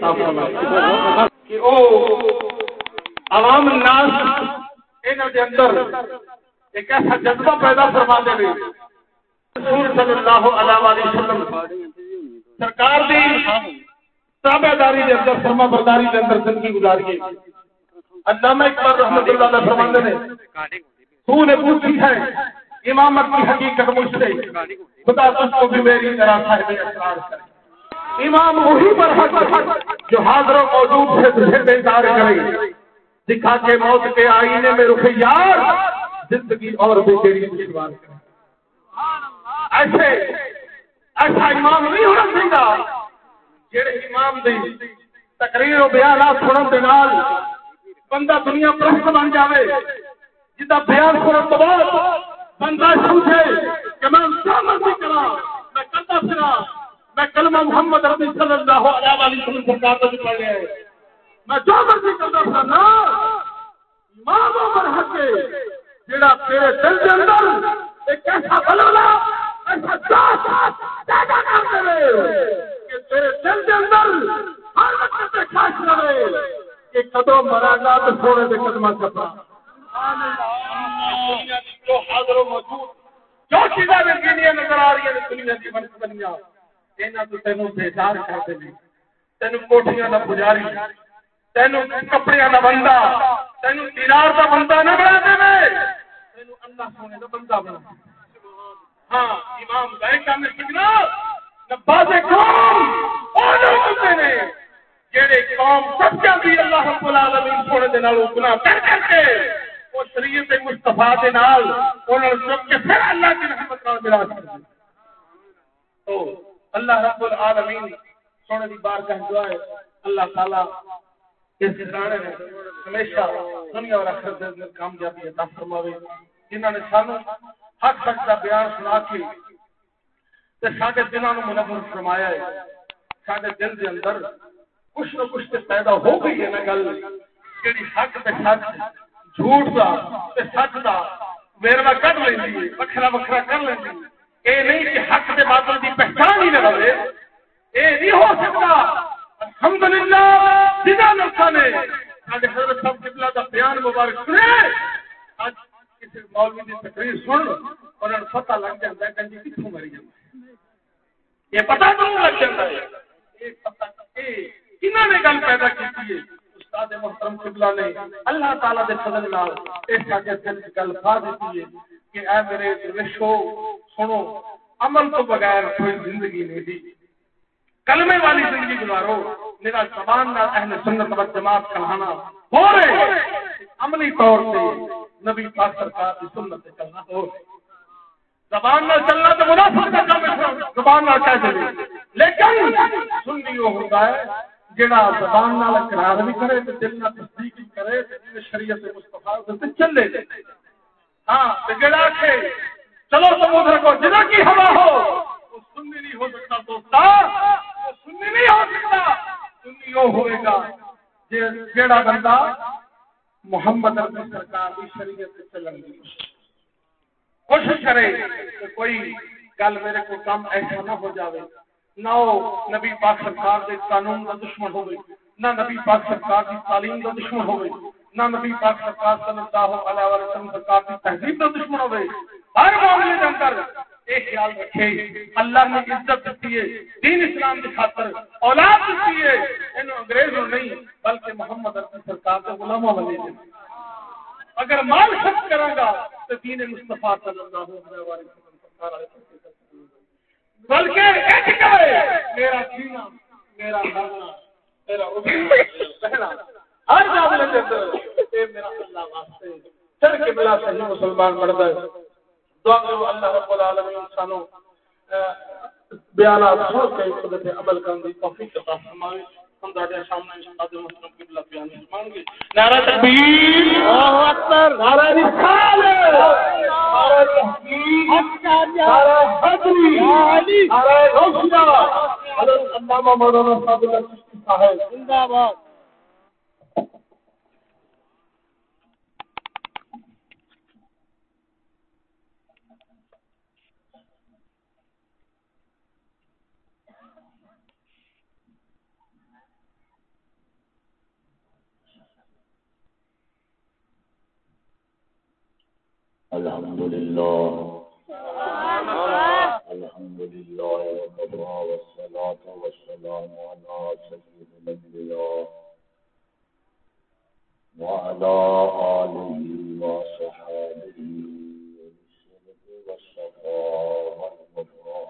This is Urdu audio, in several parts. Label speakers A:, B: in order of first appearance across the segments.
A: کہ او عوام الناس انہاں دے اندر ایک ایسا جذبہ پیدا فرما دے رسول صلی اللہ علیہ وسلم سرکار دی تابع داری دے اندر فرما برداری دے اندر زندگی گزاری ہے علامہ اقبال رحمۃ اللہ علیہ فرماندے نے تو نے پوچھی ہے، امامت کی حقیقت مجھ سے، خدا تجھ کو بھی میری طرح صاحب اسرار کرے۔ امام وہی پر حق جو حاضر و موجود ہے تجھے بیدار کرے دکھا کے موت کے آئینے میں رخ یار، زندگی اور بھی تیری دشوار ایسے، ایسا امام نہیں ہونا چاہیے۔ جڑے امام دی تقریر و بیانات سنن دے نال بندہ دنیا پرست بن جاوے جدا بیان سنن تو بعد بندہ سوچے کہ میں کیا مرضی کرا میں کرتا پھرا میں کلمہ محمد ربی صلی اللہ علیہ وسلم سرکار کا پڑھ لیا ہے میں جو مرضی کرتا پھرا نا امام عمر حق جڑا تیرے دل کے اندر ایک ایسا بلولا، ایسا جاس پیدا کر دے کہ تیرے دل کے اندر ہر وقت سے خاص رہے کہ کدو مرا گا تو سونے کے قدم چپا۔ جو حاضر و موجود، جو چیزیں نگینیاں نظر آ رہی ہیں، دنیا کی بنسپتیاں یہاں تو تینوں بیدار کرتے ہیں تینوں کوٹیاں نہ پجاری تینوں کپڑے نہ بندہ تینوں دینار کا بندہ نہ بنا دے تینوں اللہ سونے کا بندہ بنا ہاں امام گئے کام سکنا نباز قوم اور ہوتے ہیں جڑے قوم سب جاتی اللہ رب العالمین سونے دے نال گناہ کر کر کے وہ شریعت مصطفیٰ دے نال انہاں سب کے پھر اللہ کی رحمت نال ملا سکتے تو اللہ رب العالمین سونے دی بار بارگاہ دعا ہے، اللہ تعالی اس گھرانے نے ہمیشہ دنیا اور آخرت دے اندر کامیابی عطا فرماوے۔ جنہاں نے سانو حق حق دا بیان سنا کے تے ساڈے دلاں نو منور فرمایا ہے، ساڈے دل دے اندر کچھ نہ کچھ تے پیدا ہو گئی ہے نا گل۔ جڑی حق تے سچ جھوٹ دا تے سچ دا ویروا کڈ لیندی ہے، وکھرا وکھرا کر لیندی ہے۔ اے نہیں کہ حق دے باطل دی پہچان ہی نہ رہے۔ اے نہیں ہو سکتا۔ الحمدللہ جنہاں لوکاں نے ساڈے حضرت صاحب قبلہ دا بیان مبارک سنے۔ اج کسی مولوی دی تقریر سن اور پتہ لگ جاندا ہے کہ کتھوں مری جاندا یہ پتہ تو لگ جاندا ہے؟ یہ پتہ اے نے گل پیدا کی ہے۔ استاد محترم قبلہ نے اللہ تعالی دے فضل نال اس ساڈے دل وچ گل پا دتی ہے کہ اے میرے رشو سنو، عمل تو بغیر کوئی زندگی نہیں دی۔ کلمے والی زندگی گزارو، میرا زبان نال اہل سنت و جماعت کہانا ہو رہے عملی طور پہ نبی پاک سرکار کی سنت چلنا ہو رہے زبان نال چلنا تو منافع کا کام ہے، زبان نال کہہ دے لیکن سننی وہ ہوتا ہے جڑا زبان نال اقرار بھی کرے تے دل نال تصدیق بھی کرے تے شریعت مصطفی تے چلے ہاں تے جڑا کہ چلو سمندر کو جنا کی ہوا ہو، وہ سننی نہیں ہو سکتا دوستا وہ سننی نہیں ہو سکتا۔ سننی وہ ہوئے گا جڑا بندہ محمد رسول سرکار کی شریعت سے چلن دی کوشش کرے کہ کوئی گل میرے کو کم ایسا نہ ہو جاوے۔ نہ وہ نبی پاک سرکار کے قانون کا دشمن ہوئے نہ نبی پاک سرکار کی تعلیم کا دشمن ہوئے نہ نبی پاک سرکار صلی اللہ علیہ وسلم سرکار کی تہذیب کا دشمن ہوئے ہر معاملے کے اندر ایک خیال رکھے اللہ نے عزت دیتی ہے دین اسلام کی خاطر اولاد دیتی ہے ان انگریزوں نہیں بلکہ محمد رسول سرکار کے غلاموں والے ہیں اگر مال خرچ کروں گا تو دین مصطفیٰ صلی اللہ علیہ وسلم سرکار علیہ بلکہ ایک کرے میرا سینہ، میرا مرنا میرا رہنا ہر معاملے کے اندر اے میرا اللہ واسطے۔ سر کے بلا صحیح مسلمان مرد ہے۔ دعا کرو اللہ رب العالمین سانو بیانات سن کے خود عمل کرنے کی توفیق عطا فرمائے۔ ہم داڑے سامنے استاد محترم کی بلا بیان فرمان گے نعرہ تکبیر۔ اللہ اکبر۔ نعرہ رسالت۔ نعرہ تحقیق نعرہ حضری نعرہ روشنا حضرت علامہ مولانا صاحب اللہ چشتی صاحب۔ زندہ باد
B: الحمد لله. الحمد لله وكفى والصلاة والسلام على سيد الأنبياء وعلى آله وصحابه بالصدق والصفاء والغفران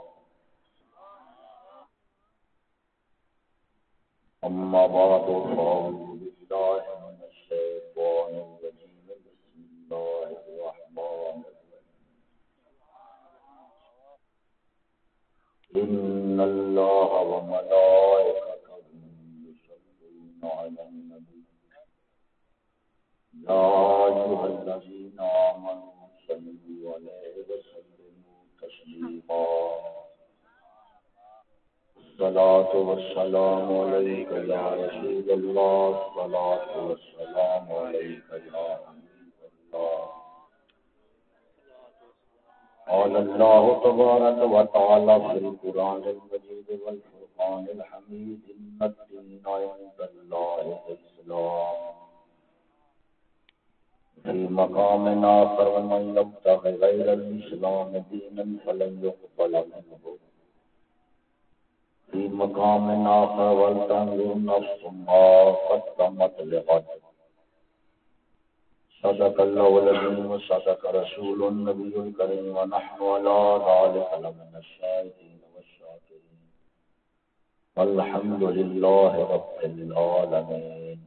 B: أما بعد فأعوذ إن الله وملائكته يصلون على النبي يا أيها الذين آمنوا صلوا عليه وسلموا تسليما الصلاة والسلام عليك يا رسول الله الصلاة والسلام عليك يا حبيب الله قال الله تبارك وتعالى في القرآن المجيد والفرقان الحميد إن الدين عند الله الإسلام في مقام آخر ومن يبتغي غير الإسلام دينا فلن يقبل منه. في مقام آخر ولتنظر نفس ما قدمت لغد. صدق الله العظيم وصدق رسول النبي الكريم ونحن على ذلك لمن الشاهدين والشاكرين. والحمد لله رب العالمين.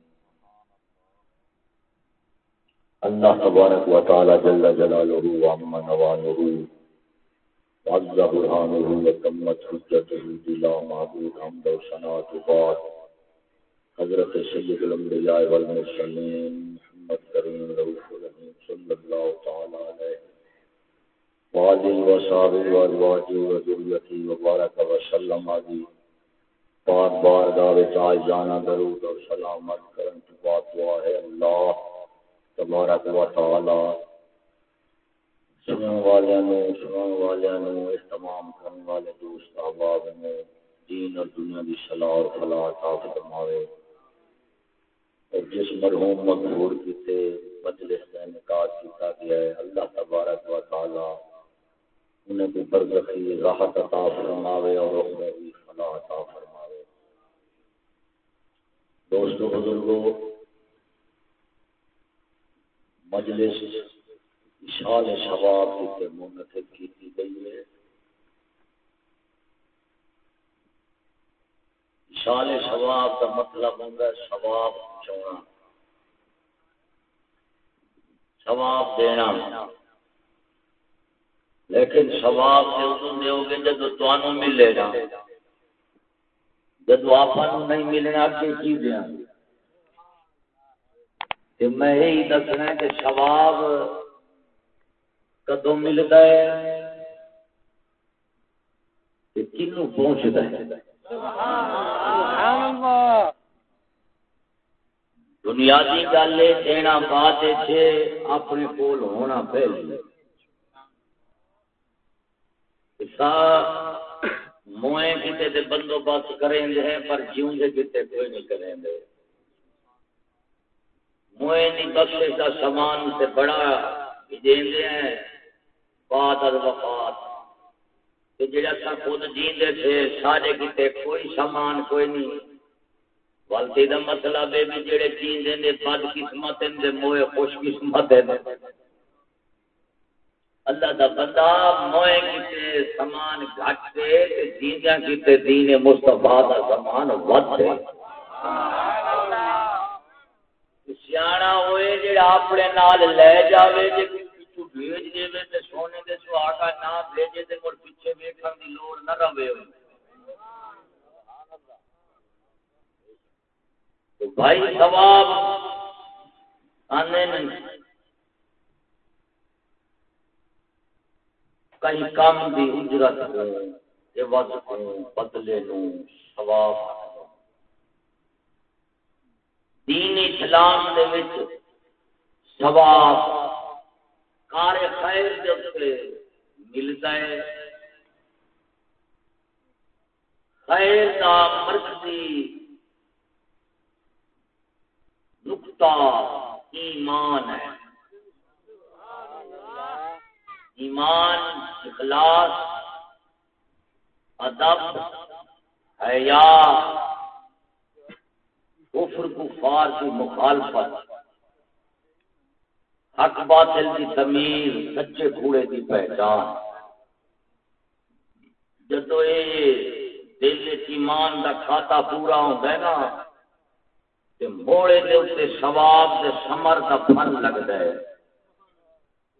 B: اللہ تبارک و تعالی جل جلالہ و وعم نوانہ وعز برهانه وتمت حجته بلا معبود حمد و ثناء بعد حضرت سید الانبیاء والمرسلین محمد کریم رؤوف الرحیم صلی اللہ تعالی علیہ وآلہ وصحبہ وازواجہ وذریتہ وبارک وسلم علی پاک بارگاہ وچ آج جانا درود اور سلامت کرن تو بات دعا ہے اللہ تبارک و تعالی. سنن والے نو سنن والے نو اس تمام کرن والے دوست احباب نو دین اور دنیا دی صلاح اور فلاح عطا فرماوے۔ اور جس مرحوم مغفور کیتے مجلس کا انعقاد کیتا گیا ہے، اللہ تبارک و تعالی انہیں کو برزخی راحت عطا فرماوے اور اخروی فلاح عطا فرماوے۔ دوستو، بزرگو، مجلس اشال شباب کی منعقد کی گئی ہے۔ اشال شباب کا مطلب ہوگا شباب چونا۔ شباب دینا۔ لیکن شباب سے ادو دو گے جب تمہوں ملے گا۔ جب آپ نہیں ملنا کہ کی دیا کہ میں یہی دسنا کہ شباب کدو ملتا ہے؟ کنو پہنچتا ہے؟ اللہ۔ بنیادی گل ہے، دینا بات اپنے کول ہونا پہلے۔ موئے کتے بندوبست کریں گے پر جیوں گے کتے کوئی نہیں کریں گے موئے نہیں بخش کا سامان سے بڑا دین دے ہیں بات اور وفات کہ جڑا خود جیندے تھے، سارے کتے کوئی سامان کوئی نہیں۔ غلطی دا مطلب ہے بھی جڑے جیندے نے بد قسمت دے موئے خوش قسمت ہے اللہ دا بندہ موئے کتے سامان گھٹ دے تے جیندیاں کتے دین مصطفیٰ دا سامان ود دے۔ سیاح ہوئے جڑا اپنے نال لے جاوے، جے پچھو بھیج دے وے تے سونے دے سہاگا نہ بھیجے تے مڑ پیچھے ویکھن دی لوڑ نہ رہے تو بھائی ثواب آنے نہیں کئی کام دی اجرت ہو عوض ہو بدلے نو ثواب دین اسلام دے وچ ثواب کار خیر دے اوپر ملتا ہے۔ خیر دا مرکزی نقطہ ایمان ہے۔ ایمان، اخلاص، ادب، حیا، کفر، کفار کی مخالفت۔ حق باطل کی تمیز سچے کوڑے کی پہچان۔ جدو یہ دل ایمان کا کھاتا پورا ہوتا ہے نا موڑے دے اتنے سواب دے سمر کا پھل لگتا ہے۔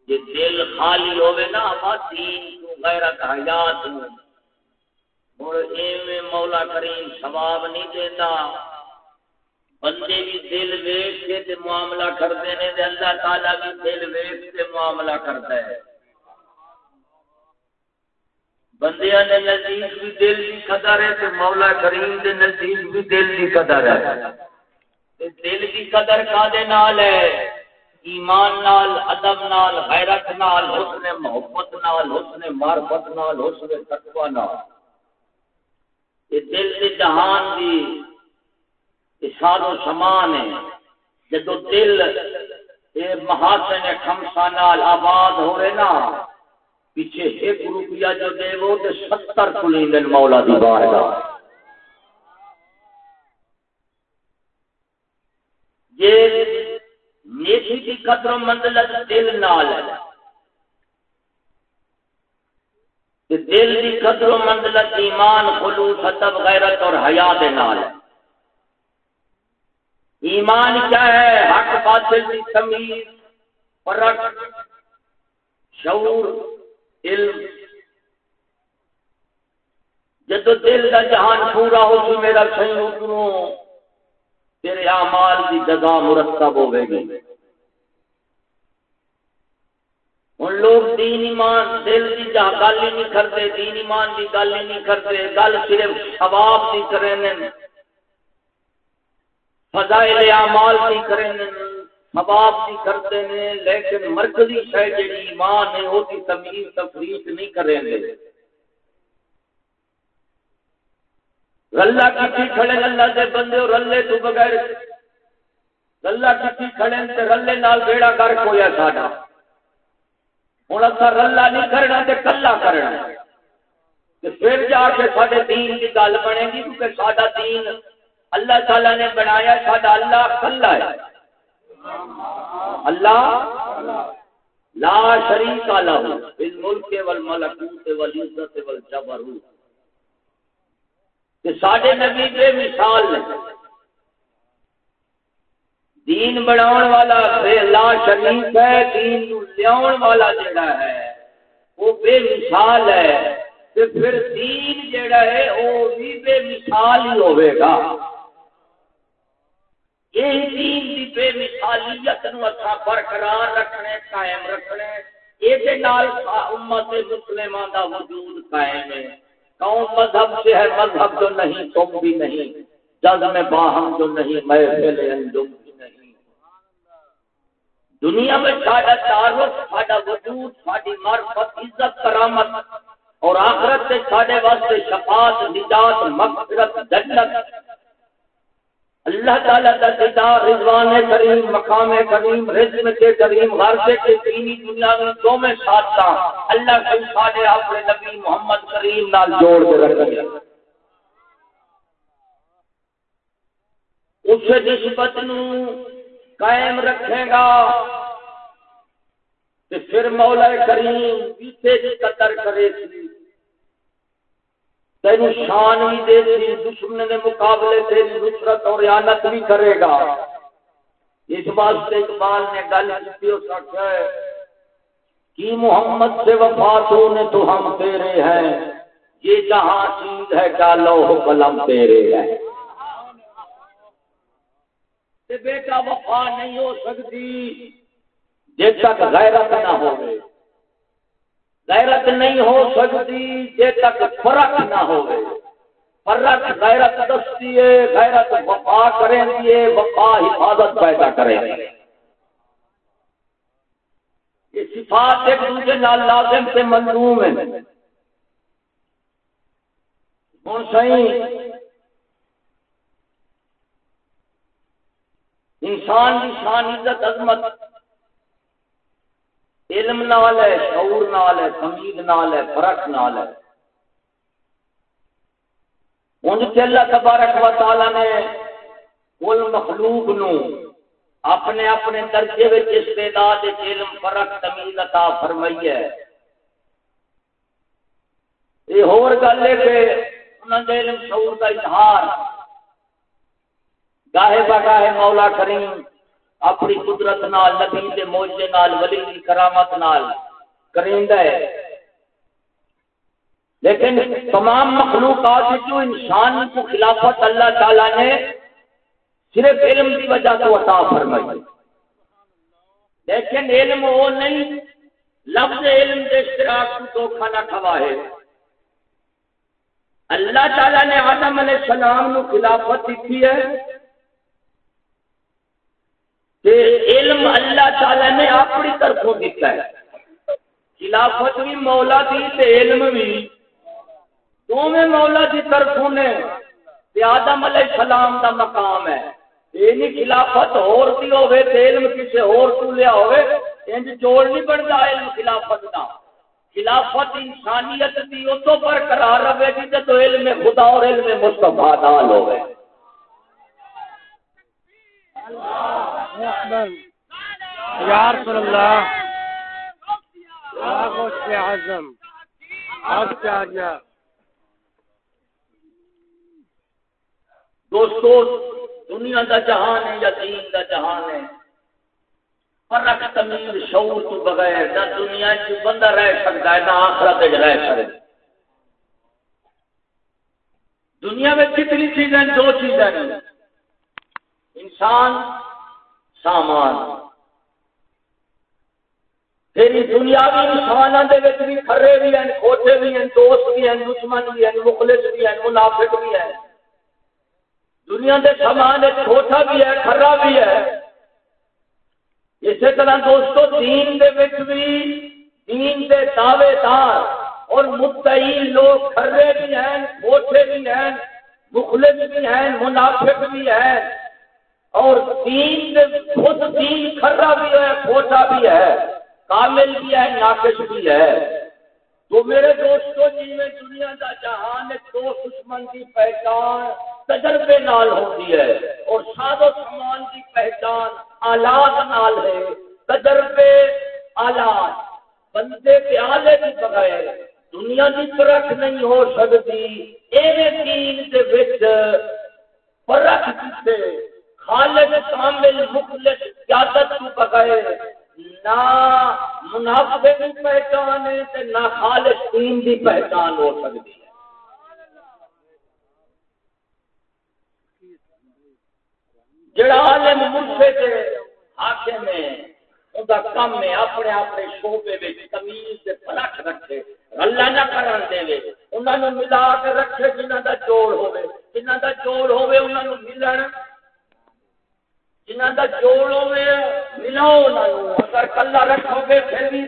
B: جی دل خالی ہوئے نا دین تو غیرت، حیات اور ایویں مولا کریم ثواب نہیں دیتا۔ بندے بھی دل ویچ کے تے معاملہ کرتے ہیں، تے اللہ تعالی بھی دل ویچ کے معاملہ کرتا ہے۔ بندیاں نے نزدیک بھی دل کی قدر ہے، تے مولا کریم دے نزدیک بھی دل کی قدر ہے۔ دل کی قدر کا دے نال ہے؟ ایمان نال، ادب نال، غیرت نال، حسن محبت نال، حسن معرفت نال، حسن تقوی نال۔ یہ دل کے جہان دی اشار و سمان ہے۔ جدو دل یہ محاسن خمسا نال آباد ہو رہے نا، پیچھے ایک روپیہ جو دے وہ تے ستر کلیندن مولا دی بارگاہ۔ یہ نیکی کی قدر و منزلت دل نال ہے۔ دل کی قدر و منزلت ایمان، خلوص، ادب، غیرت اور حیا دے نال ہے۔ ایمان کیا ہے؟ حق، باطل کی تمیز فرق شعور، علم۔ جدو دل کا جہان پورا ہو تو میرا صحیح تیرے اعمال کی جگہ مرتب ہوے گی۔ ہوں لوگ دین ایمان، دل کی جا گل ہی نہیں کرتے، دین ایمان کی گل ہی نہیں کرتے، گل صرف ثواب کی کریں فضائل اعمال کی کریں ثواب کی کرتے ہیں، لیکن مرکزی شہ جی ایمان ہے، وہ تمیز تفریح نہیں کریں گے۔ رلا کسی کھڑے رلا دے بندے اور رلے تو بغیر۔ رلا کسی کھڑے تے رلے نال بیڑا کر کویا ساڈا۔ ہن اسا رلا نہیں کرنا تے کلا کرنا۔ تے پھر جا کے ساڈے دین کی گل بنے گی کیونکہ ساڈا دین اللہ تعالی نے بنایا ساڈا اللہ کلا ہے۔ اللہ لا شریک له بالملک والملکوت والعزت والجبروت۔ سڈے نبی بے مثال نے دین بناؤ والا لا شریف ہے، دین لیا والا جڑا ہے، وہ بے مثال ہے۔ تو پھر دین جڑا ہے، وہ بھی بے مثال ہی ہوئے گا۔ یہ دین کی بے مثالیت نو اچھا برقرار رکھنے، قائم رکھنے۔ یہ نال امت مسلمان کا وجود قائم ہے۔ کون مذہب سے ہے، مذہب جو نہیں، تم بھی نہیں۔ جگ میں باہم جو نہیں، میں انجم بھی نہیں۔ دنیا میں ساڈا تعارف، ساڈا وجود ساری معرفت، عزت، کرامت۔ اور آخرت سے ساڈے واسطے شفاعت، نجات، مغفرت، جنت۔ اللہ تعالیٰ کا دیدار رضوان کریم، مقام کریم، رزم کے کریم غرضے کے دینی دنیا میں دو میں ساتھ تھا اللہ کے سارے اپنے نبی محمد کریم نال جوڑ کے رکھ دیا۔ اس نسبت نو قائم رکھے گا کہ پھر مولا کریم پیچھے کی قدر کرے سی تین شان بھی دے سی دشمن کے مقابلے سے نصرت اور ریانت بھی کرے گا۔ اس واسطے اقبال نے گل کی ہو سکتا ہے کہ محمد سے وفات ہونے تو ہم تیرے ہیں، یہ جہاں چیز ہے کیا لو قلم تیرے ہے بیٹا وفا نہیں ہو سکتی، جب تک غیرت نہ ہوگی غیرت نہیں ہو سکتی جب تک فرق نہ ہو فرق غیرت دستی ہے، غیرت وفا کریں دیے وفا حفاظت پیدا کریں یہ صفات ایک دوسرے نال لازم سے منظوم ہے ہوں صحیح انسان کی شان، عزت، عظمت علم نال ہے، شعور نال ہے تمید نال ہے فرق نال ہے۔ ان کے اللہ تبارک و تعالی نے کل مخلوق نو اپنے اپنے درجے وچ استعداد علم فرق تمیز عطا فرمائی ہے۔ یہ ہور گل ہے کہ انہاں دے علم، شعور کا اظہار۔ گاہے بگاہے مولا کریم اپنی قدرت نال، نبی دے موجے نال، ولی دی کرامت نال کریندا ہے۔ لیکن تمام مخلوقات جو انسان کو خلافت اللہ تعالی نے صرف علم کی وجہ سے عطا فرمائی۔ لیکن علم وہ نہیں، لفظ علم کے اشتراک کو دھوکھا نہ کھوا ہے۔ اللہ تعالی نے آدم علیہ السلام نو خلافت دیتی ہے۔ کہ علم اللہ تعالی نے اپنی طرفوں دیتا ہے۔ خلافت بھی مولا دی تے علم بھی۔ دونوں مولا دی طرفوں نے آدم علیہ السلام دا مقام ہے۔ یہ نہیں خلافت اور دی ہوے تے علم کسے اور تو لیا ہوے انج جوڑ نہیں بندا علم خلافت دا۔ خلافت انسانیت دی او تو برقرار رہے گی تو علم خدا اور علم مصطفی نال ہوے
A: یا رسول اللہ۔ اعظم
B: دوستو دنیا دا جہان ہے یا دین دا جہان ہے۔ فرق تمیز شعور تو بغیر نہ دنیا چ بندہ رہ سکتا ہے نہ آخرت رہ سکتا دنیا میں کتنی چیزیں دو چیزیں انسان سامان۔ پھر دنیاوی انسان بھی کھرے بھی ہیں کھوٹے بھی ہیں، دوست بھی ہیں، دشمن بھی ہیں، مخلص بھی ہیں، منافق بھی ہیں۔ دنیا کے سامان کھوٹا بھی ہے، کھرا بھی ہے۔ اسی طرح دوستو، دین دے وچ بھی، دین دے دعوے دار اور متعی لوگ کھرے بھی ہیں کھوٹے بھی ہیں، مخلص بھی ہیں، منافق بھی ہیں۔ اور دین خود دین کھرا بھی ہے، کھوٹا بھی ہے، کامل بھی ہے، ناقص بھی ہے۔ تو میرے دوستوں جی میں دنیا کا جہان دو دشمن کی پہچان تجربے نال ہوتی ہے اور ساد و سامان کی پہچان آلات نال ہے۔ تجربے آلات، بندے کے آلے بھی بغیر دنیا کی پرکھ نہیں ہو سکتی۔ ایویں دین کے بچ پرکھ کیتے خالد کامل مخلص قیادت تو بغیر، نہ منافع کی پہچان ہے تے نہ خالص دین کی پہچان ہو سکتی ہے۔ جڑا عالم مرشد حاکم ہے، ان کا کم ہے، اپنے اپنے شعبے میں تمیز سے پلٹ رکھے اللہ نہ کرن دے۔ انہاں نو ملا کے رکھے جنہاں دا جوڑ ہوے جنہاں دا جوڑ ہوے انہاں نو ملن جنہ کا جوڑ ہوئے ملاؤ نہ اگر کلا رکھو گے پھر بھی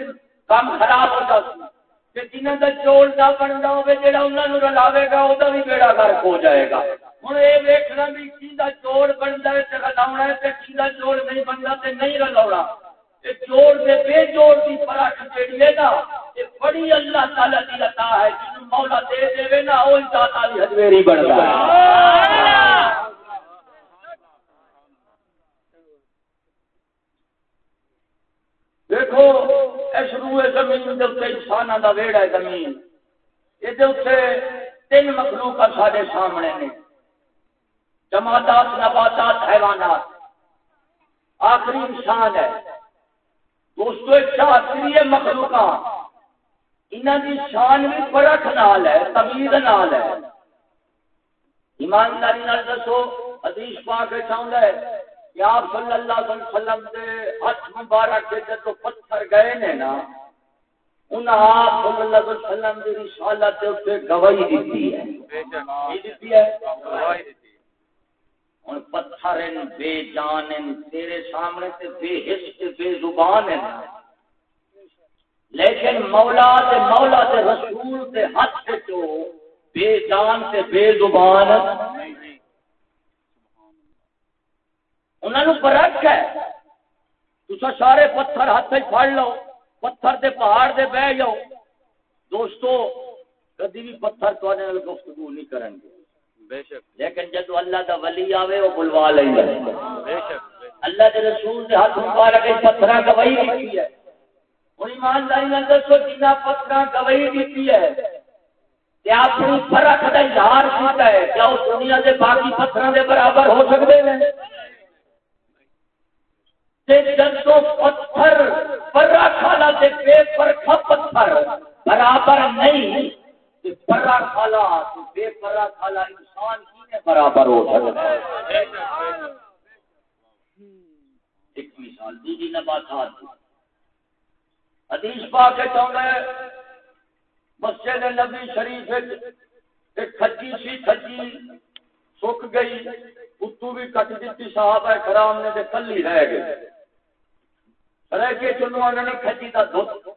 B: کام خراب ہوتا سی۔ جنہ کا جوڑ نہ بنتا ہوگا جا رلاوے گا وہ بھی بیڑا گرک ہو جائے گا۔ ہوں یہ ویکنا بھی، کی جوڑ بنتا ہے تو رلاونا ہے کی جوڑ نہیں بنتا تو نہیں رلاونا۔ جوڑ دے بے جوڑ کی فرق جیڑی ہے نا یہ بڑی اللہ تعالی کی عطا ہے۔ جن مولا دے دے نا وہ تعالی حجویری بنتا ہے۔ دیکھو، اس روئے زمین دے انسان کا ویڑا ہے زمین۔ یہ تین مخلوق سارے سامنے نے۔ جماعتات، نباتات، حیوانات۔ آخری انسان ہے۔ دوستو ایک شاستری مخلوق انہوں کی شان بھی فرق نال ہے، تمیز نال ہے۔ ایمانداری دسو، حدیث پاک چاہتا ہے آپ صلی اللہ علیہ وسلم کے ہاتھ مبارک کے جب پتھر گئے نے نا ان آپ صلی اللہ علیہ وسلم کی رسالت کے اوپر گواہی دیتی ہے۔ دیتی ہے؟ ہوں پتھر بے جان تیرے سامنے تے بے حس تے بے زبان ہیں۔ لیکن مولا تے مولا تے رسول تے ہاتھ چو بے جان تے بے زبان۔ انہوں فرق ہے۔ تصا سارے پتھر ہاتھ پڑ لو پتھر دے پہاڑ دے بہ جاؤ۔ دوستو کدی بھی پتھر تو گفتگو نہیں کریں گے۔ بے شک۔ لیکن جب اللہ دا ولی آوے وہ بلوا گے بے شک اللہ کے رسول نے ہاتھ مبارک پتھر گواہی دیتی ہے۔ اور ایمانداری نے دسو جنا پتھر گواہی دیتی ہے اپنی فرق کا اظہار کیتا ہے۔ کیا اس دنیا کے باقی پتھروں کے برابر ہو سکتے ہیں جدو پتھر پرا کھالا سے بے پرکھا پتھر برابر نہیں پرا کھالا بے پرا کھالا انسان کی برابر ہو سکتا ہے۔ ایک مثال دوسری جی نباتات حدیث پا کے چاہتا ہے مسجد نبی شریف ایک کھجی سی کھجی سک گئی، اتو بھی کٹ دیتی صاحب ہے کرام نے کل ہی رہ گئے رہ کے چلو انہوں نے کھجی کا دھوت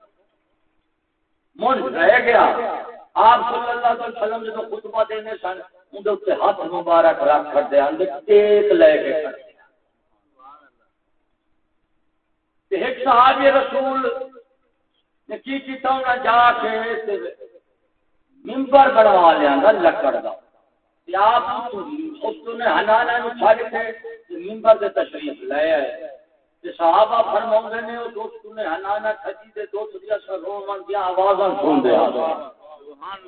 B: من رہ گیا۔ آپ صلی اللہ علیہ وسلم جب خطبہ دینے سن اندر اتنے ہاتھ مبارک رکھ کر دیا اندر ٹیک لے کے ایک صحابی رسول نے کی کیتا انہاں جا کے ممبر بنوا لیا لکڑ کا آپ اس نے ہنانا نو چھڑ کے ممبر دے تشریف لے آئے۔ صحابہ فرماؤں نے وہ دوست نے ہنانا کھجی دے دوست دیا سروں من دیا آوازاں سن دے سبحان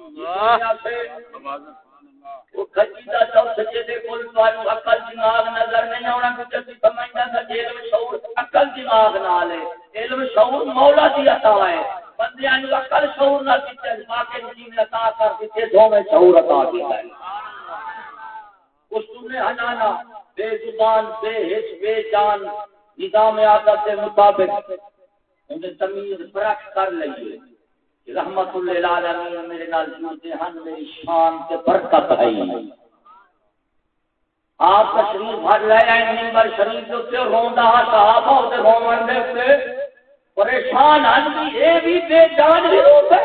B: وہ کھجی دا تو سجے دے کول تو عقل دماغ نظر نہیں آونا کچھ سی سمجھدا کہ علم شعور عقل دماغ نال ہے۔ علم شعور مولا دی عطا ہے۔ بندیاں نو عقل شعور نہ دتے باقی جی نے عطا کر دتے دو میں شعور عطا کیتا ہے۔ اس نے ہنانا بے زبان، بے حس، بے جان نظام عادت کے مطابق انہیں تمیز فرق کر لئیے رحمت اللہ العالمین میرے نال جوتے ہن، میری شان تے برکت ہے۔ آپ تشریف بھر لے آئے ممبر شریف کے اوپر روندا صحابہ تے رون دے اوپر پریشان ہن بھی اے بھی بے جان بھی روتے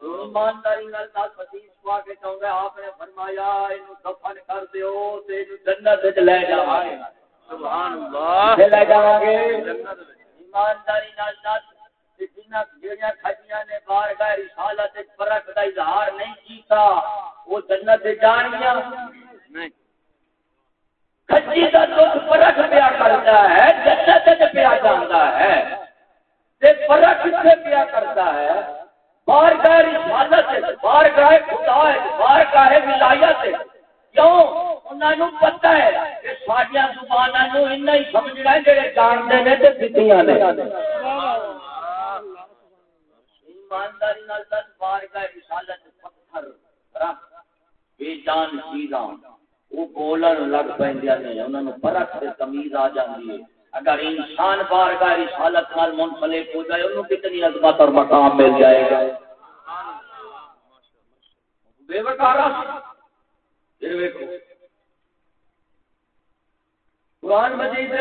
B: ایمانداری نال دس حدیث پا کے چاہندا آپ نے فرمایا اینو دفن کر دیو تے جنت وچ لے جاواں سبحان اللہ۔ لے جاواں گے ایمانداری نال دس جنہ جڑیاں کھجیاں نے بار گئے رسالت وچ فرق دا اظہار نہیں کیتا وہ جنت جان گیا نہیں۔ کھجی دا دکھ فرق پیا کرتا ہے جنت وچ پیا جاندا ہے۔ تے فرق کتے پیا کرتا ہے؟ بار گاہ رسالت بار گاہ خدا ہے بار گاہ ولایت کیوں؟ انہوں پتا ہے کہ زبانوں ہی سمجھنا ہے، جڑے جانتے ہیں نے۔ ایمانداری نال دس بار کا رسالت پتھر رکھ بے جان چیزاں۔ وہ بولن لگ پیندیاں نے، انہاں تے تمیز آ جاندی ہے۔ اگر انسان بار کا رسالت نال منسلک ہو جائے، انہوں کتنی عظمت اور مقام مل جائے گا۔ بے وقارا پھر ویکھو۔ قرآن مجید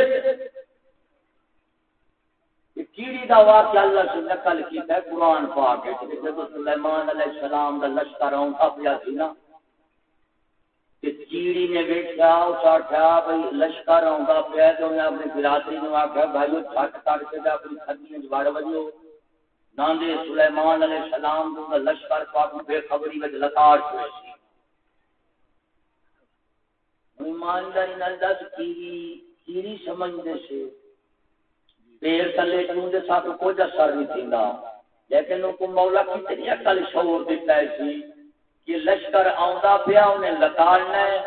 B: کیڑی دا واقعہ اللہ سے نقل کیتا ہے قرآن پاک ہے کہ جب سلیمان علیہ السلام دا لشکر آؤں پیا سی نا، کہ کیڑی نے ویکھیا اس آکھیا بھئی لشکر آؤں پیا تو میں اپنی برادری نو آکھیا بھائی او چھٹ کر کے جا اپنی کھدی وچ وڑ وجو ناندے سلیمان علیہ السلام دا لشکر پاک بے خبری وچ لتاڑ چھوڑ سی۔ ایمانداری نال دس کیڑی کیڑی سمجھدے سے۔ پیر تلے کیوں دے ساتھ کو کچھ اثر نہیں تھیندا۔ لیکن ان کو مولا کتنی عقل شعور دیتا ہے سی کہ لشکر آوندا پیا، انہیں لتاڑنا ہے۔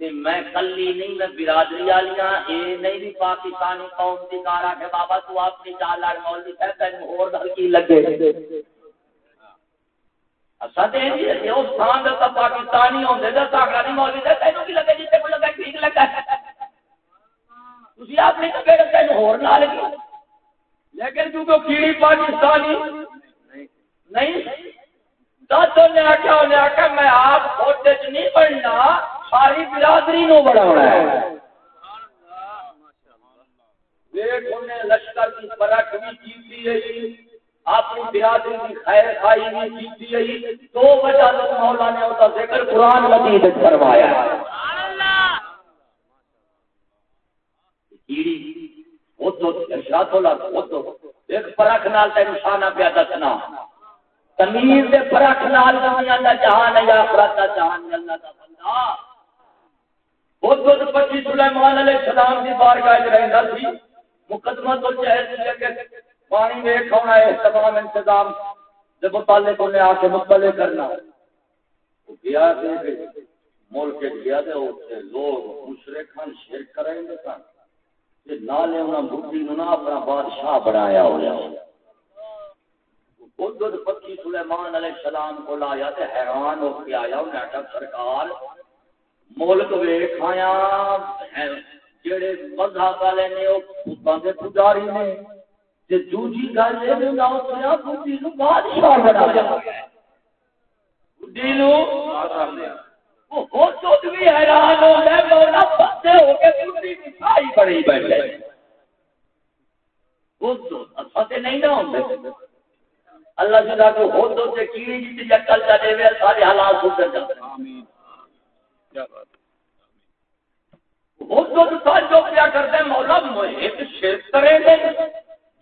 B: تے میں کلی نہیں، میں برادری والیاں اے نہیں بھی پاکستانی قوم دی کارا کہ بابا تو اپنی چال لڑ مولوی ہے تینوں اور دل کی لگے۔ اسا تے یہ اس تھان دا پاکستانی ہوندے تے ساگا نہیں مولوی تے تینوں کی لگے جتے کو لگا ٹھیک لگا تھی اپنی تو بیٹے تین ہو لگی لیکن کیونکہ کیڑی پاکستانی نہیں دس نے آخیا انہیں آخیا میں آپ کھوٹے چ نہیں بننا ساری برادری نو بڑھانا ہے لشکر کی فرق بھی جیتی ہے اپنی برادری کی خیر خائی بھی جیتی ہے دو وجہ سے مولا نے اس کا ذکر قرآن مجید کروایا ہے کیڑی وہ تو اشرا تو ایک پرکھ نال تین شانہ پیا دسنا۔ تمیز دے پرکھ نال دنیا دا جہان ہے آخرت دا جہان اللہ دا بندہ۔ خود پچی سلیمان علیہ السلام دی بارگاہ وچ رہندا سی۔ مقدمہ تو چاہے سی کہ پانی میں کھونا ہے تمام انتظام جب متعلق نے آ کے مطلع کرنا۔ گیا ملک گیا تے لوگ مشرکان شرک کریں گے سن نالے انہاں بڈھی نو نہ اپنا بادشاہ بنایا ہوا خود پکی سلیمان علیہ السلام کو لایا تے حیران ہو کے آیا انہیں آٹا سرکار، ملک ویخ آیا جڑے مذہب والے نے وہ پجاری نے۔ تے دوجی گل اے نہ ہویا بڈھی نو بادشاہ بنایا بڈھی نو۔ وہ ہو تو بھی حیران ہو گئے مولا بندے ہو کے بڈھی کی سائی بڑی بیٹھے۔ وہ تو فتح نہیں نہ ہوندے۔ اللہ تعالیٰ کو عقل دے سارے حالات سدھر جاتے ہیں آمین۔ کیا بات وہ تو سال جو کیا کرتے مولا ایک شرک گے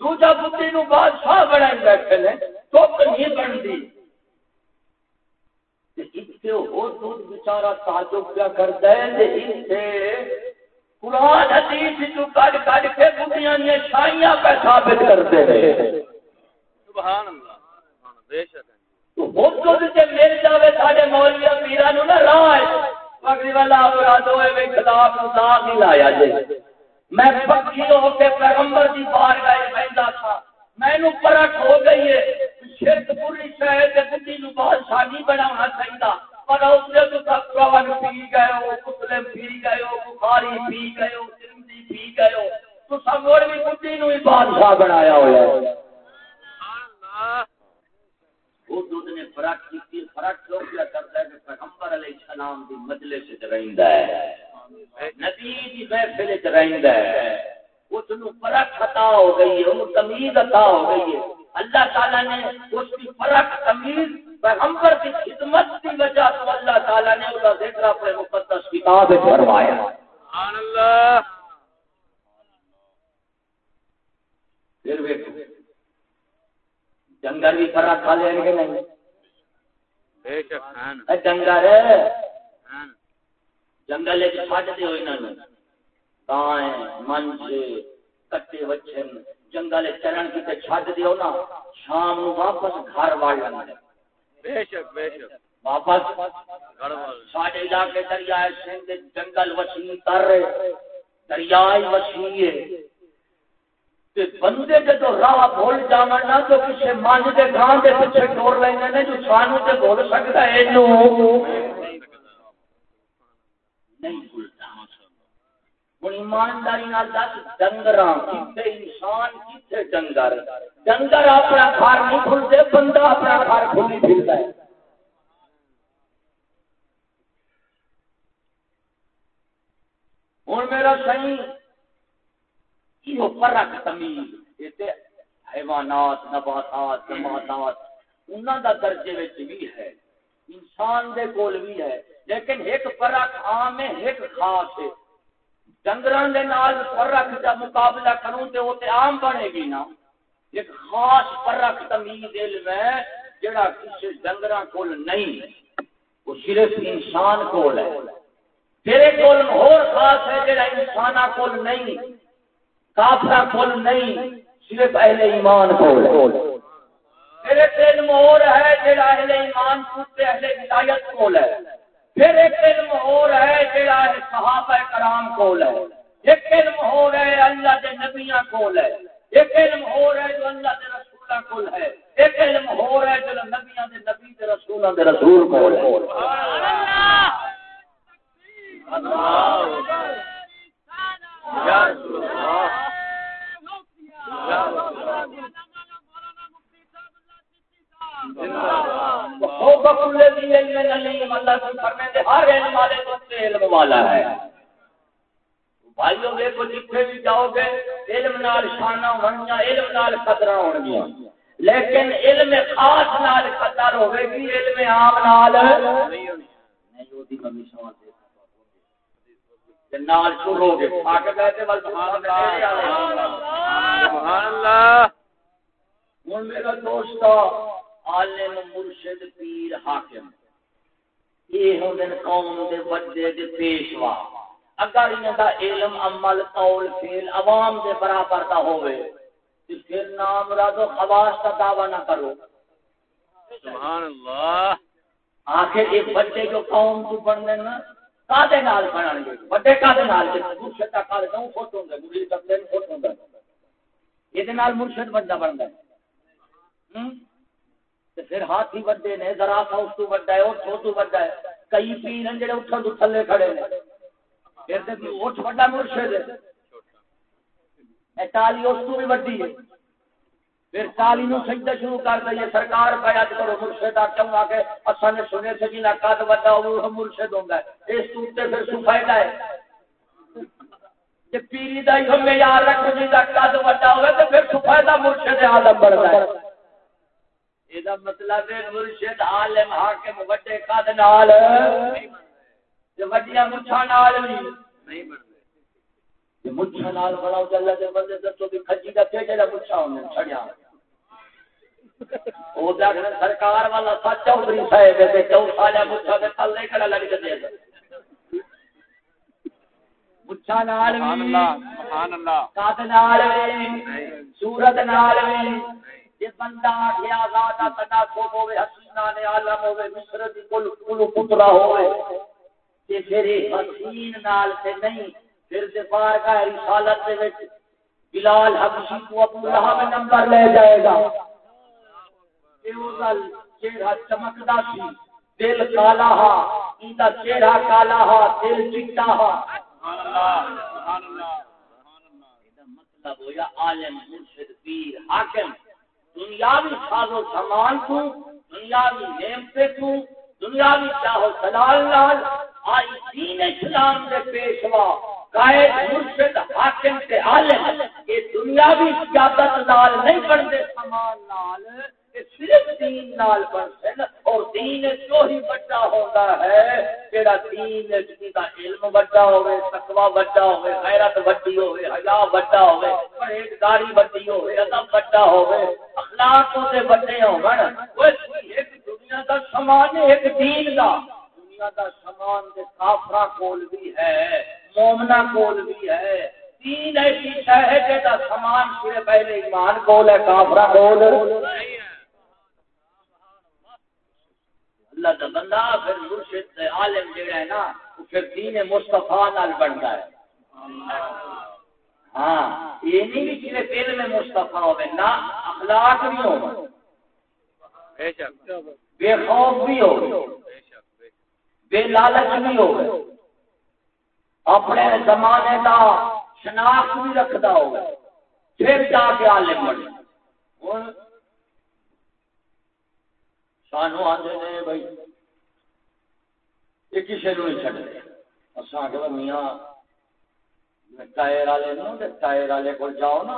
B: دوجا بدھی نو بادشاہ بنائیں بیٹھے نے تو نہیں بنتی بچارا تعجب کیا کرتا ہے قرآن حدیث جو کٹ کٹ کے بدھیاں شائیاں پہ ثابت کرتے ہیں سبحان اللہ بے شک مل جائے سارے مولیا پیرا نو نہ راہ پگڑی والا ہوئے میں خلاف نظام نہیں لایا جی میں پکی ہو کے پیغمبر کی بار گئے بہتا تھا۔ میں نو پرکھ ہو گئی ہے۔ شرک پوری شہر کے بندی نو بادشاہ نہیں بنانا چاہیے پر اس نے تو سب قرآن پی گئے ہو، مسلم پی گئے ہو، بخاری پی گئے ہو سندھی پی گئے ہو۔ تو سب اور بھی بندی نو ہی بادشاہ بنایا ہوا ہے۔ وہ دودھ نے فرق کی فرق لوگ کیا کرتا ہے کہ پیغمبر علیہ السلام دی مجلس وچ رہندا ہے۔ نبی دی محفل وچ رہندا ہے۔ اس نو فرق عطا ہو گئی ہے وہ تمیز عطا ہو گئی ہے۔ اللہ تعالی نے اس کی فرق تمیز پیغمبر کی خدمت کی وجہ سے اللہ تعالی نے اس کا ذکر اپنے مقدس کتاب میں فرمایا۔ سبحان اللہ۔ پھر دیکھو جنگل بھی فرا کھا لیں گے نہیں؟ ڈنگر جنگل۔ چھٹ دے ہوئے انہوں گائیں منج کٹے وچن جنگل چرن کی چھٹ دیو نا شام نو واپس گھر واڑ لیں بے شک بے شک واپس ساڈے علاقے دریائے سندھ جنگل وسیع تر دریائے وسیع ہے بندے جدو راہ بھول جانا نا تو کسی من کے گان کے پیچھے ٹور لینا نے جو سانو تے بول سکتا ہے ایمانداری دس ڈنگر کتنے انسان کتنے ڈنگر ڈنگر اپنا گھر نہیں کھلتے، بندہ اپنا گھر کھلی پھرتا ہے۔ ہوں میرا صحیح یہ فرق تمیز حیوانات، نباتات، جماعتات انہوں دا درجے بھی ہے۔ انسان دے کول بھی ہے، لیکن ایک فرق عام ہے ایک خاص ہے۔ ڈنگران دے نال فرق دا مقابلہ کروں تے وہ تے عام بنے گی نا۔ ایک خاص فرق تمیز علم ہے، جڑا کسی ڈنگران کول نہیں، وہ صرف انسان کول ہے۔ پھر ایک کول اور خاص ہے جڑا انسانہ کول نہیں کافرا کول نہیں، صرف اہل ایمان کول ہے۔ پھر ایک علم اور ہے جڑا اہل ایمان پوچھتے اہل ہدایت کول ہے۔ پھر ایک علم اور ہے جڑا صحابہ کرام کول ہے۔ ایک علم اور ہے اللہ کے نبیاں کول ہے۔ ایک علم اور ہے جو اللہ کے رسولہ کول ہے۔ ایک علم اور ہے جو نبیاں دے نبی دے رسولاں دے رسول کول ہے۔ اللہ! اللہ! یا رسول اللہ! بھائیو دیکھو جتنے بھی جاؤ گے علم نال شانہ ہونا علم نال قدر ہونگیا لیکن علم خاص نال قدر ہوے گی علم عام نال۔ نہیں ہونی نال شروع ہو گئے۔ سبحان اللہ۔ ہوں میرا دوست عالم مرشد پیر حاکم۔ یہ قوم دے دے پیشوا۔ اگر انہاں دا علم عمل قول فعل عوام دے برابر دا ہوے تے پھر نام خواص دعویٰ نہ کرو۔
C: سبحان اللہ
B: آخر بڑے جو قوم تو بننے نا کادے نال بنن گے؟ بڑے کادے نال؟ تے مرشد دا ہوندا دا ہوندا نال مرشد بندا بندا پھر ہاتھی بڑے نے، ذرا سا اس تو بڑا ہے، اور چھوٹو بڑا ہے۔ کئی پیر ہیں جڑے اٹھن تو تھلے کھڑے نے۔ پھر تے اٹھ بڑا مرشد ہے۔ اے تالی اس تو بھی بڑی ہے۔ پھر تالی نو سجدہ شروع کر دئیے، سرکار بیعت کرو مرشد کیوں آ کے اساں نے سنے سے جی نہ قد بڑا وہ مرشد ہوندا ہے اس تو تے پھر سو فائدہ ہے۔ کہ پیری دا ہی ہمیں یاد رکھو جی دا قد بڑا ہوے تے پھر سو فائدہ مرشد عالم بڑھدا ہے۔ یہ مطلب مرشد عالم حاکم وڈے قد نال تے وڈیاں مچھاں نال
C: نہیں بڑھتے
B: مچھاں نال بڑا جلا دے بندے دسو بھی کھجی دا ٹیڈے دا مچھا ہونے چھڑیا او دا سرکار والا سچ چودھری صاحب تے چو سالہ مچھا دے تھلے کڑا لگ دے مچھا نال بھی
C: اللہ سبحان اللہ
B: قد نال بھی صورت نال یہ بندہ آگے آزاد تناسب ہوئے، حسینہ نے عالم ہوئے، مصر دی کل کل پترا ہوئے، کہ پھر حسین نال سے نہیں، پھر سے بارگاہ رسالت دے وچ بلال حبشی کو ابو لہب نمبر لے جائے گا۔ کہ وہ گل چہرہ چمکدا سی، دل کالا ہا، ایندا چہرہ کالا ہا، دل چٹا ہا۔
C: سبحان اللہ سبحان اللہ۔ سبحان اللہ۔
B: دا مطلب ہویا عالم، مرشد، پیر، حاکم۔ دنیاوی ساز و سامان کو دنیاوی نعمتیں کو دنیاوی چاہو سلال لال، آئی دین اسلام دے پیشوا، قائد، مرشد، حاکم تے عالم، یہ دنیاوی سیادت لال نہیں بنتے، سامان لال۔ یہ صرف دین نال بنتے ہیں اور دین جو ہی بڑا ہوتا ہے جڑا دین دا علم بڑا ہوے تقوی بڑا ہوے غیرت بڑی ہوے حیا بڑا ہوے پرہیزگاری بڑی ہوے ادب بڑا ہوے اخلاق دے بڑے ہون، وہ ایک دنیا دا سامان ایک دین دا۔ دنیا دا سامان دے کافراں کول بھی ہے مومنا کول بھی ہے۔ دین ایسی شے ہے جدا سامان صرف پہلے ایمان کول ہے، کافراں کول۔ نہیں ہے اللہ دا بندہ پھر مرشد عالم جڑا ہے نا وہ پھر دین مصطفیٰ نال بنتا ہے۔ ہاں یہ نہیں بھی صرف علم مصطفیٰ ہوے نا اخلاق بھی ہو
C: بے شک۔
B: بے خوف بھی ہو
C: بے شک
B: لالچ بھی ہو اپنے زمانے دا شناخت بھی رکھدا ہو پھر جا کے عالم بنے۔ سانو آدھے نے بھائی، یہ کسی نو نہیں چڑھتے اساں کہ میاں ٹائر والے نو ٹائر والے کول جاؤ نا،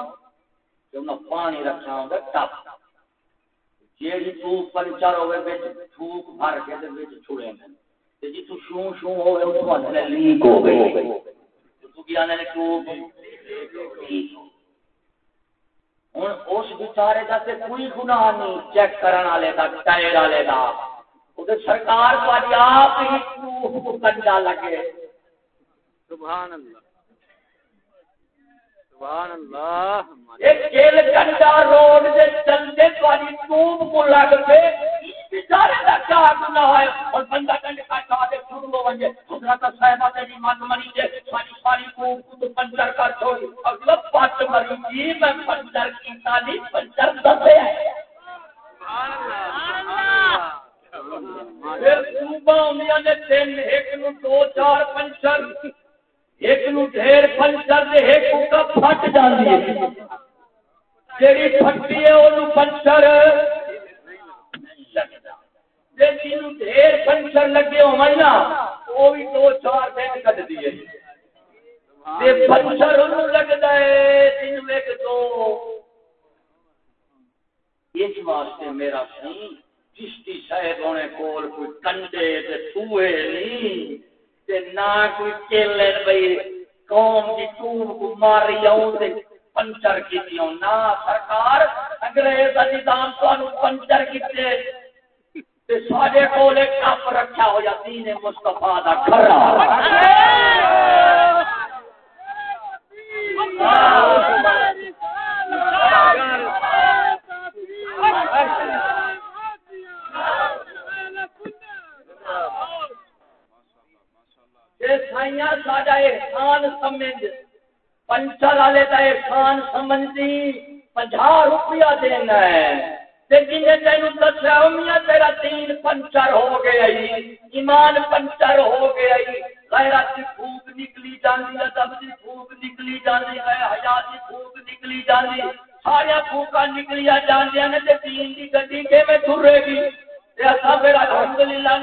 B: تے انہاں پانی رکھنا ہوندا ٹپ۔ جیڑی تو پنچر ہوے وچ تھوک بھر کے تے وچ چھڑے تے جی تو شوں شوں ہوے او تو اندر لیک ہو گئی۔ تو کیا نے ٹوب لیک ہو ہوں اس بیچارے کا تے کوئی گناہ نہیں چیک کرن والے دا ٹائر والے دا۔ او تے سرکار تہاڈی آپ ہی کو کنڈا لگے۔
C: سبحان اللہ۔ سبحان اللہ۔
B: ایک کنڈا روڈ دے چلتے تہاڈی ٹوب کو لگ پے۔ بیچارے دا کیا گناہ ہے اور بندہ کنڈے کا چاہ دے شروع ہو ونجے۔ حضرت صاحبہ تیری من منی دے ساری ساری کو تو پنچر کر چھوڑی اور لب پات مری جی میں پنچر کی تالی پنچر دسے ہے
C: سبحان اللہ۔
B: پھر صوبہ ہوندیاں نے تین، ایک نو دو، چار پنچر۔ ایک نو ڈھیر پنچر دے۔ ایک کو پھٹ جاندی ہے؟ جیڑی پھٹی ہے، اونوں پنچر۔ جے جنوں ڈھیر پنچر لگے ہون نا او بھی دو چار دن کٹ دیے۔ تے پنچر اونوں لگدا ہے تین ایک دو۔ اس واسطے میرا سی چشتی صاحب ہونے کول کوئی کنڈے تے سوئے نہیں، تے نہ کوئی کیلے بھئی قوم دی ٹوب کو ماری آؤں تے پنچر کی نہ سرکار، انگریز کا نظام تو پنچر کیتے سارے کپ رکھا ہو یا مستفا کا ساڈا احسان سمجھ، پنچر والے کا احسان سمجھتی پنجا روپیہ دینا ہے۔ تیرا تین پنچر ہو گیا ایمان پنچر ہو گیا غیرت کی پھوک نکلی جاتی ادب کی پھوک نکلی جاتی ہے حیات کی پھوک نکلی جاتی سارا پھوکا نکلیا جانیا نے تین کی گڈی کے میں ترے گی الحمد للہ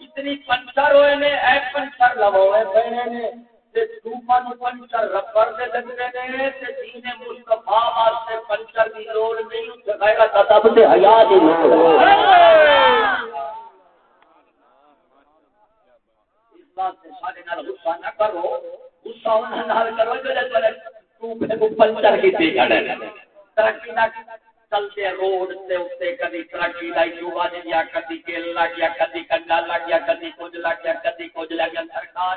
B: اتنی پنچر ہوئے نے اے پنچر لوے پے نے۔ پنچر ربر دے لگنے نے، تے دین مصطفی واسطے پنچر دی لوڑ نہیں، تے غیرت ادب تے حیا دی لوڑ. اس بات سارے نال غصہ نہ کرو، غصہ انہاں نال کرو جو تو پنچر کیتے کھڑے ترقی نہ چلتے روڈ سے اتنے کدی ترقی لائی چوبا دیا کدی کیل لگ گیا، کدی کنڈا لگ گیا، کدی کچھ لگ گیا، کدی کچھ لگ گیا۔ سرکار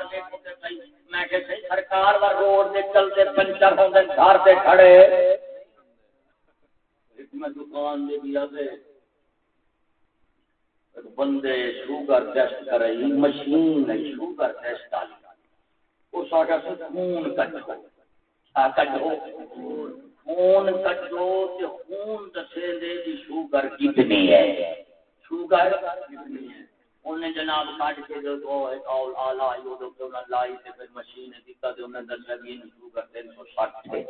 B: میں کہ صحیح سرکار و روڈ سے چلتے پنچر ہوتے گھر سے کھڑے۔ میں دکان دے دیا سے بندے شوگر ٹیسٹ کرے مشین شوگر ٹیسٹ والی۔ اس آگے خون کٹو۔ کٹو۔ خون کٹو تے خون دسے دے دی شوگر کتنی ہے۔ شوگر کتنی ہے۔ انہیں جناب کٹ کے جو تو اول اعلی یو دو تو لائی تے پھر مشین دیتا تے انہیں دسیا بھی شوگر 360 ہے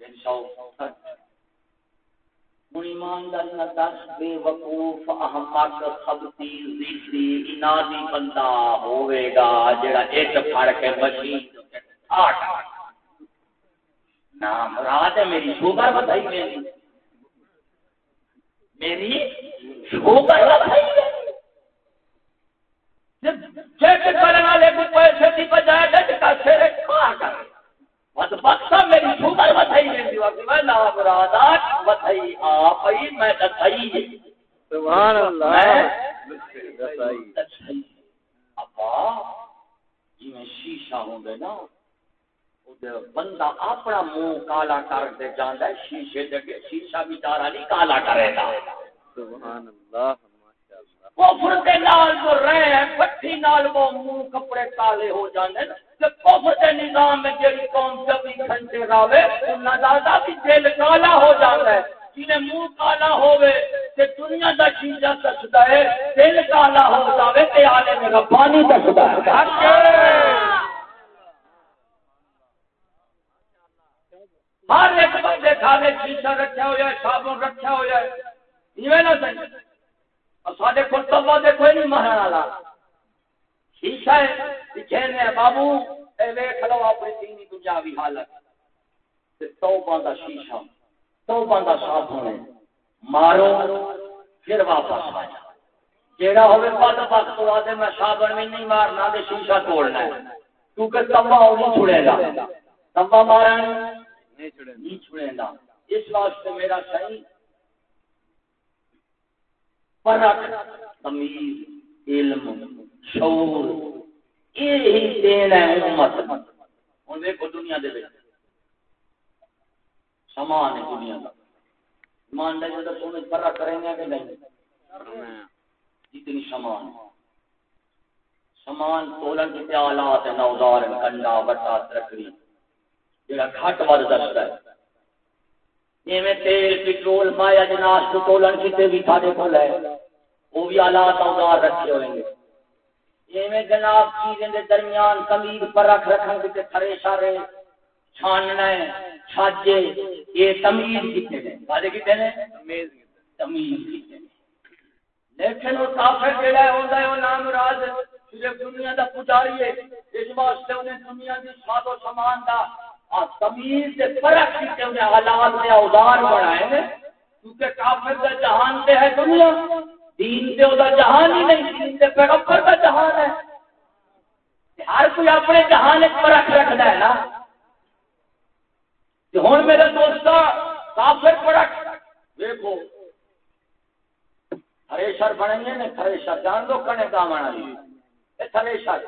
B: 360 من ایماندار نہ دس، بے وقوف احمق خبتی زیفی انادی بندہ ہوئے گا، جڑا ایک پھڑ کے مشین آٹھ نام مراد ہے میری شوگر بتائی میری۔ میری شوگر بتائی۔ چیک کرنے والے کو پیسے کی بجائے گا کہ کیسے رکھا کر۔ بدبختہ میری شوگر بتائی میری۔ وقت میں نام مراد بتائی آپ ہی میں دسائی سبحان اللہ۔ میں ابا جی میں شیشہ ہوں گے نا۔ بندہ اپنا منہ کالا کر کے جانا شیشے جگہ شیشہ بیچارا نہیں کالا کرے گا سبحان اللہ کفر کے نال جو رہے ہیں پٹھی نال وہ منہ کپڑے کالے ہو جاندے کہ کفر کے نظام میں جڑی قوم جب گھنٹے راوے انہاں زیادہ بھی دل کالا ہو جاتا ہے۔ جنہیں منہ کالا ہوے تے دنیا دا شیشہ دسدا ہے دل کالا ہو جاوے تے عالم ربانی دسدا ہے۔ ہر ایک بندے کھانے شیشہ رکھا ہوا ہے، صابن رکھا ہوا ہے۔ یہ نہ صحیح اور سارے کو توا دے کوئی نہیں مارن والا۔ شیشہ ہے، پیچھے نے بابو، اے ویکھ لو اپنی دینی دنیاوی حالت۔ توبہ دا شیشہ، توبہ دا صابن مارو، پھر واپس آ جا جیڑا ہوے پد وقت تو آدے میں صابن میں نہیں مارنا، دے شیشہ توڑنا ہے۔ کیونکہ توا نہیں چھڑے گا۔ توا مارن نہیں اس واسطے میرا صحیح فرق تمیز علم شعور یہی دین ہے امت۔ ہوں دیکھو دنیا دے سامان ہے دنیا کا ایمانداری کا سونے فرق کریں گے کہ نہیں؟ جتنی سامان۔ سامان تولن کے آلات ہے نوزار کنڈا بٹا ترکڑی۔ جڑا گھٹ ود دستا ہے۔ ایویں تیل، پٹرول، مایا جناس کو تولن کتے بھی تھاڑے کو لے وہ بھی آلات اوزار رکھے ہوئیں گے ایویں جناب چیزیں دے درمیان کمید پر رکھ رکھن کتے تھرے شارے چھاننا ہے چھاجے، یہ تمیز کتے ہیں۔ بارے کتے ہیں؟ تمیز کتے ہیں۔ لیکن وہ کافر جڑا ہے ہوندا ہے، وہ نام راز صرف دنیا دا پجاری ہے۔ اس واسطے انہیں دنیا دی ساد و سامان دا تمیز سے فرق کی کہ انہیں حالات اوزار بڑھائے ہیں۔ کیونکہ کافر جہان ہے دنیا۔ دین سے جہان ہی نہیں، دین سے پیغمبر کا جہان ہے۔ ہر کوئی اپنے جہان ایک فرق رکھتا ہے نا۔ ہوں میرے دوست کافر پڑک دیکھو، تھریشر بنے گے نا تھریشر جان دو، کنے کا والی تھریشر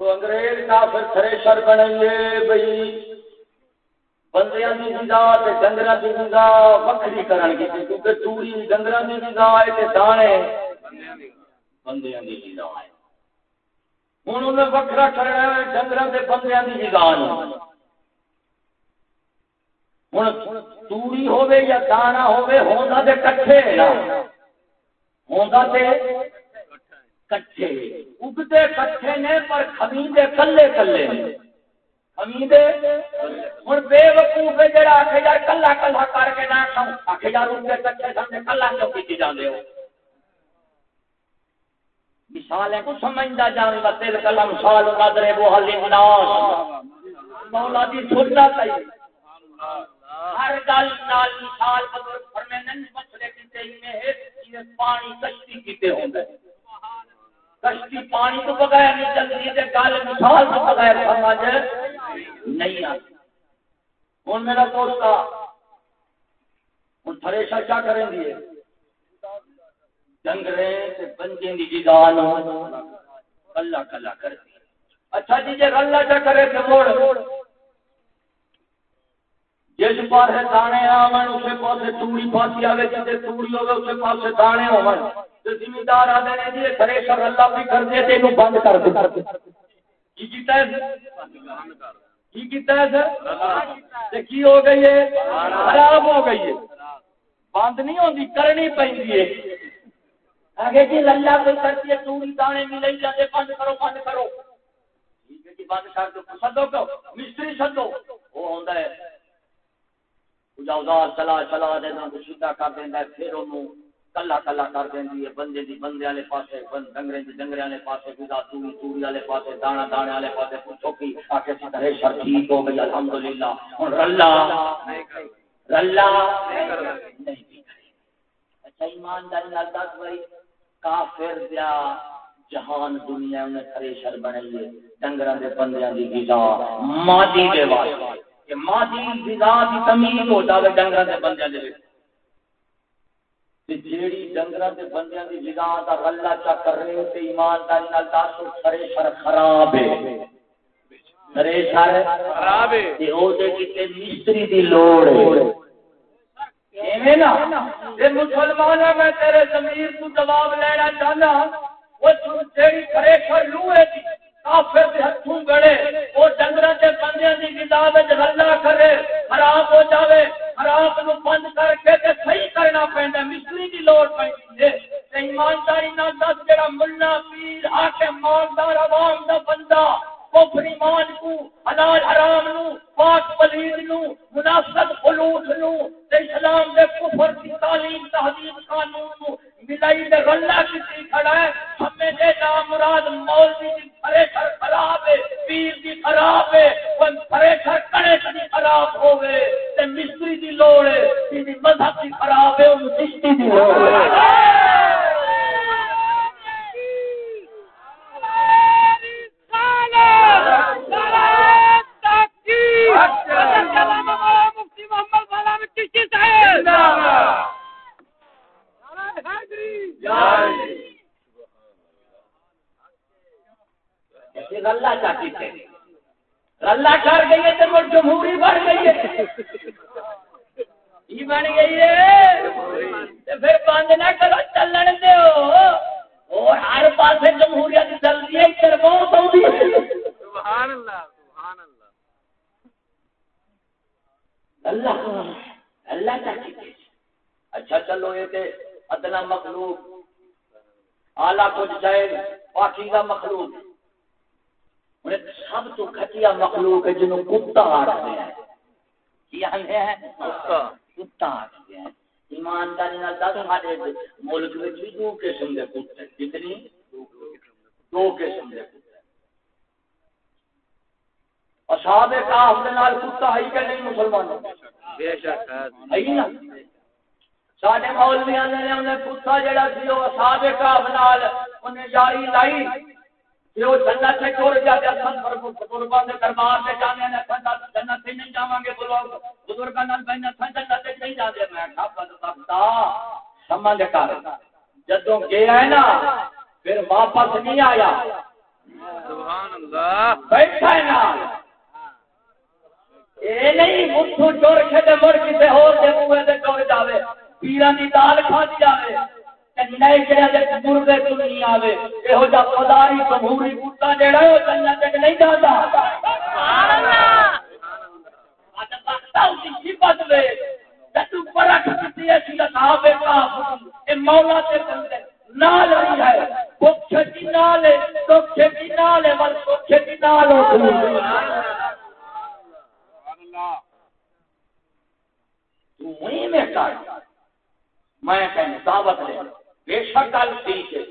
B: وہ انگریز کافر تھریشر بنیں گے بھائی بندیاں کی غذا تے ڈنگراں کی غذا وکھری کرن گے کیونکہ توری ڈنگراں کی غذا ہے تے دانے بندیاں کی غذا ہے ہن انہیں وکھرا کرنا ہے ڈنگراں تے بندیاں کی غذا ہن توری ہوے یا دانا ہوے ہوندا تے کٹھے ہوندا تے کٹھے۔ اگتے کٹھے نے پر خمیدے کلے کلے۔ خمیدے ہوں بے وقوف جڑا آخ یار کلا کلا کر کے نہ کھاؤ آخ یار اگتے کٹھے سامنے کلا کیوں کی جانے ہو؟ مثال ہے کو سمجھتا جان گا تیل کلا مثال نظرے وہ حل مولا دی سننا چاہیے ہر گل نال مثال بدل فرمے نہیں مسئلے کیتے ہیں پانی کشتی کیتے ہوندے کشتی پانی تو بغیر نہیں چلتی ہے گل مثال تو بغیر سمجھ نہیں آتی ہوں میرا دوست ہوں تھریشا کیا کریں گے؟ ڈنگرے بنجے کی جگہ کلا کلا کر اچھا جی جی رلا چا کرے تو موڑ۔ جس پاس دانے آن اسے پاس توڑی پاسی آئے جی توڑی ہوگی اسے پاس دانے ہو زمیندار آدھے نے جی کھڑے کر اللہ بھی کر دے، تے تینوں بند کر دے۔ کی کیتا ہے کی کیتا ہے سر؟ کی ہو گئی ہے؟ خراب ہو گئی ہے۔ بند نہیں ہوتی کرنی پی آگے جی للہ کوئی کرتی ہے چوڑی دانے ملے جاتے بند کرو بند کرو۔ جی، بند کر دو، سدو کو مستری سدو۔ وہ ہوتا ہے۔ اوزار چلا چلا دینا سیدھا کر دینا پھر انہوں کلا کلا کر دینی ہے۔ بندے دی بندے والے پاسے ڈنگرے دی ڈنگرے والے پاسے گزا توڑی توڑی والے پاسے، دانا دانے والے پاسے پوچھو کی، آکے سی طرح شر ٹھیک ہو گئی، الحمدللہ۔ ہن رلا۔ رلا۔ نہیں اچھا ایمان ایمانداری نال دس بھائی، کافر دیا جہان دنیا میں تھریشر بنائی ہے ڈنگراں دے بندیاں دی غذا، مادی دے واسطے۔ کہ مادی غذا دی تمیز ہو جاوے ڈنگراں دے بندیاں دے وچ۔ جیڑی ڈنگراں تے بندیاں دی جگہ دا غلہ چا کر رہے تے ایمانداری نال دسو سرے شر خراب ہے۔ سرے شر خراب ہے۔ تے او دے کیتے مستری دی لوڑ ہے۔ ایویں نا؟ اے مسلمان میں تیرے ضمیر تو جواب لینا چاہنا ہاں۔ وہ تو تیری کرے کر دی۔ کافر دے ہتھوں گڑے او ڈنگراں تے بندیاں دی غذا وچ غلہ کرے خراب ہو جاوے خراب نو بند کر کے تے صحیح کرنا پیندا مستری دی لوڑ پیندی ہے۔ تے ایمانداری نال دس جڑا ملہ پیر، حاکم، مالدار، عوام دا بندہ کفر ایمان کو حلال حرام نو، پاک پلید نو، مناسب خلوص نو، تے اسلام دے کفر دی تعلیم، تہذیب قانون نو، ملائی دے غلہ کسی کھڑا ہے، ہمیں دے نام مراد مولوی دی پرے کر خراب ہے، پیر دی خراب ہے وہ پرے کر کڑے دی خراب ہوئے تے مستری دی لوڑ ہے دی مذہب دی خراب ہے وہ مستری دی لوڑ ہے رلا چاٹی تھے رلا کر گئی ہے تو جمہوری بن گئی ہے بن گئی ہے پھر بند نہ کرو چلن دو اور ہر پاس جمہوریت چلتی ہے کرواؤ سبحان اللہ سبحان اللہ اللہ اللہ چاچی اچھا چلو یہ کہ ادنا مخلوق آلہ کچھ جائے باقی کا مخلوق سب تو گھٹیا جنہوں کتا کیا ہے۔ کتا آتے ہیں ایمانداری نہ دس ہمارے ملک میں بھی دو قسم کے کتے کتنی؟ دو قسم کے کتے اصحاب کاف دے نال کتا ہے کہ نہیں مسلمانوں؟ بے شک ہے۔ نا۔ ساڈے مولویاں نے انہیں کتا جڑا سی او اصحاب کاف نال انہیں یاری لائی۔ وہ جنت سے پر بزرگوں کے دربار سے جانے جنت سے نہیں جاواں گے بزرگ۔ بزرگوں نال بہنا تھا جنت سے نہیں جاتے میں کہا بدبختا سمجھ کر جدوں گیا ہے نا پھر واپس نہیں آیا۔
C: سبحان اللہ
B: بیٹھا ہے نا۔ اے نہیں مٹھو چور کے تے مڑ کسے ہور دے منہ تے ٹور جاوے۔ پیراں دی دال کھا جاوے۔ نئے جڑا دے مردے تو نہیں آوے۔ یہو جا خداری جمہوری کتا جڑا ہے جنت تک نہیں جاتا سبحان اللہ۔ اج بختا اسی صفت وے؟ جتو پرکھ کیتی ہے سی صاحب کا اے مولا تے بندے نال رہی ہے۔ کچھ کی نال ہے کچھ کی نال ہے بس کچھ کی نال ہو
C: سبحان اللہ۔
B: تو وہیں میں کر میں کہیں دعوت لے۔ بے شک گل ٹھیک ہے۔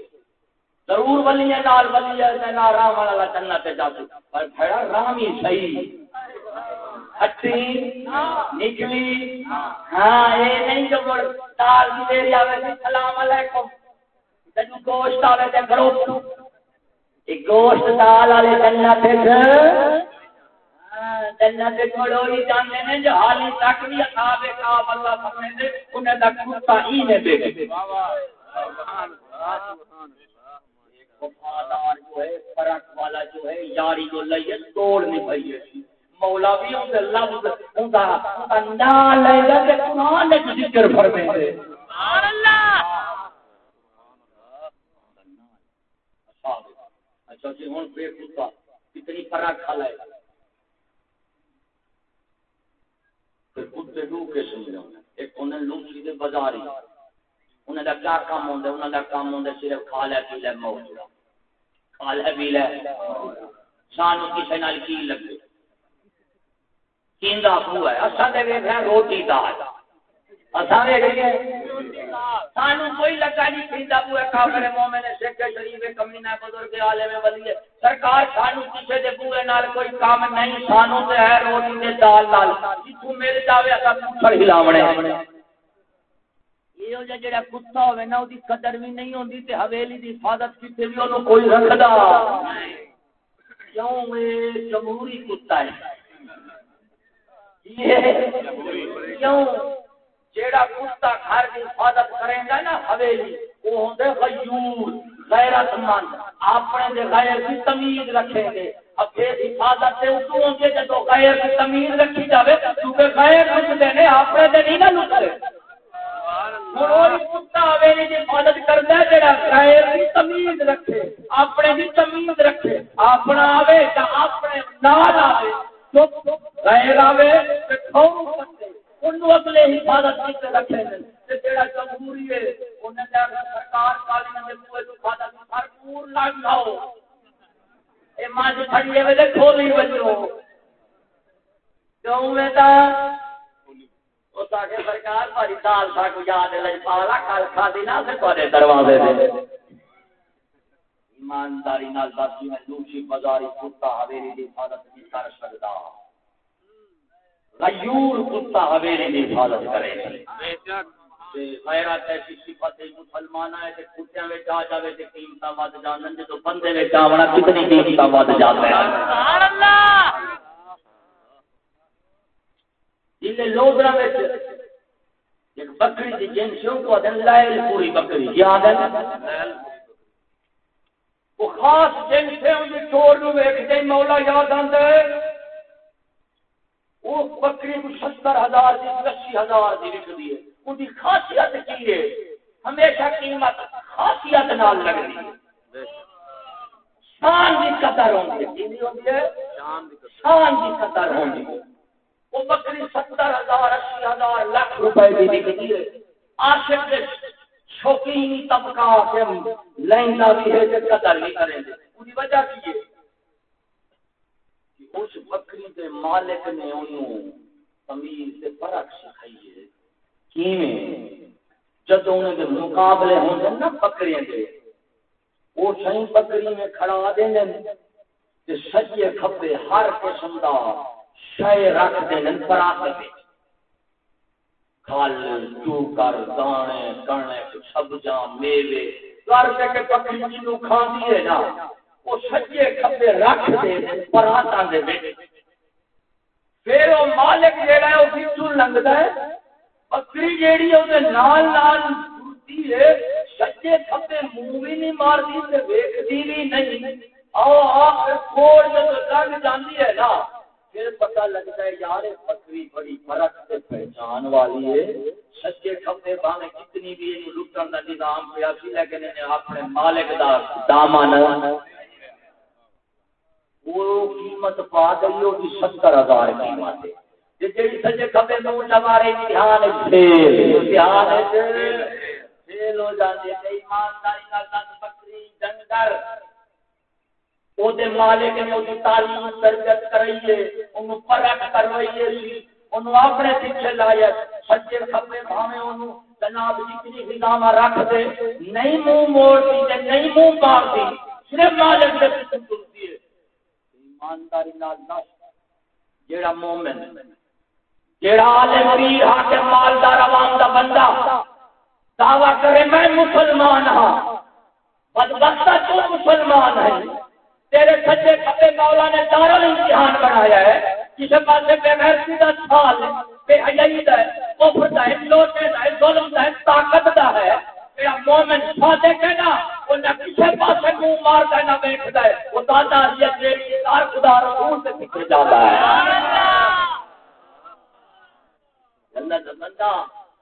B: ضرور ولی ہے نال ولی ہے تے نہ رام والا جنت تے جا پر بھڑا رام ہی صحیح۔ ہٹی نکلی۔ ہاں اے نہیں جو مڑ دال دی میری آوے تے سلام علیکم۔ تے گوشت آوے تے کرو ایک گوشت دال والے جنت تے ہاں، جنت چھوڑو ہی جانے نے، جو حالی تک بھی اصحاب کعب اللہ فرمائے دے انہیں دا کتا ہی نے دے۔ وفادار جو ہے فرق والا جو ہے یاری جو لئیے توڑ نہیں بھئی ہے مولا بھی ان کے لفظ ان کا نا لے کے قرآن نے ذکر فرمائے دے سبحان اللہ اچھا جی ہوں بے کتا کتنی فرق کھا لائے پھر کتے دو قسم دے ہوندے ایک انہیں لوسی دے بازاری انہیں دا کیا کام ہوندے انہیں دا کام ہوندے صرف کھا لے پی لے موت کھا لے پی لے سانو کسے نال کی لگے؟ کیندا خو ہے؟ اساں دے ویکھ روٹی دال۔ اساں سانو کوئی لگا نہیں، کیندا بو کافر مومن شیخ شریف کمینہ بزرگ عالم ولی سرکار سانو کسے دے بوئے نال کوئی کام نہیں سانو تے ہے روٹی دے دال نال۔ جتھوں مل جاوے اساں پھڑ ہلاونے۔ یہ جا جڑا کتا ہوے نا اودی قدر بھی نہیں ہوندی تے حویلی دی حفاظت کیتے بھی اونوں کوئی رکھدا کیوں اے جمہوری کتا ہے یہ کیوں جیڑا کتا گھر حفاظت کرے گا نا حویلی وہ ہوندے غیور غیرت مند اپنے دے غیر کی تمیز رکھیں گے اب یہ حفاظت سے اردو ہوں گے جب غیر کی تمیز رکھی جاوے کیونکہ غیر لٹتے اپنے دے نہیں نہ لٹتے کتا حویلی کی حفاظت کرتا ہے جیڑا غیر کی تمیز رکھے اپنے کی تمیز رکھے اپنا آوے یا اپنے نال آوے غیر آوے تے کھاؤ پتے انہوں اگلے حفاظت کیتے رکھے ہیں تے جیڑا جمہوری ہے انہیں جا سرکار کالی نے پوئے تو کھادا بھرپور لگ جاؤ اے ماں جی پھڑیے ویلے کھولی بچو کیوں میں دروازے ایمانداری نال بازاری کتا حویلی دی حفاظت نہیں کر سکدا غیور کتا حویلی دی حفاظت کرے۔ غیرت ایسی صفت مسلمان ہے تے کتیاں وچ آ جاوے تے قیمتاں ود جانن جے بندے وچ آونا، کتنی قیمتاں ود جاتا سبحان اللہ! جلے لوگرا وچ۔ ایک بکری دی جنسوں کو دن لائل پوری بکری، یاد ہے؟ وہ خاص جنس ہے ان چور نو ویکھتے مولا یاد آندا ہے۔ وہ بکری کو ستر ہزار دی، اسی ہزار دی وکدی ہے۔ ان کی خاصیت کی ہے؟ ہمیشہ قیمت خاصیت نال لگتی ہے۔ شان کی قدر ہوتی ہے۔ شان کی قدر ہوتی ہے۔ وہ بکری ستر ہزار، اسی ہزار لاکھ روپے کی وکدی ہے۔ عاشق کے شوقین طبقہ کے لہنگا بھی ہے کہ قدر بھی کریں گے۔ اس وجہ کی ہے؟ اس بکری کے مالک نے انہوں تمیز سے فرق سکھائی ہے۔ کیویں؟ جب انہیں کے مقابلے ہوں گے نا بکریاں کے وہ صحیح بکری میں کھڑا دیں۔ گے کہ سجے کھپے ہر قسم کا شے رکھ دیں گے پراخت کھل، چوکر، دانے کڑنے سبزاں، میوے۔ کر کے کہ بکری جنوں کھاندی ہے نا وہ سجے کھبے رکھ دے پراتاں دے وچ۔ پھر وہ مالک جیڑا ہے وہ کتوں لنگدا ہے۔ بکری جیڑی ہے وہ نال نال ٹرتی ہے۔ سجے کھبے منہ بھی نہیں مارتی تے ویکھدی بھی نہیں۔ آؤ آخر تھوڑ جب لنگ جاندی ہے نا۔ پھر پتہ لگتا ہے یار بکری بڑی فرق سے پہچان والی ہے۔ سچے کھبے بانے کتنی بھی لٹن کا نظام پیا سی لیکن انہیں اپنے مالک دا دامن وہ قیمت پا گئی وہ ستر ہزار قیمت ہے۔ جی سچے کھبے منہ لگا رہے امتحان امتحان فیل ہو جاتے ایمانداری بکری ڈنگر مالک نے تعلیم تربیت کرائیے انہوں پرکھ کروائیے جی۔ انہوں اپنے پیچھے لایا سچے کپڑے بھاوے انہوں جناب جتنی ہداوا رکھ دے، نہیں منہ موڑتی تے نہیں منہ مارتی صرف مالک کے پیچھے چلتی ہے۔ ایمانداری نال نہ جیڑا مومن، جیڑا عالم پیر ہاں حاکم مالدار عوام دا بندہ، دعویٰ کرے میں مسلمان ہاں۔ بدبختہ تو مسلمان ہے۔ تیرے سچے کپے مولا نے دارل امتحان بنایا ہے۔ کسی پاس بے محرسی کا سال بے حیائی ہے، کفر دا ہے، لوٹے دا ہے، ظلم دا ہے، طاقت دا ہے، میرا مومن صادق ہے نا، وہ نہ کسی پاس منہ مارتا ہے، نہ بیٹھتا ہے۔ وہ دادا یہ تیری دار خدا رسول سے پیچھے جاتا ہے۔ اللہ کا بندہ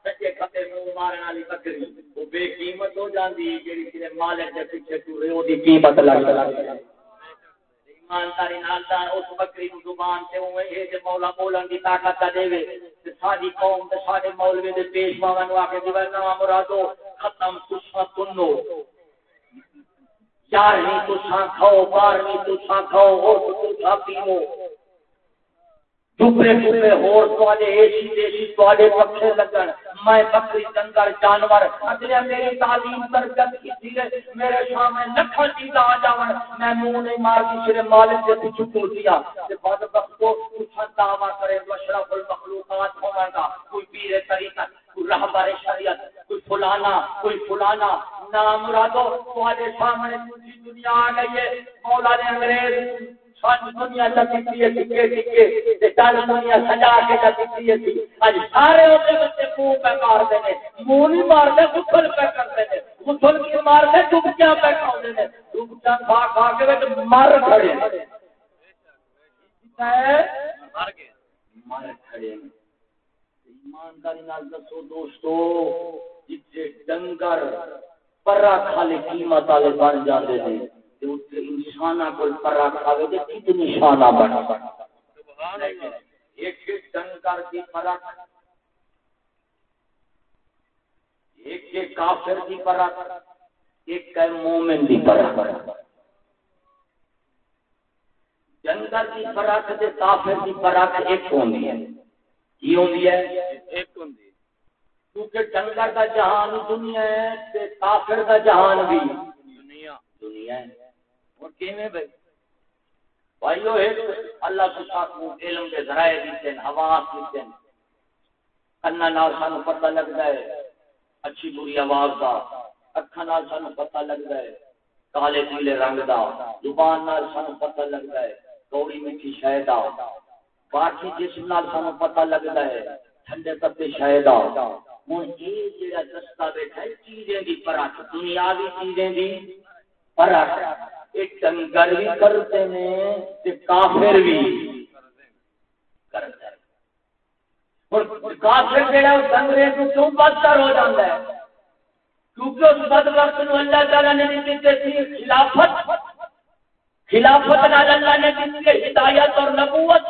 B: سچے کپے منہ مارنے والی بکری، وہ بے قیمت ہو جاندی جیڑی تیرے مالک دے پیچھے ٹورے وہ دی قیمت لگ جاتی ایمانداری نال اس بکری نو زبان تے اوے اے تے مولا بولن دی طاقت دے وے، تے ساری قوم تے سارے مولوی دے پیش باواں نو آکے دیوے نو مرادو، ختم تسا نو یار نہیں تسا کھاؤ بار نہیں تسا کھاؤ اور تسا پیو ٹکڑے ٹکڑے ہور تواڈے ایسی دیسی تواڈے پکھے لگن۔ میں بکری ڈنگر جانور، اگلے میری تعلیم تربیت کیتی ہے میرے سامنے لکھاں چیزاں آ جاون۔ میں منہ نہیں مار کے سرے مالک دے پیچھے ٹر دیا۔ تے بعد وقت کو کچھ دعویٰ کرے اشرف المخلوقات ہونا گا۔ کوئی پیر طریقت کوئی رہبر شریعت، کوئی فلانا کوئی فلانا۔ نام مرادو، تواڈے سامنے دنیا آ گئی ہے۔ مولا نے انگریز دنیا دیتی ہے دنیا سجا کے دیتی ہے اج سارے بچے منہ پہ منہ نہیں پہ کی ڈبکیاں پہ ڈبکیاں کھا کھا کے مر کھڑے۔ مر کھڑے۔ ایمانداری نال دسو دوستو، جتھے ڈنگر پرا کھالے قیمت والے بن جاتے ہیں انسان کو پرا کھاوے تو کتنی شانہ بنا؟ ایک پرکھ ایک کے کافر ایک مومن پرکھ تے کافر ایک ہوندی ہے؟ کی ہوندی ہے۔ ایک ہوندی کیونکہ جہان دنیا ہے تے کافر کا جہان بھی دنیا۔ دنیا ہے۔ اور کیویں بھائی بھائیو، ایک اللہ کو ساتھ علم کے ذرائع دیتے ہیں حواس دیتے ہیں کنا نال سانو پتہ لگتا ہے اچھی بری آواز دا۔ اکھا نال سانو پتہ لگتا ہے کالے پیلے رنگ دا۔ زبان نال سانو پتہ لگتا ہے کوڑی میٹھی شے دا۔ باقی جسم نال سانو پتہ لگتا ہے ٹھنڈے پتے شے دا۔ ہن یہ جڑا دستا بیٹھا ہے، چیزیں دی پرکھ، دنیاوی چیزیں دی پرکھ۔ ڈنگر بھی کرتے ہیں کافر بھی۔ کرتے کافر کیوں بدتر ہو جاتا ہے؟ کیونکہ اس بد وقت اللہ نے دیتے تھی خلافت۔ خلافت نال اللہ نے دیتی ہدایت اور نبوت۔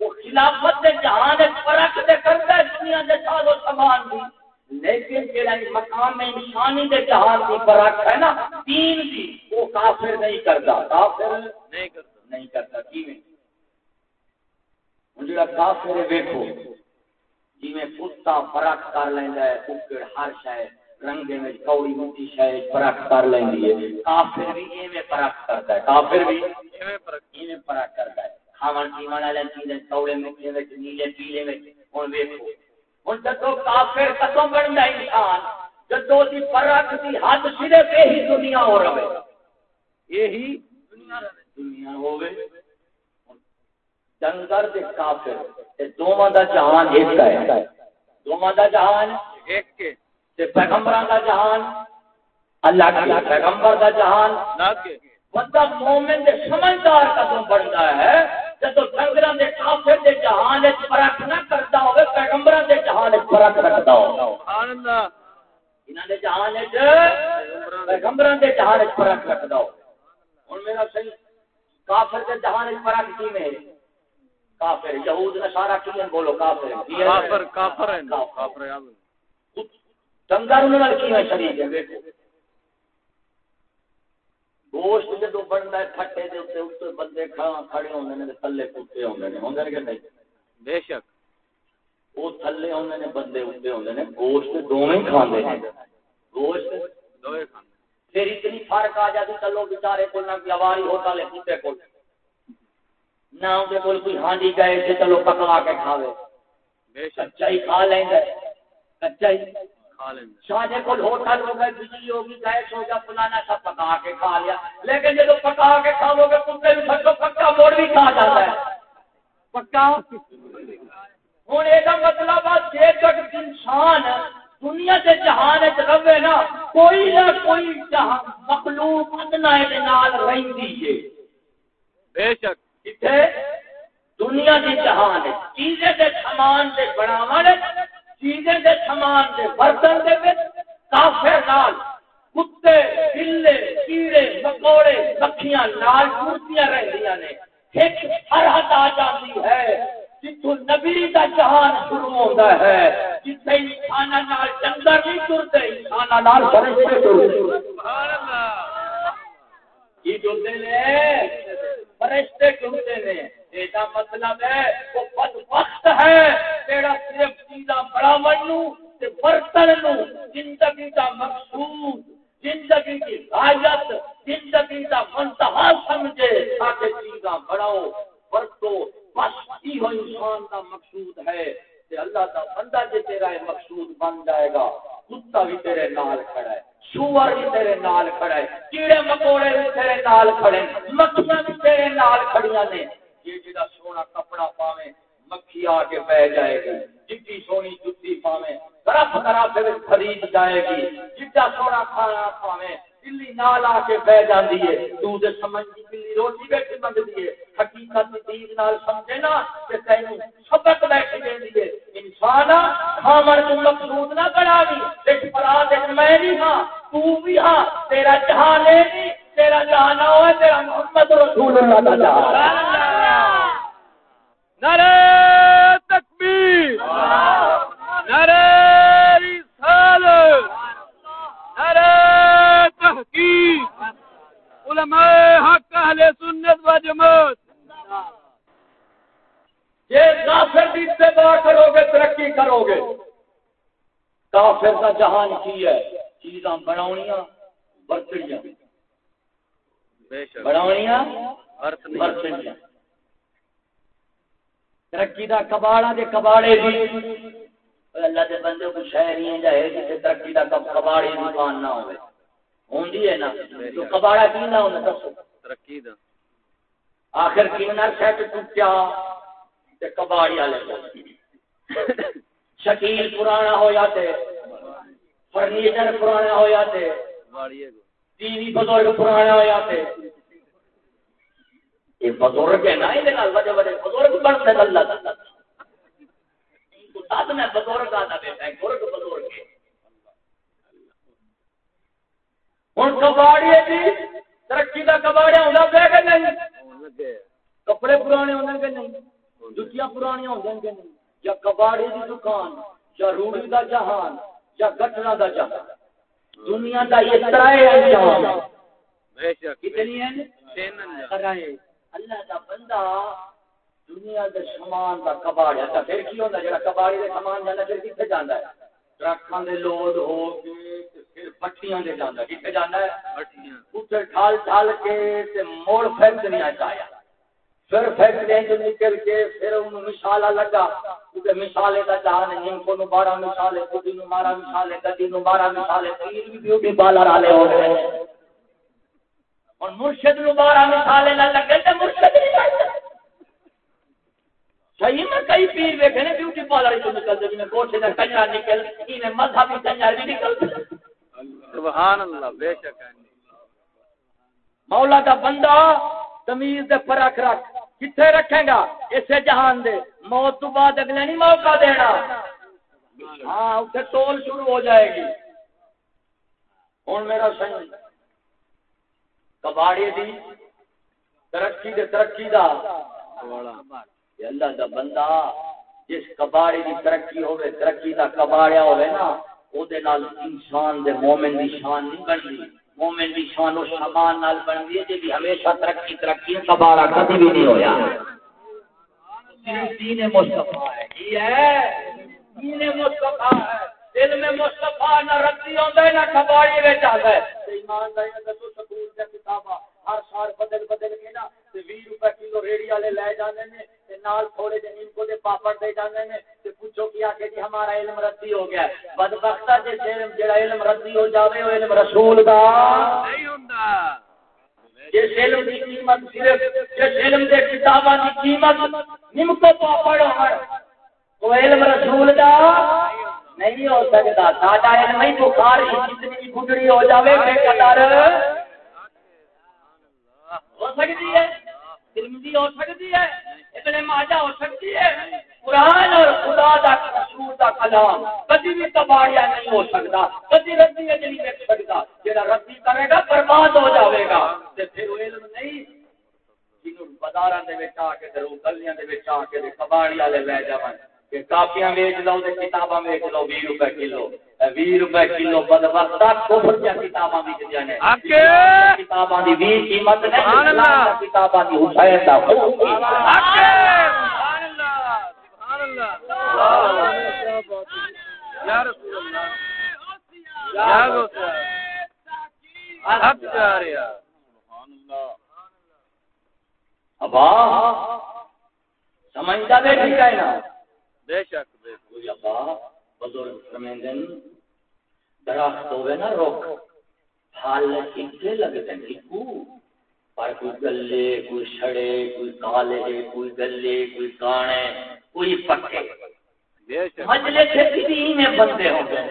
B: وہ خلافت جہان فرق دے کرتا ہے دنیا کے سال و سامان بھی لیکن جڑا مقام انسانی دے جہان دی برک ہے نا، دین دی، وہ کافر نہیں کرتا۔ کافر نہیں کرتا۔ نہیں کرتا۔ کیویں؟ جڑا کافر ہے ویکھو، جویں کتا فرق کر لیندا ہے ککڑ ہر شے، رنگے میں کوڑی موٹی شے فرق کر لیندی ہے۔ کافر بھی ایویں فرق کرتا ہے۔ کافر بھی ایویں فرق ایویں فرق کرتا ہے۔ کھاون پیون والے چیزیں، کوڑے مٹی نیلے پیلے وچ، ہن ویکھو۔ ہوں جدو کافر کتوں بنتا انسان جدو دی فرق دی حد صرف یہی دنیا ہو رہے یہی دنیا ہوے ڈنگر دے کافر تے دوواں دا جہان ایک ہے دوواں دا جہان
C: ایک کے
B: تے پیغمبراں دا جہان اللہ کے پیغمبر دا جہان
C: نہ کے
B: بندہ مومن دے سمجھدار کدوں بنتا ہے جدو ڈنگراں دے کافر دے جہان وچ فرق نہ کردا ہوے پیغمبراں دے جہان وچ فرق رکھدا ہو
C: سبحان اللہ۔
B: انہاں دے جہان وچ پیغمبراں دے جہان وچ فرق رکھدا ہو ہن میرا صحیح کافر دے جہان وچ فرق کیویں ہے؟ کافر یہود نصارا کیوں بولو؟ کافر؟
C: کافر کافر ہے۔ کافر۔ ہے
B: ڈنگر انہاں کیویں شریک ہے؟ دیکھو۔ گوشت جدو بنتا ہے پھٹے دے اوتے اوتے بندے کھڑا کھڑے ہوندے نے تھلے کتے ہوندے نے ہوندے کہ نہیں؟
C: بے شک۔
B: وہ تھلے ہوندے نے بندے اوتے ہوندے نے گوشت دوویں کھاندے نے گوشت
C: دوئے کھانے
B: پھر اتنی فرق آ جاتی چلو بیچارے کو نہ بیواری ہوتا لے کتے کو نہ ان کے کول کوئی ہانڈی گئے تھے چلو پکا کے کھاوے۔
C: بے شک۔
B: کچا ہی کھا لیں گے کچا ہی۔
C: کھا لیں
B: شاہجے کو ہوٹل ہو گئے بجلی ہوگی گیس ہو گیا فلانا سب پکا کے کھا لیا۔ لیکن جب پکا کے کھاؤ گے کتے بھی سچو پکا موڑ بھی کھا جاتا ہے۔ پکا؟ ہوں یہ مطلب تک انسان دنیا کے جہان چ رہے نا کوئی نہ کوئی مخلوق ادنا ہے۔
C: بے شک۔
B: دنیا کی جہان چیزیں سامان دے بناون چیزیں دے سامان دے برتن دے وچ، کافر نال، کتے بلے کیڑے، مکوڑے مکھیاں نال کرسیاں رہندیاں نے۔ ایک فرحت آ جاتی ہے جتوں نبی دا جہان شروع ہوتا ہے جتھے انسان نال جنگل نہیں ٹرتے انسان نال فرشتے ٹرتے۔
C: سبحان اللہ۔
B: یہ ٹرتے نے؟ فرشتے ٹرتے نے۔ یہ مطلب ہے وہ بد وقت ہے تیرا صرف چیزاں بڑھاون نو تے برتن نو زندگی دا مقصود زندگی کی غایت زندگی دا منتہا سمجھے تاکہ چیزاں بڑھاؤ برتو بس یہ انسان دا مقصود ہے تے اللہ دا بندہ جے تیرا مقصود بن جائے گا کتا بھی تیرے نال کھڑا ہے سور بھی تیرے نال کھڑا ہے کیڑے مکوڑے بھی تیرے نال کھڑے مکھیاں بھی تیرے نال کھڑیاں نے یہ جڑا سونا کپڑا پاوے مکھی آ کے بہ جائے گی جتنی سونی جتی پاوے طرف طرف سے خرید جائے گی جتا سونا کھانا پاوے بلی نال آ کے بہ جاندی ہے تو دے سمجھ دی بلی روٹی بیٹھی منگدی ہے حقیقت دین نال سمجھے نا تے تینوں سبق بیٹھ دیندی ہے انسان کھاون مقصود نہ بناوی میں نہیں ہاں تو بھی ہاں تیرا جہان نہیں تیرا جہان ہے تیرا محمد رسول اللہ کا جہان۔
C: نعرہ تکبیر۔ نعرہ رسالت۔ نعرہ تحقیق۔ علماء حق، اہل سنت و جماعت۔
B: یہ کافر کی اتباع کرو گے، ترقی کرو گے۔ کافر کا جہان کی ہے؟ چیزاں بناونیاں برتنیاں برتنیاں ترقی دا کباڑا دے کباڑے دی۔ اللہ دے بندے کو شہر ہی جائے جسے ترقی دا کب کباڑی دکان نہ ہوے ہوندی ہے نا؟ تو کباڑا کی نہ ہونا دسو۔
C: ترقی دا۔
B: آخر کینر سیٹ ٹوٹیا تے کباڑی والے شکیل پرانا ہویا تے فرنیچر پرانا ہویا تے۔
C: واڑیے کو
B: ٹی وی بزرگ پرانا ہویا تے یہ بزرگ ہے نا یہ بزرگ بنتے اللہ ساتھ میں بزرگ آتا بیٹا ہے بزرگ ہے ہوں کباڑی ترقی کا کباڑیا ہوتا پہ کہ نہیں؟ کپڑے پرانے ہونے کے نہیں؟ جتیاں پرانی ہونے کے نہیں؟ یا کباڑی کی دکان، یا روڑی کا جہان، یا گٹرا کا جہان۔ دنیا کا یہ ترائے انجام۔ کتنی ہیں؟ ترائے۔ اللہ کا بندہ دنیا کے سامان کا کباڑیا تو پھر کی ہوتا جا کباڑی کے سامان جانا پھر کتنے جانا ہے؟ ٹرکاں دے لوڈ ہو کے پھر پٹیاں دے جانا ہے۔ اتنے ٹھال ٹھال کے تے موڑ فیکٹریاں چایا پھر فیکٹری جو نکل کے پھر ان لگا۔ کیونکہ مثالے کا جہان ہے ان کو بارہ مثالے کدی نو بارہ مثالے کدی نو بارہ مثالے تیر بھی بیوٹی پارلر والے ہو گئے۔ اور مرشد نو بارہ مثالے نہ لگے تو مرشد نہیں بنتا صحیح میں کئی پیر ویکھے نے بیوٹی پارلر تو نکلتے میں کوٹھے کا کنجا نکل انہیں مذہبی کنجا بھی نکلتے
C: سبحان اللہ بے شک ہے۔
B: مولا دا بندہ تمیز دے فرق رکھ۔ کتنے رکھے گا؟ اسے جہان دے۔ موت تو بعد اگلے نہیں موقع دینا۔ ہاں اسے ٹول شروع ہو جائے گی۔ ہوں میرا سنگ، کباڑی دی ترقی دے ترقی دا۔ یہ اللہ دا بندہ، جس کباڑی دی ترقی ہوے ترقی دا کباڑیا ہوے نا او دے نال انسان دے مومن دی شان نہیں بنتی مومن دی شان و شمان نال بنتی ہے جی ہمیشہ ترقی ترقی کبارا کبھی بھی نہیں ہویا۔ دین مصطفیٰ ہے۔ یہ ہے۔ دین مصطفیٰ ہے۔ علم مصطفیٰ نہ رتی ہوندا ہے نہ کباڑی وچ آندا ہے۔ ایمان دا یہ تو سکول دے کتاباں ہر سال بدل بدل کے نا تے 20 روپے کلو ریڑی والے لے جاندے نے تے نال تھوڑے جے نیم کو دے پاپڑ دے جاندے نے تے پوچھو کیا کہ جی ہمارا علم رتی ہو گیا ہے۔ بدبختہ جے علم جڑا علم رتی ہو جاوے او علم رسول دا۔
C: نہیں ہوندا۔
B: جس علم کی قیمت صرف جس علم دے کتاباں دی قیمت نیم کو پاپڑ ہون وہ علم رسول دا نہیں ہو سکتا۔ ساڈا علم ہی بخاری جتنی گڈڑی ہو جاوے بے قدر ہو سکتی ہے۔ ترمذی ہو سکتی ہے۔ ابن ماجہ ہو سکتی ہے۔ قرآن اور خدا دا رسول دا کلام۔ کبھی بھی کباڑیا نہیں ہو سکتا۔ کبھی ردی نہیں دیکھ سکتا۔ جڑا ردی کرے گا، برباد ہو جاوے گا۔ تے پھر وہ علم نہیں۔ جنوں بازاراں دے وچ آ کے تے گلیاں دے وچ آ کے کباڑی والے لے جاون۔ کاپیاں ویچ لو کتاباں ویچ لو 20 روپے کلو۔ 20 روپے کلو کفر دی کتاباں کتاباں دی 20 قیمت نہیں۔ کتاباں دی حسین دا ابا سمجھدا بیٹھی ہے نا
C: بے شک بے
B: کوئی ابا بزرگ فرمیندن درخت ہوئے نا رخ۔ پھل اکے لگتے ہیں اکو پر کوئی گلے کوئی چھڑے کوئی کالے کوئی گلے کوئی کانے کوئی پکے
C: بے شک۔
B: مجلے سے بھی میں بندے ہوں گے۔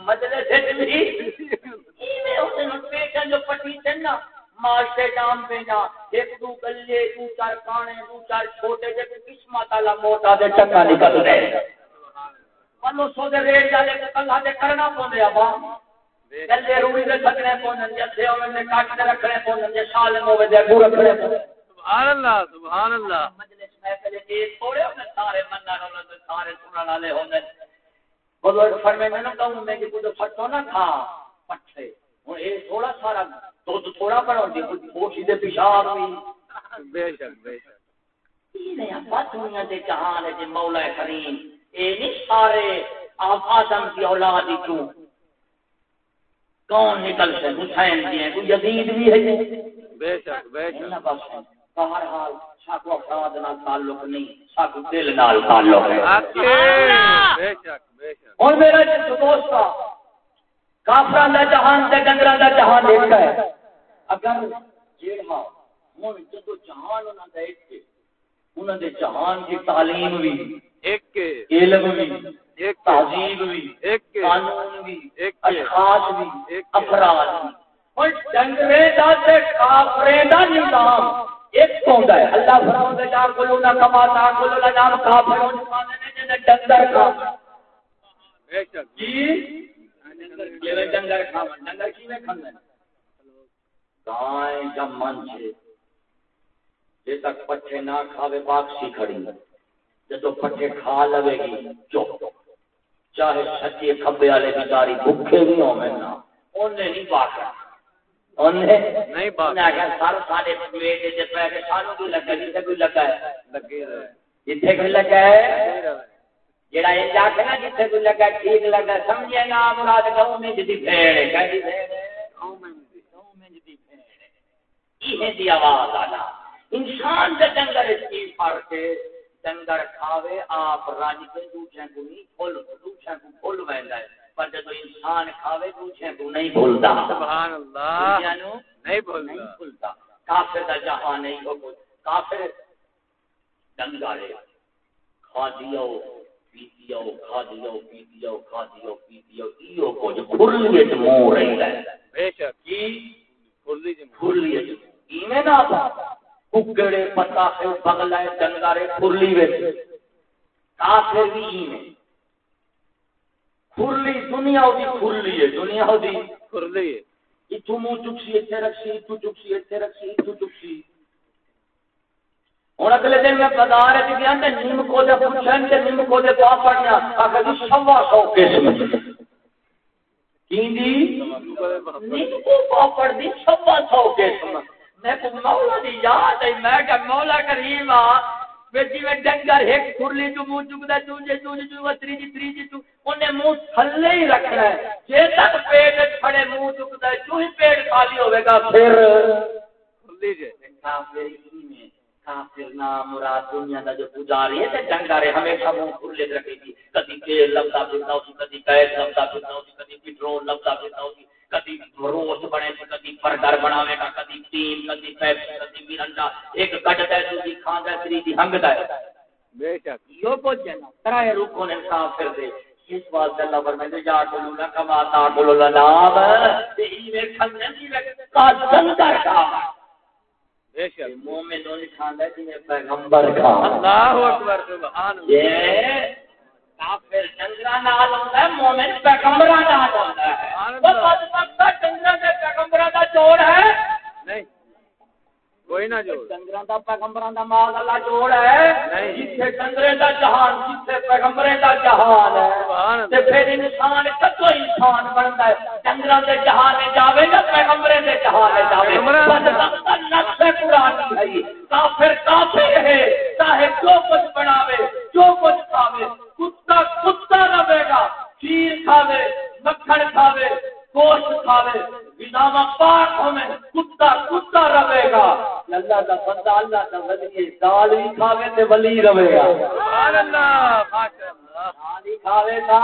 B: مجلے سے بھی میں اس نے پیٹن جو پٹی تھے ماشے جام پہ جا ایک دو گلے دو چار کانے دو چار چھوٹے جے قسمت والا موٹا دے چکا نکل رہے۔ پنو سو دے ریٹ جالے کو کلا دے کرنا پوندے ابا گلے روڑی دے سکنے پوندن جے تھے ہوے نے کاٹ دے رکھنے پوندن جے سال ہوے دے گو رکھنے پوندن
C: سبحان اللہ سبحان اللہ۔
B: مجلس میں پہلے ایک تھوڑے ہونے سارے مننا ہونے سارے سنن والے ہونے بزرگ فرمے میں نہ کہوں میں کہ کچھ پھٹو نہ کھا پٹھے۔ ہن اے تھوڑا سارا دودھ تھوڑا بڑا دے پیشاب بھی۔
C: بے شک بے شک۔
B: یہ نہیں اپا دنیا دے جہان ہے جے مولا کریم۔ اے نہیں سارے آپ آدم کی اولاد ہی تو کون نکل سے حسین دی ہے کوئی یزید بھی ہے
C: بے شک بے
B: نہ
C: شک
B: بس بہرحال ساکو افراد نال تعلق نہیں ساکو دل نال تعلق ہے۔
C: اکے بے شک بے شک۔
B: اور میرا جس دوست کافران دا جہان تے ڈنگراں دا جہان ایک ہے۔ اگر جیڑا ہن جدو جہان انہاں دا ایک ہے انہاں دے جہان دی تعلیم بھی
C: ایک
B: علم بھی
C: ایک
B: تہذیب بھی
C: ایک
B: قانون بھی
C: ایک
B: اشخاص بھی
C: ایک
B: افراد بھی اور ڈنگرے دا تے کافرے دا نظام ایک ہوندا ہے۔ اللہ فرماؤں دے جا کلو نہ کما تا کلو نہ نام کافروں نے نے ڈنگر کا
C: بے شک۔
B: جی ڈنگر کھاون ڈنگر کیویں کھاندے گائے جب من چھے۔ جے تک پٹھے نہ کھاوے باکسی کھڑی جدو پٹھے کھا لوے گی چپ۔ چاہے سچے کھبے والے بیچاری بھوکے بھی ہوں میں نا۔ انہیں نہیں باکا
C: نہیں
B: سارے بھی لگا؟ جیسے کوئی لگا ہے۔
C: لگے رہے۔
B: جتھے کوئی لگا ہے۔ جڑا یہ جا کے نا جتھے کوئی لگا ٹھیک لگا سمجھے نا مراد گاؤں میں جدی بھیڑ ہے۔ دی بھیڑ ہے
C: قوم میں بھی
B: گاؤں میں جدی بھیڑ ہے۔ یہ دی آواز آنا۔ انسان دے ڈنگر اس کی پڑھ کے ڈنگر کھاوے آپ راج کے دوسرے کو نہیں کھول دوسرے کو کھول ویندا ہے۔ پر جب انسان کھاوے دوسرے کو نہیں بھولتا
C: سبحان اللہ۔
B: دنیا نو
C: نہیں
B: نہیں
C: بولتا
B: بھولتا کافر دا جہاں نہیں ہو کافر ڈنگارے کھا دیو۔ پی دیو کھا دیو پی دیو کھا دیو پی دیو ایو کچھ کھرلیت منہ رہی ہے
C: بے شک
B: کی
C: کھرلی جی
B: کھرلیت ایویں نہ ککڑے پتا ہے بغلے ڈنگارے کھرلی وچ کافر بھی ایویں کھرلی دنیا دی کھرلی ہے دنیا دی
C: کھرلی ہے
B: اتو منہ چکسی اتنے رکھی اتو چکسی اتنے رکھی اتو چکسی ہوں اگلے دن میں بازار گیا نیم کو دے پوچھن تے نیم کو دے پا پڑیا آخر جی سوا سو قسم کیندی نیم کو پا پڑ دی سوا سو قسم میں کو مولا دی یاد ہے، میں کہ مولا کریم آ۔ بیٹی جی میں ڈنگر ایک کھرلی جو منہ جو تری جی تری جی تو انہیں منہ تھلے ہی رکھنا ہے۔ جے تک پیٹ کھڑے منہ ہے جو ہی پیٹ خالی ہوے گا۔ پھر
C: کھرلی
B: میں نام مراد دنیا دا جو پجاری ہے تے ڈنگارے ہمیشہ منہ کھلے رکھے گی۔ کدی تیل لبدا پھرتا اسی کدی گیس لبدا پھرتا اسی کدی پیٹرول لبدا پھرتا اسی کدی روس بنے تے کدی برگر بناوے گا کدی ٹیم کدی پیپسی کدی مرنڈا ایک کٹدا ہے دوسری کھاندا ہے دی ہنگدا ہے
C: بے شک۔
B: یہ پوچھے نا ترائے رکو نے کافر دے۔ اس واسطے اللہ فرمائے یا کلو نہ کما تا کلو لنام تے ای میں جی میں کا ڈنگر کا
C: بے شک.
B: مومن کھاندا جی میں پیغمبر کا
C: اللہ اکبر سبحان اللہ.
B: یہ کافر ڈنگرا نال ہوندا ہے مومن پیغمبرا نال ہوندا ہے۔ وہ بد وقت ڈنگرا دے پیغمبرا دا جوڑ ہے۔
C: نہیں کوئی نہ جو
B: ڈنگرا دا پیغمبرا دا مال اللہ جوڑ ہے۔ جتھے ڈنگرے دا جہان جتھے پیغمبرے دا جہان ہے۔ تے پھر انسان کتو انسان بنتا ہے؟ ڈنگرا دے جہان میں جاوے گا پیغمبرے دے جہان میں جاوے وقت نفس قرآن ہے کافر کافر ہے۔ چاہے جو کچھ بناوے جو کچھ کھاوے کتا کتا رہے گا کھیر کھاوے مکھن کھاوے گوشت کھاوے غذا پاک ہوے کتا کتا رہے گا۔ اللہ دا بندہ اللہ دا ولی دال بھی کھاوے تے ولی رہے گا۔
C: سبحان اللہ ماشاء اللہ
B: دال ہی کھاوے گا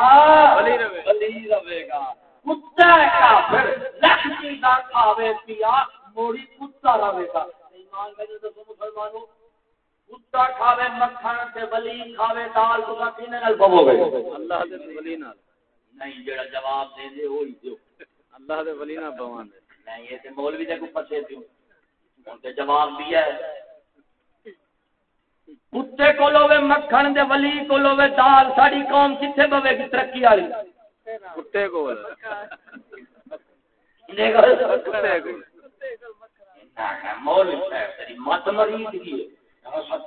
C: ولی رہے۔
B: ولی رہے گا۔ کتا کافر لکھ چیزاں کھاوے پیا موڑی کتا رہے گا۔ ایمان میں تو مسلمانوں کتا کھاوے مکھن تے ولی کھاوے دال تو کینے نال پوو گے
C: اللہ دے ولی نال۔
B: نہیں جڑا جواب دے دے وہی دیو۔
C: اللہ دے ولی نال بوان دے۔
B: نہیں یہ تے مولوی دے کو پھسے دیو۔ ہن تے جواب دیا ہے۔ کتے کو لوے مکھن دے ولی کو لوے دال ساڈی قوم کتھے بوے گی ترقی والی؟
C: کتے کو
B: دے گا
C: کتے کو
B: مولوی صاحب تیری مت مریض کی ہے۔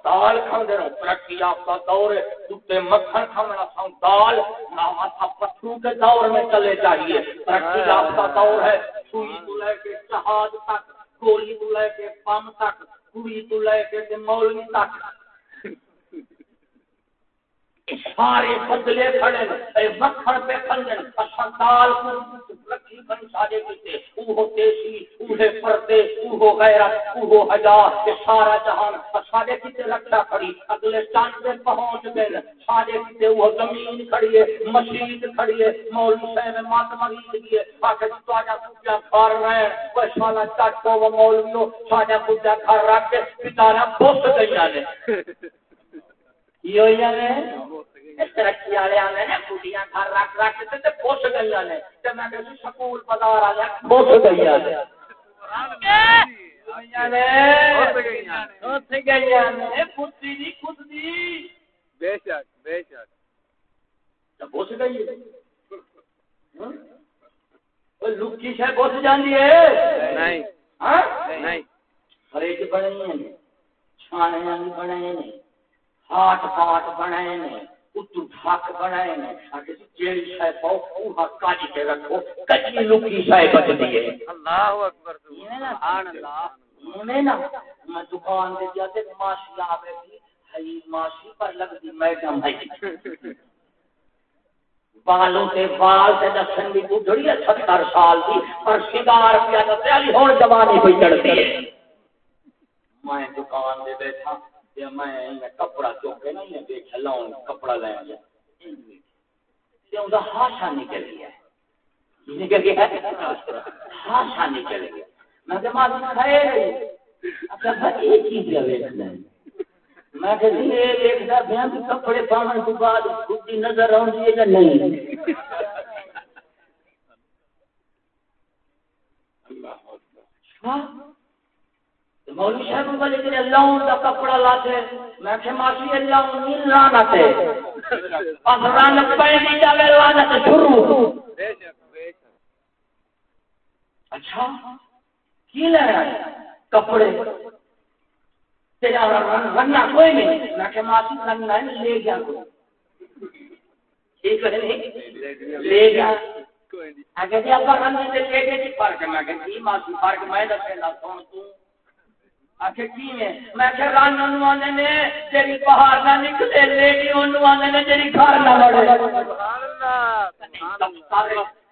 B: دال کھاندے رہو ترقی یافتہ دور ہے کتے مکھن کھانا ساؤں دال نہ ماتھا پتھروں کے دور میں چلے جائیے۔ ترقی یافتہ دور ہے سوئی تو لے کے جہاز تک گولی تو لے کے پم تک کوئی تو لے کے مولوی تک۔ سارے بدلے کھڑے اے مکھن پہ کھندن اساں دال کو رکھی کھن سارے کیتے اوہ دیسی، اوہ پردے، اوہ غیرت، اوہ حیا کہ سارا جہان۔ سارے کیتے رکھا کھڑی، اگلے چاند پہ پہنچ گئے۔ سارے کیتے وہ زمین کھڑی ہے، مسجد کھڑی ہے، مولوی صاحب مات مریض کی ہے۔ آخر تو آجا پوجا کر رہے وہ سالا چاٹو وہ مولویوں ساجا پوجا گھر رکھ کے بیچارہ بس گئی نے۔ یہ ہوئی نے ترقی والے آنے نے کڑیاں گھر رکھ رکھ کے تے پوس گئی نے تے میں کہ سکول بازار آ گیا پوس گئی نے
C: پوس گئیاں
B: گئی نے خودی دی خود دی
C: بے شک بے شک
B: پوس گئی لکی شہ پوس جاندی ہے
C: نہیں
B: ہاں
C: نہیں
B: فریج بنے نے چھانے بنے نے ہاتھ پاٹ بنے نے اتو ڈھک بنائے نے اگر جیڑی شے پاؤ اوہ کاجی کے رکھو کچی لکی شے بچتی ہے۔
C: اللہ اکبر سبحان اللہ
B: میں نا میں دکان دے جاتے ماشی آوے گی ہئی ماشی پر لگ دی میڈم بالوں تے بال تے دسن ہے سال دی پر شگار پیا دسے علی ہون جوانی پہ ہے۔ میں دکان دے بیٹھا۔ تے میں کپڑا چوکے نا انہیں دیکھا لاؤں کپڑا لے آیا ہاشا نکل گیا نکل گیا ہاشا نکل گیا میں کہ ماں خیر اچھا بھائی یہ چیز ہے میں کہ یہ دیکھتا پیا کہ کپڑے پاون تو بعد خود نظر آؤں ہے یا نہیں ہاں مولوی صاحب بولے کہ اللہ کا کپڑا لاتے میں کہ ماسی اللہ نہیں لانا تے اب ران پے نہیں جاوے لانا تے شروع۔ اچھا کی لے رہا ہے کپڑے تیرا رنگنا کوئی نہیں۔ میں کہ ماسی رنگنا ہے لے جا کو ٹھیک ہے نہیں لے جا اگر جی آپ رنگ سے لے کے فرق میں کہ جی ماسی فرق میں دسے لا تو؟ کی میں کہ رن انوانے نے تیری پہاڑ نہ نکلے لیڈی انوانے نے تیری گھر نہ لڑے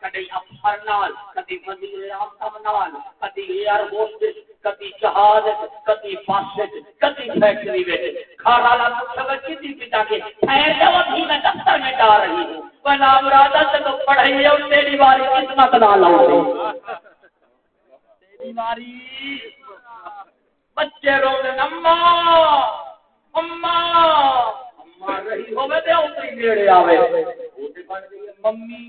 B: کدی افسر نال کدی وزیر اعظم نال کدی ایئر ہوسٹس کدی جہاز کدی بس کدی فیکٹری وچ۔ گھر والا پوچھے کدی پتا کے جو بھی میں دفتر میں جا رہی ہوں۔ وہ نام رادا سے تو پڑھائی ہے تیری باری قسمت نہ لاؤ تیری باری بچے رو دے اما اما اما رہی ہوے تے اوتری نیڑے آوے او تے بن گئی ممی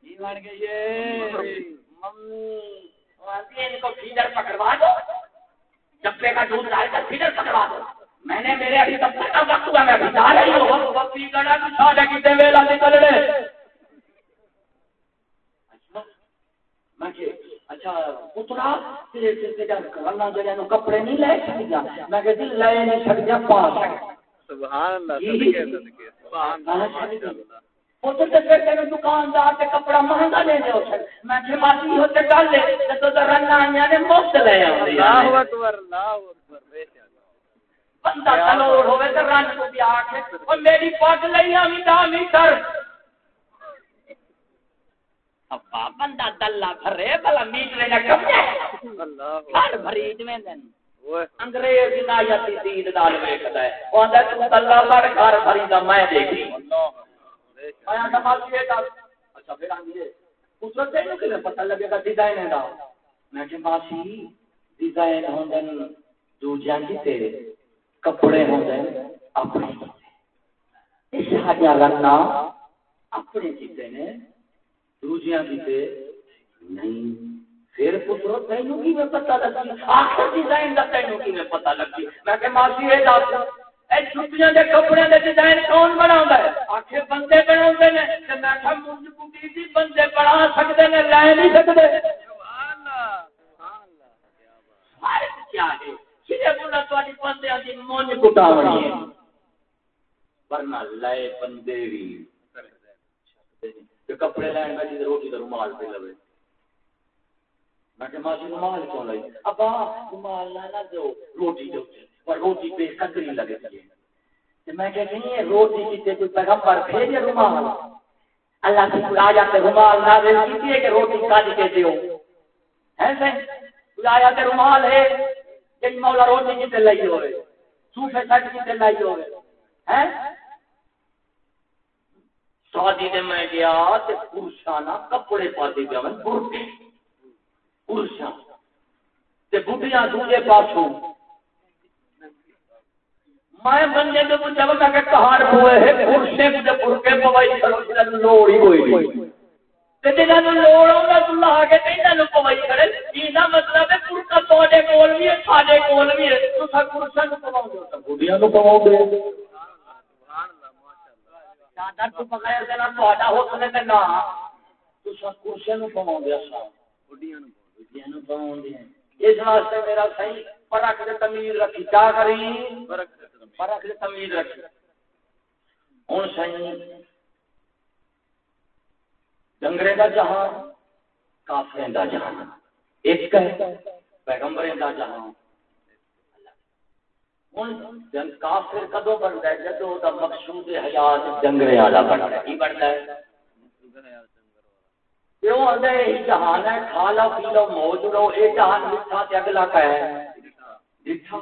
B: کی بن گئی ہے ممی آتی ان کو فیڈر پکڑوا دو چپے کا دودھ ڈال کر فیڈر پکڑوا دو میں نے میرے ابھی تب تک کا وقت ہوا میں ابھی جا رہی ہوں وہ فیڈر کا ساڑھے کی ویلا نکل رہے میں کہ اچھا پترا کپڑے نہیں لے سکتا میں کہ لے نہیں سکتا پا دکاندار سے کپڑا مہنگا لے دو میں کہ باقی ہوتے گل لے تو رنگ آئی نے مفت لے بندہ کلوڑ رنگ کو بھی میری پگ لئی دا ابا بندہ دلہ بھرے بلا میٹرے نہ کم گھر بھری میں دن۔ انگریز نہ یتی دید دال ویکھدا ہے۔ او اندا تو دلہ بھر گھر بھری دا میں دیکھی میں آندا ماسی اے اچھا پھر ہے۔ اس وقت تینوں کہ پتہ لگے گا ڈیزائن دا؟ میں کہ ماسی ڈیزائن ہوندن جو جانتی تے کپڑے ہوندے اپنے اس حاجہ رکھنا اپنے چیزیں نے دوسریاں کیتے نہیں، پھر پترو تینوں کی میں پتہ لگی۔ آخر ڈیزائن دا تینوں کی میں پتہ لگی۔ میں کہ ماسی اے دس۔ اے چھٹیاں دے کپڑے دے ڈیزائن کون بناوندا ہے؟ آخر بندے بناوندے نے۔ تے میں کہ مجھ کو دی بندے بنا سکدے نے، لے نہیں سکدے۔ سبحان اللہ سبحان اللہ فرق کیا ہے؟ کھڑے بولا تواڈی بندیاں دی مونج کٹاونی ہے ورنہ لے بندے بھی کہ کپڑے لین بیٹھی جی روٹی کا رومال پہ لوے۔ میں کہ ماسی جی رومال کیوں لائی ابا رومال لانا دو روٹی دو اور روٹی پہ ککری لگے تھی میں کہ نہیں ہے، روٹی کی تے کوئی پیغمبر بھیجے رومال۔ اللہ کی خدا جاتے رومال نازل کی کہ روٹی کاٹ کے دیو۔ ہے سے خدا جاتے رومال ہے کہ جی مولا روٹی کی تے لئی ہوئے، سوفے سٹ کی تے لئی ہوئے۔ ہیں شادی دے میں گیا تے پرشانا کپڑے پاتے گیا میں برکے تے دوجے پاسوں۔ میں بندے دے میں کہ ہوئے پرشے برکے پوائی کھڑو ہوئی تے لوڑ ہوندا پوائی کھڑے۔ مطلب ہے پرکا کول ہے، ساڈے کول ہے۔ پواؤ گے پواؤ گے چادر تو بغیر دینا تہاڈا حکم تے نہ تساں کرسی نو پاون دے اساں بڈیاں نو بڈیاں نو پاون دے اس واسطے میرا صحیح فرق دے تمیز رکھی۔ کیا کری؟ فرق دے تمیز۔ رکھی۔ ہن صحیح ڈنگرے دا جہان کافریں دا جہان۔ ایک ہے پیغمبریں دا جہان کافر کدو بنتا ہے؟ جدو دا مقصود حیات ڈنگرے والا بنتا ہے، کی بنتا ہے؟ کیوں آدھا یہی جہان ہے کھا لو پی لو موج لو، یہ جہان میٹھا تے اگلا کا ہے۔ میٹھا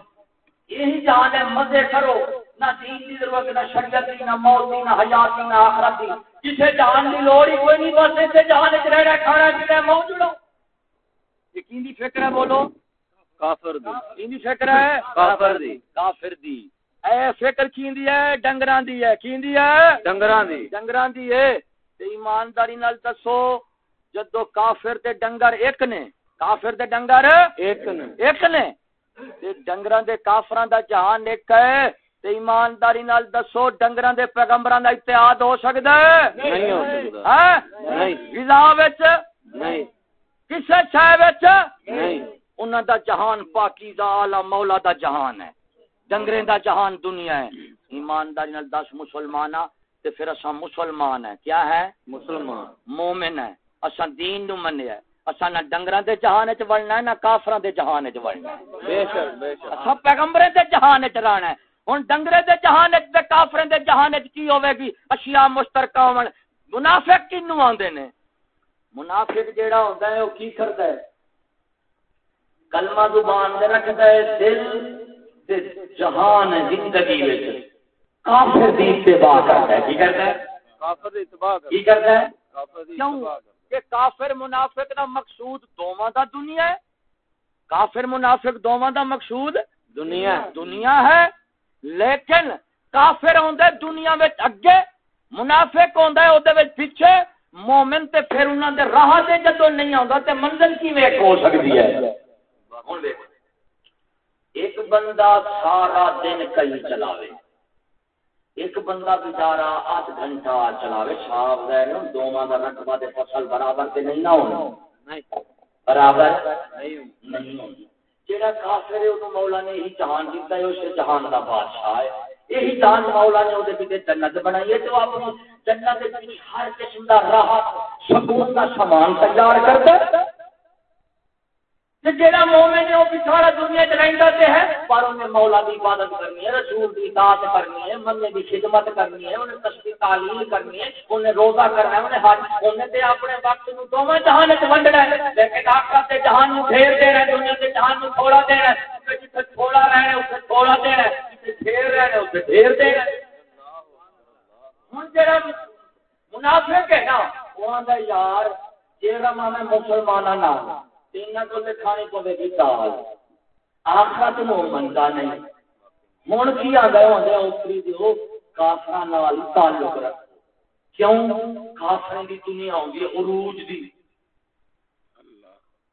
B: یہی جہان ہے، مزے کرو۔ نہ دین کی ضرورت، نہ شریعت کی نہ موت کی نہ حیات کی نہ آخرت کی جسے جہان کی لوڑ ہی کوئی نہیں، بس اسے جہان وچ رہنا، کھانا، پینا موت جڑو یقین دی فکر ہے بولو؟
C: کافر دی۔
B: یقین دی۔ فکر ہے؟
C: کافر دی۔
B: کافر دی۔ اے فکر کیندی ہے؟ ڈنگراں دی ہے۔ کیندی ہے؟
C: ڈنگراں دی۔
B: ڈنگراں دی ہے۔ تے ایمانداری نال دسو جدو کافر تے ڈنگر ایک نے کافر تے ڈنگر
C: ایک نے۔
B: ایک نے۔ تے ڈنگراں دے کافراں دا جہان ایک ہے۔ تے ایمانداری نال دسو ڈنگراں دے پیغمبراں دا اتحاد ہو سکدا ہے؟
C: نہیں ہو سکدا۔
B: ہاں؟
C: نہیں۔
B: غذا وچ؟
C: نہیں۔
B: کسے شے وچ؟
C: نہیں۔
B: انہاں دا جہان پاکیزہ اعلی مولا دا جہان ہے۔ ڈنگریں دا جہان دنیا ہے۔ ایمانداری نال دس مسلمان آ تے پھر اساں مسلمان ہیں۔ کیا ہے؟
C: مسلمان۔
B: مومن ہے اساں دین نو منیا ہے۔ اساں نہ ڈنگراں دے جہان وچ وڑنا ہے نہ کافراں دے جہان وچ وڑنا ہے۔
C: بے شک بے شک۔
B: اساں پیغمبریں دے جہان وچ رہنا ہے۔ ہن ڈنگرے دے جہان وچ تے کافریں دے جہان وچ کی ہوے گی؟ اشیاء مشترکہ ہون۔ منافق کینو آندے نے؟ منافق جیڑا ہوندا ہے او کی کردا ہے؟ کلمہ زبان دے رکھدا ہے دل تے جہان زندگی وچ۔ کافر دی اتباع کردا ہے۔ کی کردا ہے؟
C: کافر دی اتباع کر
B: کی کردا ہے؟
C: کافر دی اتباع
B: کہ کافر منافق دا مقصود دوواں دا دنیا ہے۔ کافر منافق دوواں دا مقصود
C: دنیا ہے۔
B: دنیا ہے۔ لیکن کافر ہوندے دنیا وچ اگے منافق ہوندا ہے اودے وچ پیچھے۔ مومن تے پھر انہاں دے راہ تے جدوں نہیں آوندا تے منزل کیویں ہو سکدی ہے؟ ہن دیکھو ایک بندہ سارا دن کئی چلاوے۔ ایک بندہ بیچارہ آٹھ گھنٹہ چلاوے۔ رہے نا دوواں دا رقبہ تے فصل برابر تے نہیں نہ ہونا برابر
C: نہیں ہوں
B: ہوندی جیڑا کافر ہے اونوں مولا نے یہی جہان دیتا ہے اس جہان دا بادشاہ ہے۔ یہی جہان مولا نے اودے جنت بنائی ہے تو اپنی جنت دے ہر قسم دا راحت سکون دا سامان تیار کردا ہے۔ تے جیڑا مومن ہے وہ بیچارہ دنیا وچ رہندا تے ہے، پر انہیں مولا دی عبادت کرنی ہے، رسول دی اطاعت کرنی ہے، مننے دی خدمت کرنی ہے انہیں تسبیح تعلیم کرنی ہے انہیں روزہ کرنا ہے انہیں حج انہیں تے اپنے وقت نو دوواں جہان وچ ونڈنا ہے، لیکن آخرت تے جہان نو پھیر دینا ہے دنیا تے جہان نو تھوڑا دینا ہے جتھے تھوڑا رہنا ہے اوتھے تھوڑا دینا ہے جتھے پھیر رہنا ہے اوتھے پھیر دینا ہے ہن جڑا منافق ہے نا وہ آندا یار، جیڑا میں مسلماناں نال ہاں، کو گی آخرت نو نہیں کی اوپری نال تعلق رکھ کیوں دنیا عروج دی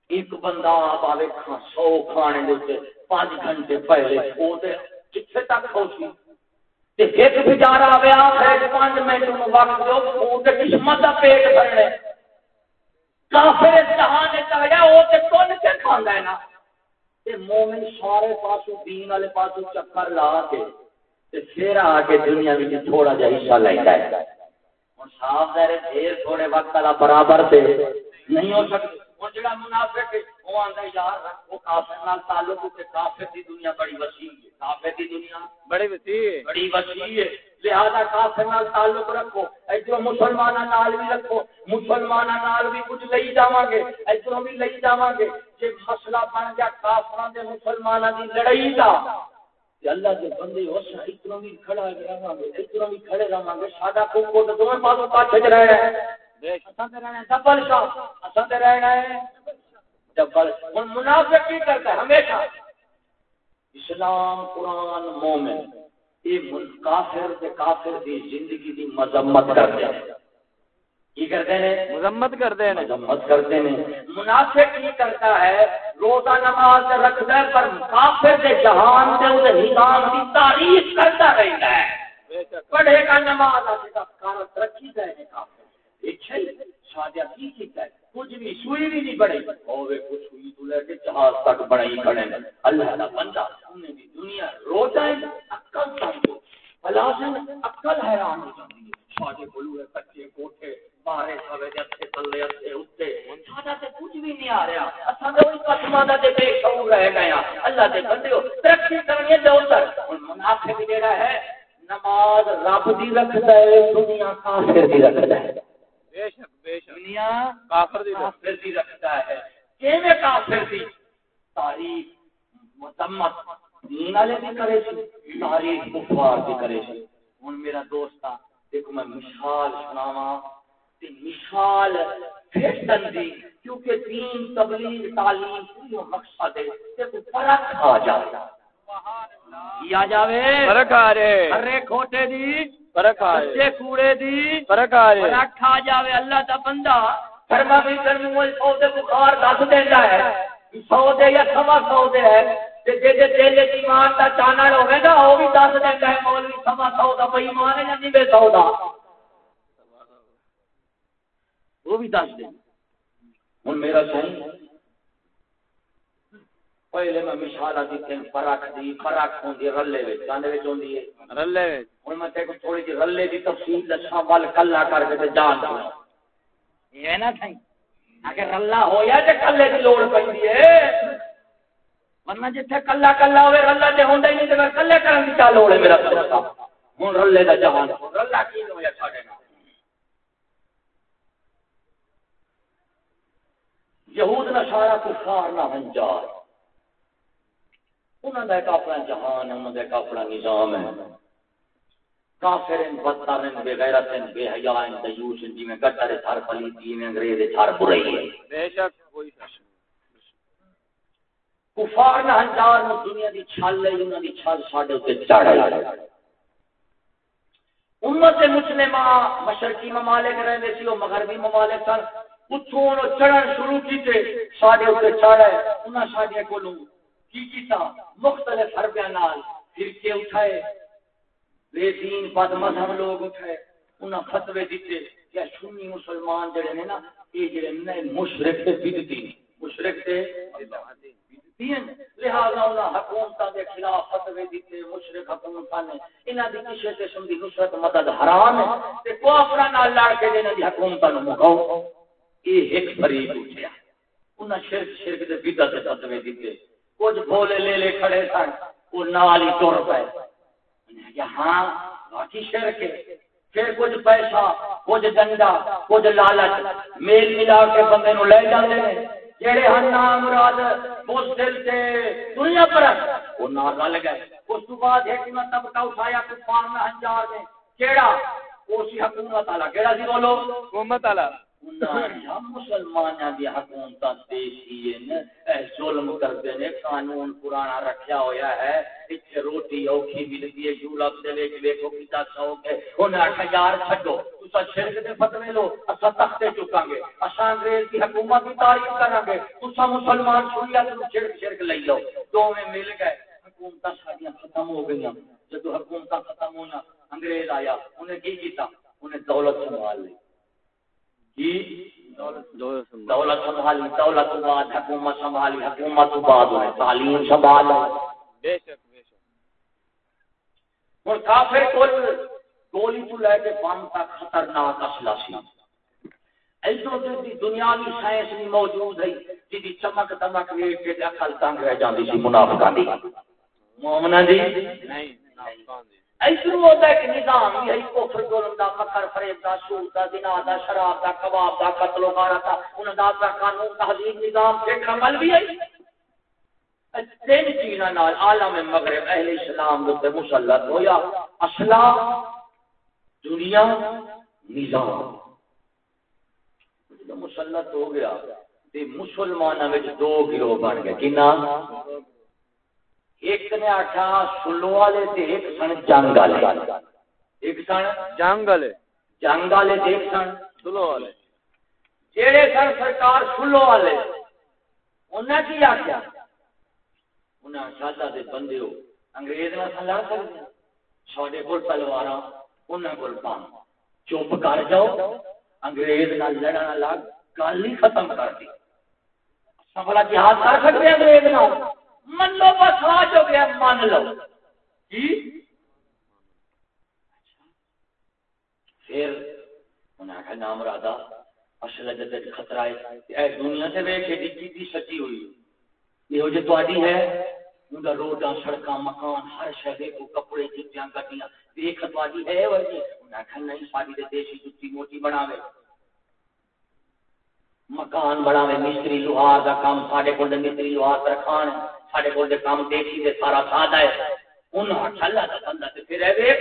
B: ایک بندہ آپ آوے کھا سو کھانے دے پانچ گھنٹے پہلے او تے کتھے تک پہنچی ایک بیچارہ آوے پانچ منٹ وقت دو قسمت دا پیٹ بھرنے کافر وچ آیا او تے کون کے کھاندا ہے نا۔ تے مومن سارے پاسوں دین والے پاسوں چکر لا کے تے پھر آ کے دنیا وچ تھوڑا جہا حصہ لیندا ہے ہن صاحب دے پھر تھوڑے وقت والا برابر تے نہیں ہو سکتا۔ ہن جڑا منافق ہے وہ آندا ہے یار وہ کافر نال تعلق تے کافر دی دنیا بڑی وسیع ہے۔ کافر دی دنیا
C: بڑی وسیع ہے۔
B: بڑی وسیع ہے۔ لہذا کافر نال تعلق رکھو ادھر مسلماناں نال بھی رکھو، مسلماناں نال بھی کچھ لئی جاواں گے ادھروں بھی لئی جاواں گے۔ جے مسئلہ بن گیا کافراں دے مسلماناں دی لڑائی دا تے اللہ دے بندے اس ادھروں بھی کھڑا رہواں گے ادھروں بھی کھڑے رہواں گے، ساڈا کو کو دوویں پاسوں پاچے چ رہنا ہے۔
C: بے شک
B: اساں تے رہنا ہے ڈبل شاٹ اساں تے رہنا ہے ڈبل ہن منافق کی کرتا ہے ہمیشہ۔ اسلام قرآن مومن۔ یہ کافر تے کافر دی زندگی دی مذمت کرتے ہیں۔ کی کرتے ہیں؟
C: مذمت کرتے ہیں۔
B: مذمت کرتے ہیں۔ منافق کی کرتا ہے روزہ نماز رکھتا ہے پر کافر دے جہان دے اس نظام کی تعریف کرتا رہتا ہے۔ پڑھے گا نماز کا کارت رکھی جائے گا کافر۔ اچھا شادیا کی کیتا ہے کچھ بھی سوئی بھی نہیں بڑی۔ ہوے کچھ سوئی تو لے کے جہاز تک بڑائی کھڑے نے اللہ دا بندہ انہیں دی دنیا روزہ ہے، عقل سمجھو فلاسن عقل حیران ہو جاتی ہے۔ شادے بولو ہے، کچے کوٹھے بارے سوے دے اتے تلے اتے اتے ساڈا تے کچھ بھی نہیں آ رہا۔ اساں تے وہی قسماں دا تے بے شعور رہ گئے ہاں۔ اللہ دے بندے ترقی کرنی ہے دو تر ہن منافق جیڑا ہے، نماز رب دی رکھدا ہے، دنیا کافر دی رکھدا ہے۔
C: بے شک بے شک۔
B: دنیا
C: کافر دی
B: کافر دی رکھتا ہے۔ کیویں کافر دی؟ تاریخ مذمت۔ دین والے بھی کرے سی تاریخ کفار بھی کرے سی ہن میرا دوست دیکھو میں مثال سناواں۔ تے مثال پھیٹن دی کیونکہ دین تبلیغ تعلیم پوری مقصد ہے۔ تے فرق آ جائے۔ یا جاوے
C: فرق آ رہے
B: ارے کھوٹے دی
C: فرق آ رہے
B: کوڑے دی
C: فرق آ رہے
B: فرق آ جاوے اللہ دا بندہ فرما بھی کرنے والے سو دے بخار دس دیندا ہے سو دے یا سوا سو دے ہے تے جے جے دل وچ ایمان دا چانن ہوے گا او بھی دس دیندا ہے مولوی سوا سو دا بے ایمان ہے یا نہیں بے سو دا وہ بھی دس دے ہن میرا سن پہلے میں مثال دی تے فرق دی فرق ہوندی رلے وچ کاندے وچ ہوندی ہے
C: رلے
B: ہن میں تے کو تھوڑی جی رلے دی تفصیل دساں ول کلا کر کے تے جان دو یہ نہ تھئی اگر رلا ہویا تے کلے دی لوڑ پیندی ہے ورنہ جتھے کلا کلا ہوے رلا تے ہوندا ہی نہیں تے کلے کرن دی چا لوڑ ہے میرا دوست ہن رلے دا جہان رلا کی ہویا ساڈے نال یہود نشارہ کفار نہ ہنجار انہوں کا ایک اپنا جہان ہے انہوں کا ایک اپنا نظام ہے۔ کافر ان بدتر ان بے غیرت ان بے حیا ان دیوس ان جی میں گٹر تھار پلیتی میں انگریز تھار برائی ہے۔
C: بے شک کوئی
B: کفار نہ ہزار نو دنیا دی چھل ہے انہوں دی چھل ساڈے اوتے چڑھ ہے۔ امت مسلمہ مشرقی ممالک رہندے سی او مغربی ممالک سن اتھوں چڑھن شروع کیتے ساڈے اوتے چڑھ ہے انہاں ساڈے کولوں کی کیتا مختلف حربیاں نال فرقے اٹھائے۔ بے دین بد مذہب لوگ اٹھائے۔ انہاں فتوی دیتے کہ سنی مسلمان جڑے نے نا یہ جڑے نے مشرک تے بدعتی مشرک تے بدعتی ہیں۔ لہذا انہاں حکومتاں دے خلاف فتوی دیتے، مشرک حکومتاں نے انہاں دی قسم دی نصرت، مدد حرام ہے۔ تے نال لڑ کے دی حکومتاں مکاؤ۔ ایک فریق اٹھیا۔ انہاں شرک شرک دے بدعت تے فتوی دیتے۔ کچھ بھولے لے لے کھڑے سن، وہ نال ہی ٹر پے۔ ہاں باقی شرک ہے پھر کچھ پیسہ، کچھ ڈنڈا کچھ لالچ۔ میل ملا کے بندے نو لے جاندے نے۔ جڑے ہن نام مراد تے دنیا پر وہ رل گئے۔ اس تو بعد ایک نہ طبقہ اٹھایا کفار میں ہنجار نے کیڑا؟ حکومت والا، کیڑا سی بولو؟
C: حکومت والا۔
B: مسلمانوں کی حکومت ظلم کرتے قانون پرانا ہے۔ اتنے روٹی اوکھی ہے یورپ کتا شوق ہے۔ یار شرک لو تختے چکا گے۔ اصا انگریز کی حکومت کی تعریف کرا گے۔ تصا مسلمان سنیا شرک شرک لے لو۔ دونوں مل گئے۔ حکومت ختم ہو گئی جب حکومت ختم ہونا انگریز آیا، انہیں کی کیتا؟ انہیں دولت سنبھال لی دولت سنبھالی دولت بعد حکومت سنبھالی حکومت بعد تعلیم سنبھال۔
C: بے شک بے شک۔
B: کافر گولی تو لے کے بم تک خطرناک اسلحہ سی۔ ایسو دی دنیاوی سائنس نہیں موجود ہے جی چمک دمک ویٹ کے عقل تنگ رہ سی منافقاں دی۔ مومنا دی۔
C: نہیں نافقان
B: ہوتا ہے کہ نظام بھی ہے، کفر، ظلم دا مکر، فریب دا سود دا، زنا دا، شراب دا، کباب دا، قتل و غارت دا، انہاں دا اپنا قانون، تہذیب، نظام فکر عمل بھی ہے۔ تین چیزاں نال عالم مغرب، اہل اسلام دے مسلط ہویا۔ اصلا دنیا نظام۔ مسلط ہو گیا، تے مسلمانوں وچ دو گروہ بن گئے۔ کنا ایک نے آخیا سلو والے تے ایک سن جنگ والے۔ ایک سن
C: جنگ والے۔
B: جنگ والے تے ایک سن۔
C: سلو والے۔
B: جہے سن سرکار سلو والے انہیں کی آخیا انہیں آخیا دے بندے ہو انگریز نہ سن لڑ سکتے سڈے کول تلوار انہیں کول پان چپ کر جاؤ انگریز نہ لڑنا لگ گل ہی ختم کر دی۔ سفلا جہاد کر سکتے انگریز نہ من لو بس آج ہو گیا مان لو۔ جی؟ پھر انہیں آخیا نام رادا، اصل جد خطرہ ہے اے دنیا سے ویک ایڈی کی سچی ہوئی۔ یہ جو تاری ہے ان روڈاں، سڑکاں، مکان، ہر شہر کو کپڑے، جتیاں، گڈیاں۔ دیکھ تاری ہے وجہ انہیں آخیا نہیں ساری دیسی جتی موٹی بناوے۔ مکان بناوے، مستری لوہار کا کام سارے کو مستری لوہار رکھان سارے کو کام دیکھی دے، سارا سادہ ہے انہوں آخیا اللہ کا بندہ تو پھر ہے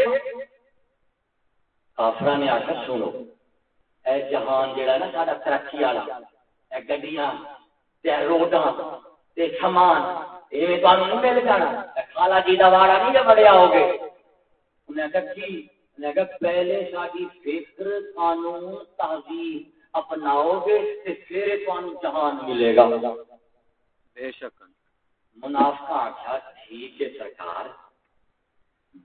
B: کافر نے آخر سنو، اے جہان جہاں نا سارا ترقی والا، اے گڈیاں، تے روڈاں، تے سامان، ایویں تمہیں نہیں مل جانا۔ خالا جی کا واڑا نہیں جب بڑیا ہو گئے۔ انہیں کہا کی؟ انہیں کہا پہلے ساری فکر قانون تہذیب اپناؤ گے، تے پھر تمہیں جہان ملے گا۔
C: بے شک۔
B: منافقہ آخیا ٹھیک ہے سرکار۔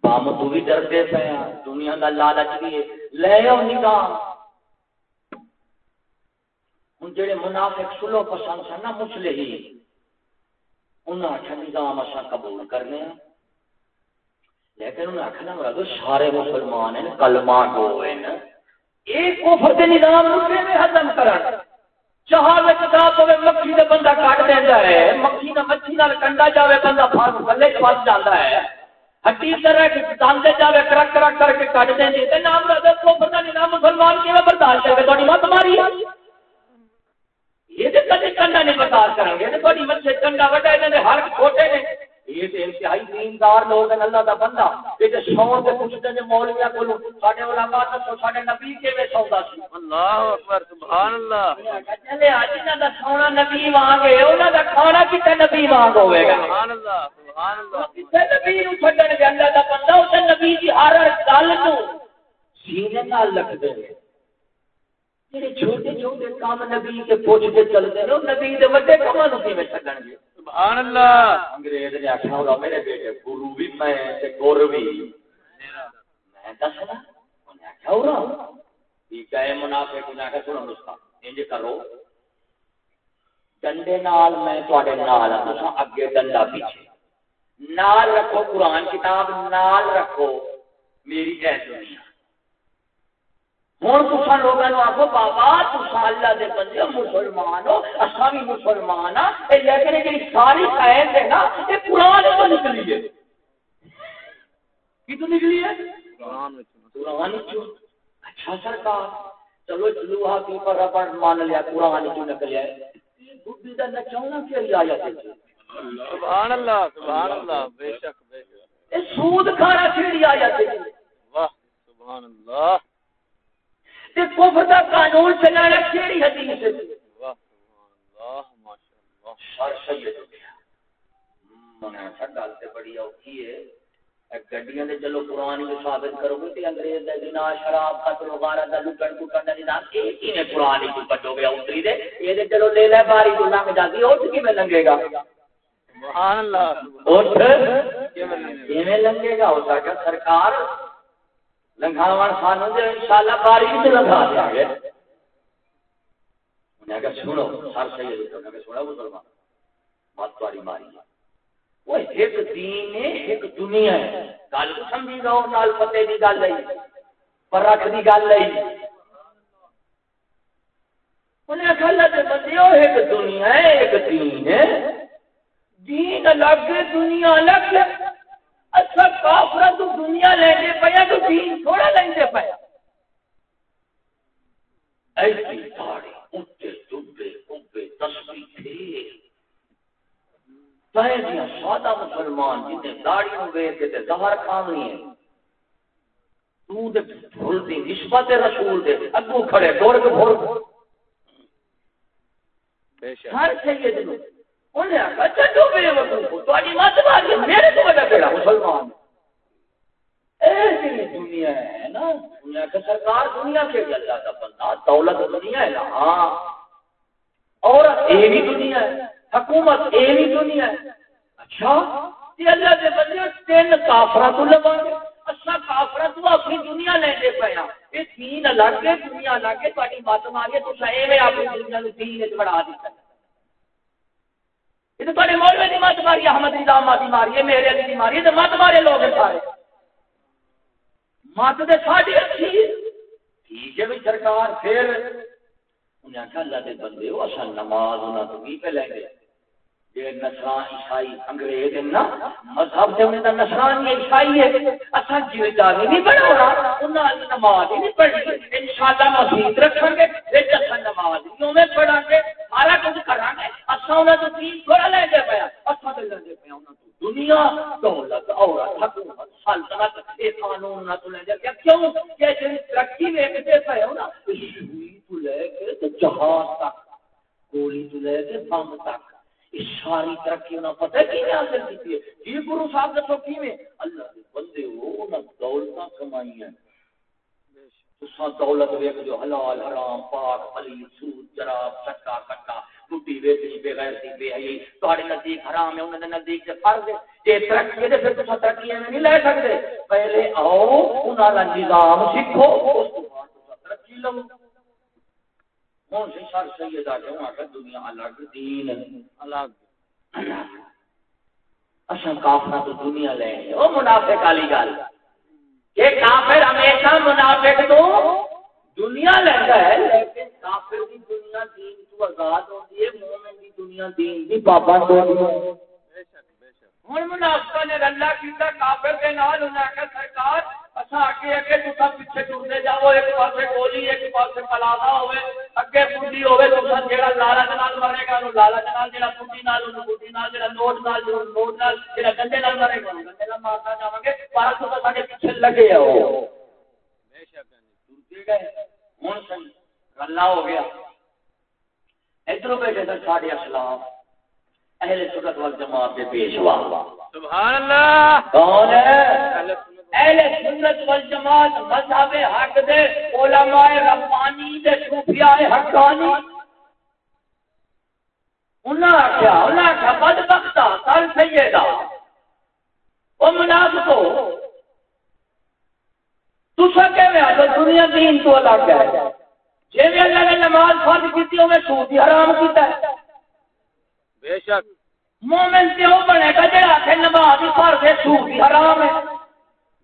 B: بم تو بھی ڈرتے پے دنیا کا لالچ بھی ہے۔ لے آؤ نظام ہوں جہے منافق سلو پسند سن نا مسلے ہی۔ انہیں آخیا نظام اصا قبول کرنے لیکن انہیں آخنا مراد سارے مسلمان ہیں، کلمہ گو ہیں ایک کفر کے نظام میں ختم کرن؟ چہار کتاب ہوے، مکھی کا بندہ کٹ دینا ہے، مکھی کا مچھی نال کنڈا جاوے، بندہ پھس پلے پھس جاتا ہے۔ ہٹی طرح کے داندے جاوے، کرک کرک کر کے کٹ دیں تے نام رضا بندہ نہیں نام مسلمان کیویں برداشت کرے؟ تہاڈی مت ماری۔ یہ تے کدی کنڈا نہیں برداشت کریں گے تے تہاڈی مچھے کنڈا وڈا انہاں ہر چھوٹے نے۔ یہ تے انتہائی دیندار لوگ ہیں اللہ دا بندہ۔ یہ تے شون دے پوچھتے نے مولویاں کولوں ساڈے علماء دسو ساڈے نبی کیویں سوندا سی؟
C: اللہ اکبر سبحان اللہ۔
B: چلے اج انہاں دا سونا نبی وانگ ہے انہاں دا کھانا کتے نبی وانگ ہوے گا؟
C: سبحان اللہ سبحان اللہ۔
B: کتے نبی نو چھڈن گے؟ اللہ دا بندہ اس نبی دی ہر ہر گل نو سینے نال لکھ دے جڑے چھوٹے چھوٹے کام نبی کے پوچھ کے نبی دے وڈے کاماں نو کیویں چھڈن گے؟
C: سبحان اللہ
B: انگریز نے ہوگا، میرے بیٹے، گرو بھی میں گور بھی۔ میں انہیں آخیا ٹھیک ہے آخیا سنو نسخہ۔ انج کرو۔ ڈنڈے نال میں نال اگے ڈنڈا پیچھے۔ نال رکھو قرآن کتاب، نال رکھو۔ میری اے دنیا ہوں تصا لوگوں آخو بابا تصا اللہ دے بندے مسلمان ہو اصا بھی مسلمان ہاں۔ لیکن جی ساری قائد ہے نا یہ قرآن تو نکلی ہے۔ کی تو نکلی ہے۔ قرآن اچھا سرکار چلو چلوہا کی پر ربڑ مان لیا قرآن کیوں نکلیا ہے بڈی کا نچاؤنا پھر آیا
C: سبحان اللہ سبحان اللہ بے شک بے شک۔
B: یہ سود کھانا پھر آیا
C: واہ سبحان اللہ۔
B: تے کفر دا قانون چلانا کیڑی حدیث؟ ہے
C: واہ اللہ ماشاءاللہ
B: سر سید ہو گیا میں اچھا گل تے بڑی اوکھی ہے گڈیاں دے چلو قرآن کو ثابت کرو گے تے انگریز دا جنا شراب قتل وغیرہ دا لٹن ٹوٹن دا نظام اے کی نے قرآن کو کٹو گیا اتری دے اے دے چلو لے لے باری تو لنگ جاتی اٹھ کی میں لنگے گا
C: سبحان اللہ.
B: اٹھ. کیویں لنگے گا؟ سکتا سرکار سانو انشاءاللہ لنگا دیا گے انہیں کہا سنو سر سید انہیں کہا سنو مسلمان۔ بات ماری وہ ایک دین ہے ایک دنیا ہے۔ گل سمجھی نال پتے گل دی گل انہیں کہا بندے ایک دنیا ہے ایک دین ہے۔ دین الگ دنیا الگ ہے۔ اچھا کافر تو دنیا لینے پیا تو دین تھوڑا لینے پیا۔ ایسی داڑھی اٹھے ڈبے کبے تسبیح تھے۔ چاہے دیا سادہ مسلمان جتنے داڑھی نو ویچ کے زہر کھانی ہے تو دے بھول دی نسبت رسول دے۔ اگو کھڑے دوڑ کے بھول ہر سید نو انہیں آخا چڈو بے وقوف تاری مت میرے تو بڑا بیڑا، مسلمان۔ ایسی دنیا ہے نا، دنیا کا سرکار دنیا کے بھی اللہ کا بندہ، دولت دنیا ہے نا یہ بھی دنیا ہے، حکومت یہ بھی دنیا ہے۔ اچھا یہ اللہ کے بندے، تین کافر تو لگا اچھا کافر تو اپنی دنیا لینے ہاں۔ یہ تین الگ ہے، دنیا الگ ہے تاری مت ماری تو ایویں اپنی دنیا تین بڑھا دیتا یہ تو تھوڑے مولوی کی مت ماری، احمد نظام کی ماری ہے میرے علی کی ماری ہے تو مت مارے لوگ سارے۔ مت اچھی ٹھیک ہے سرکار، پھر انہیں آخیا اللہ کے بندے ہو اصل نماز انہوں تو کی پہ لیں گے یہ نسران عیسائی انگریز ہیں نا، مذہب عیسائی ہے جیو نہیں نماز نہیں انشاءاللہ مسجد گے نماز گے۔ سارا کچھ گے۔ تو دین تھوڑا لے پیا ہاں۔ لے پیا ہاں تو دنیا، دولت، عورت، حکومت، سلطنت یہ قانون نہ تو لے دے ہاں۔ کیوں؟ کہ ترقی ویکتے پے ہو نا، تو لے کے جہاز تک، گولی تو لے کے، بم تک۔ ساری ترقی انہیں پتہ کی حاصل کی ہے؟ جی گرو صاحب دسو کی اللہ کے بندے ہو دولت کمائی ہیں تساں دولت ویکھ جو حلال، حرام، پاک پلی سود جراب چکا کٹا ٹوٹی ویچنی بے غیرتی، بے حیائی۔ تہاڈے نزدیک حرام ہے، انہاں دے نزدیک تے فرض ہے۔ ترقی ہے تے پھر تساں ترقی میں نہیں لے سکدے۔ پہلے آؤ، انہاں دا نظام سیکھو، اس تو بعد ترقی لو۔ ہن سے سر سیدہ کیوں آ دنیا الگ دین الگ۔ اصل کافر تو دنیا لے او منافق والی گل۔ کہ کافر ہمیشہ منافق تو دنیا لینا ہے لیکن کافر کی دنیا دین تو آزاد ہوتی ہے مومن کی دنیا دین کی پابند ہوتی ہے۔ ہوں منافقہ نے رلا کیتا کافر کے نال انہیں آخر سرکار اچھا اگے اگے تصا پیچھے ٹرتے جاؤ ایک پاسے گولی ایک پاسے پلادا ہوئے اگے پوجی ہوئے تصا جہاں لالچ نال مرے گا لالچ نال جہاں پوجی نال پوجی نال جہاں نوٹ نال نوٹ نال جہاں گندے نال مرے گا گندے نال مارتا جاؤ گے پر تصا سارے پیچھے لگے ہو۔ ہوں سی رلا ہو گیا۔ ادھر بیٹھے سر ساڈے اسلام اہل سنت والجماعت کے پیشوا۔
C: سبحان اللہ۔
B: کون ہے؟ اہل سنت والجماعت مذہب حق دے علماء ربانی دے صوفیاء حقانی۔ انہاں آخیا انہاں آخیا بدبختا سر سیدہ۔ او منافقو تسا کیویں آ دنیا دین تو الگ ہے۔ جی اللہ نے نماز فرض کی ہوئے سود حرام کیتا ہے۔
C: بے شک۔
B: مومن تے او بنے گا جڑا کہ نماز فرض ہے سود حرام ہے۔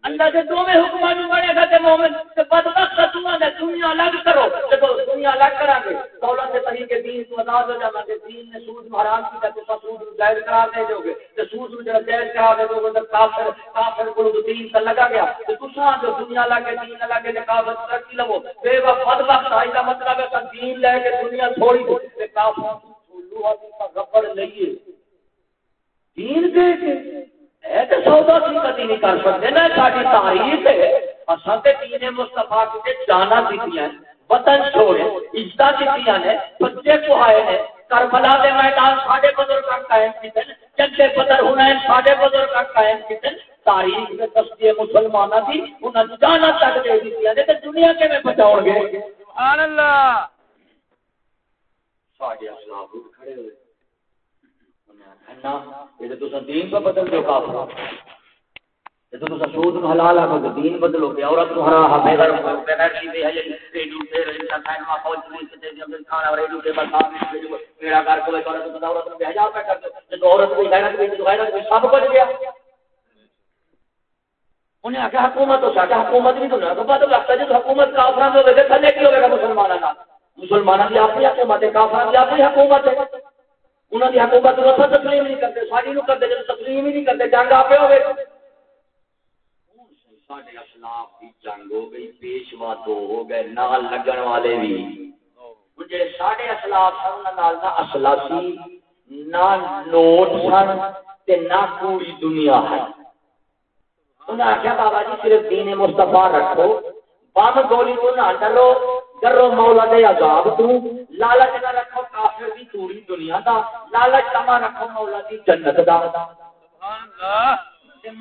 B: اللہ دے دو میں حکماں نو بنے گا تے مومن تے بدبخت تو نے دنیا الگ کرو۔ تے دنیا الگ کرا گے دولت دے طریقے دین تو آزاد ہو جاواں گے۔ دین نے سود حرام کیتا تو سود نو جائز قرار دے دو گے۔ تے سود نو جڑا جائز قرار دے دو گے، تے کافر کافر کو تو دین تے لگا گیا۔ تے تساں جو دنیا الگ ہے، دین الگ ہے، تے کافر ترقی لو بے وقت بدبخت آئی، دا مطلب ہے کہ دین لے کے دنیا چھوڑی دو۔ تے کافر لو آدمی کا غفر لئیے۔ دین دے کے۔ سودا کی کدی نہیں کر سکتے۔ نا ساری تاریخ ہے۔ اصل تے دین مصطفیٰ کے جانا دیتی ہیں۔ وطن چھوڑے عزت دیتی ہیں۔ بچے کو آئے ہیں۔ کربلا دے میدان ساڈے بزرگ قائم کیتے جنگ بدر حنین ساڈے بزرگ قائم کیتے تاریخ میں تصدیق مسلمانوں کی انہوں جانا تک دے دیتی ہیں تے دنیا کے میں بچاؤ گے؟
C: سبحان اللہ۔
B: ساڈے اسلام کھڑے ہوئے۔ نا یہ تو دین کو بدل دو کافر۔ تو تو سود نو حلال ہے تو دین بدلو۔ گے عورت کو ہرا ہمیں گھر بے غیر کی ہے یہ ریڈیو سے ریڈیو کا ما فوج پولیس سے جب کھانا اور ریڈیو کے بتا میرا گھر کو عورت کو عورت کو بھیجا پہ کر دو تو عورت کو غیرت بھی تو غیرت بھی، سب کچھ گیا انہیں آخیا حکومت تو ساڈا حکومت بھی تو نہ تو لگتا ہے جو حکومت کافران دو تھلے کی ہوگا مسلمانوں کا مسلمانوں کی اپنی حکومت ہے کافران کی اپنی حکومت ہے۔ انہوں کی حکومت کو تسلیم نہیں کرتے ساری نو کرتے جب تسلیم ہی نہیں کرتے، جنگ آپ ہوئے ساڈے اسلاف کی جنگ ہو گئی، پیشوا دو ہو گئے، نال لگن والے بھی۔ جڑے ساڈے اسلاف سن نال نہ اصلا نہ نوٹ سن تے نہ پوری دنیا ہے۔ انہیں آخیا بابا جی صرف دین مستفا رکھو، بم گولی کو نہ ڈرو۔ کرو مولا دے عذاب تو۔ لالچ نہ رکھو کافر دی پوری دنیا دا۔ لالچ نہ رکھو مولا دی جنت دا۔
C: سبحان اللہ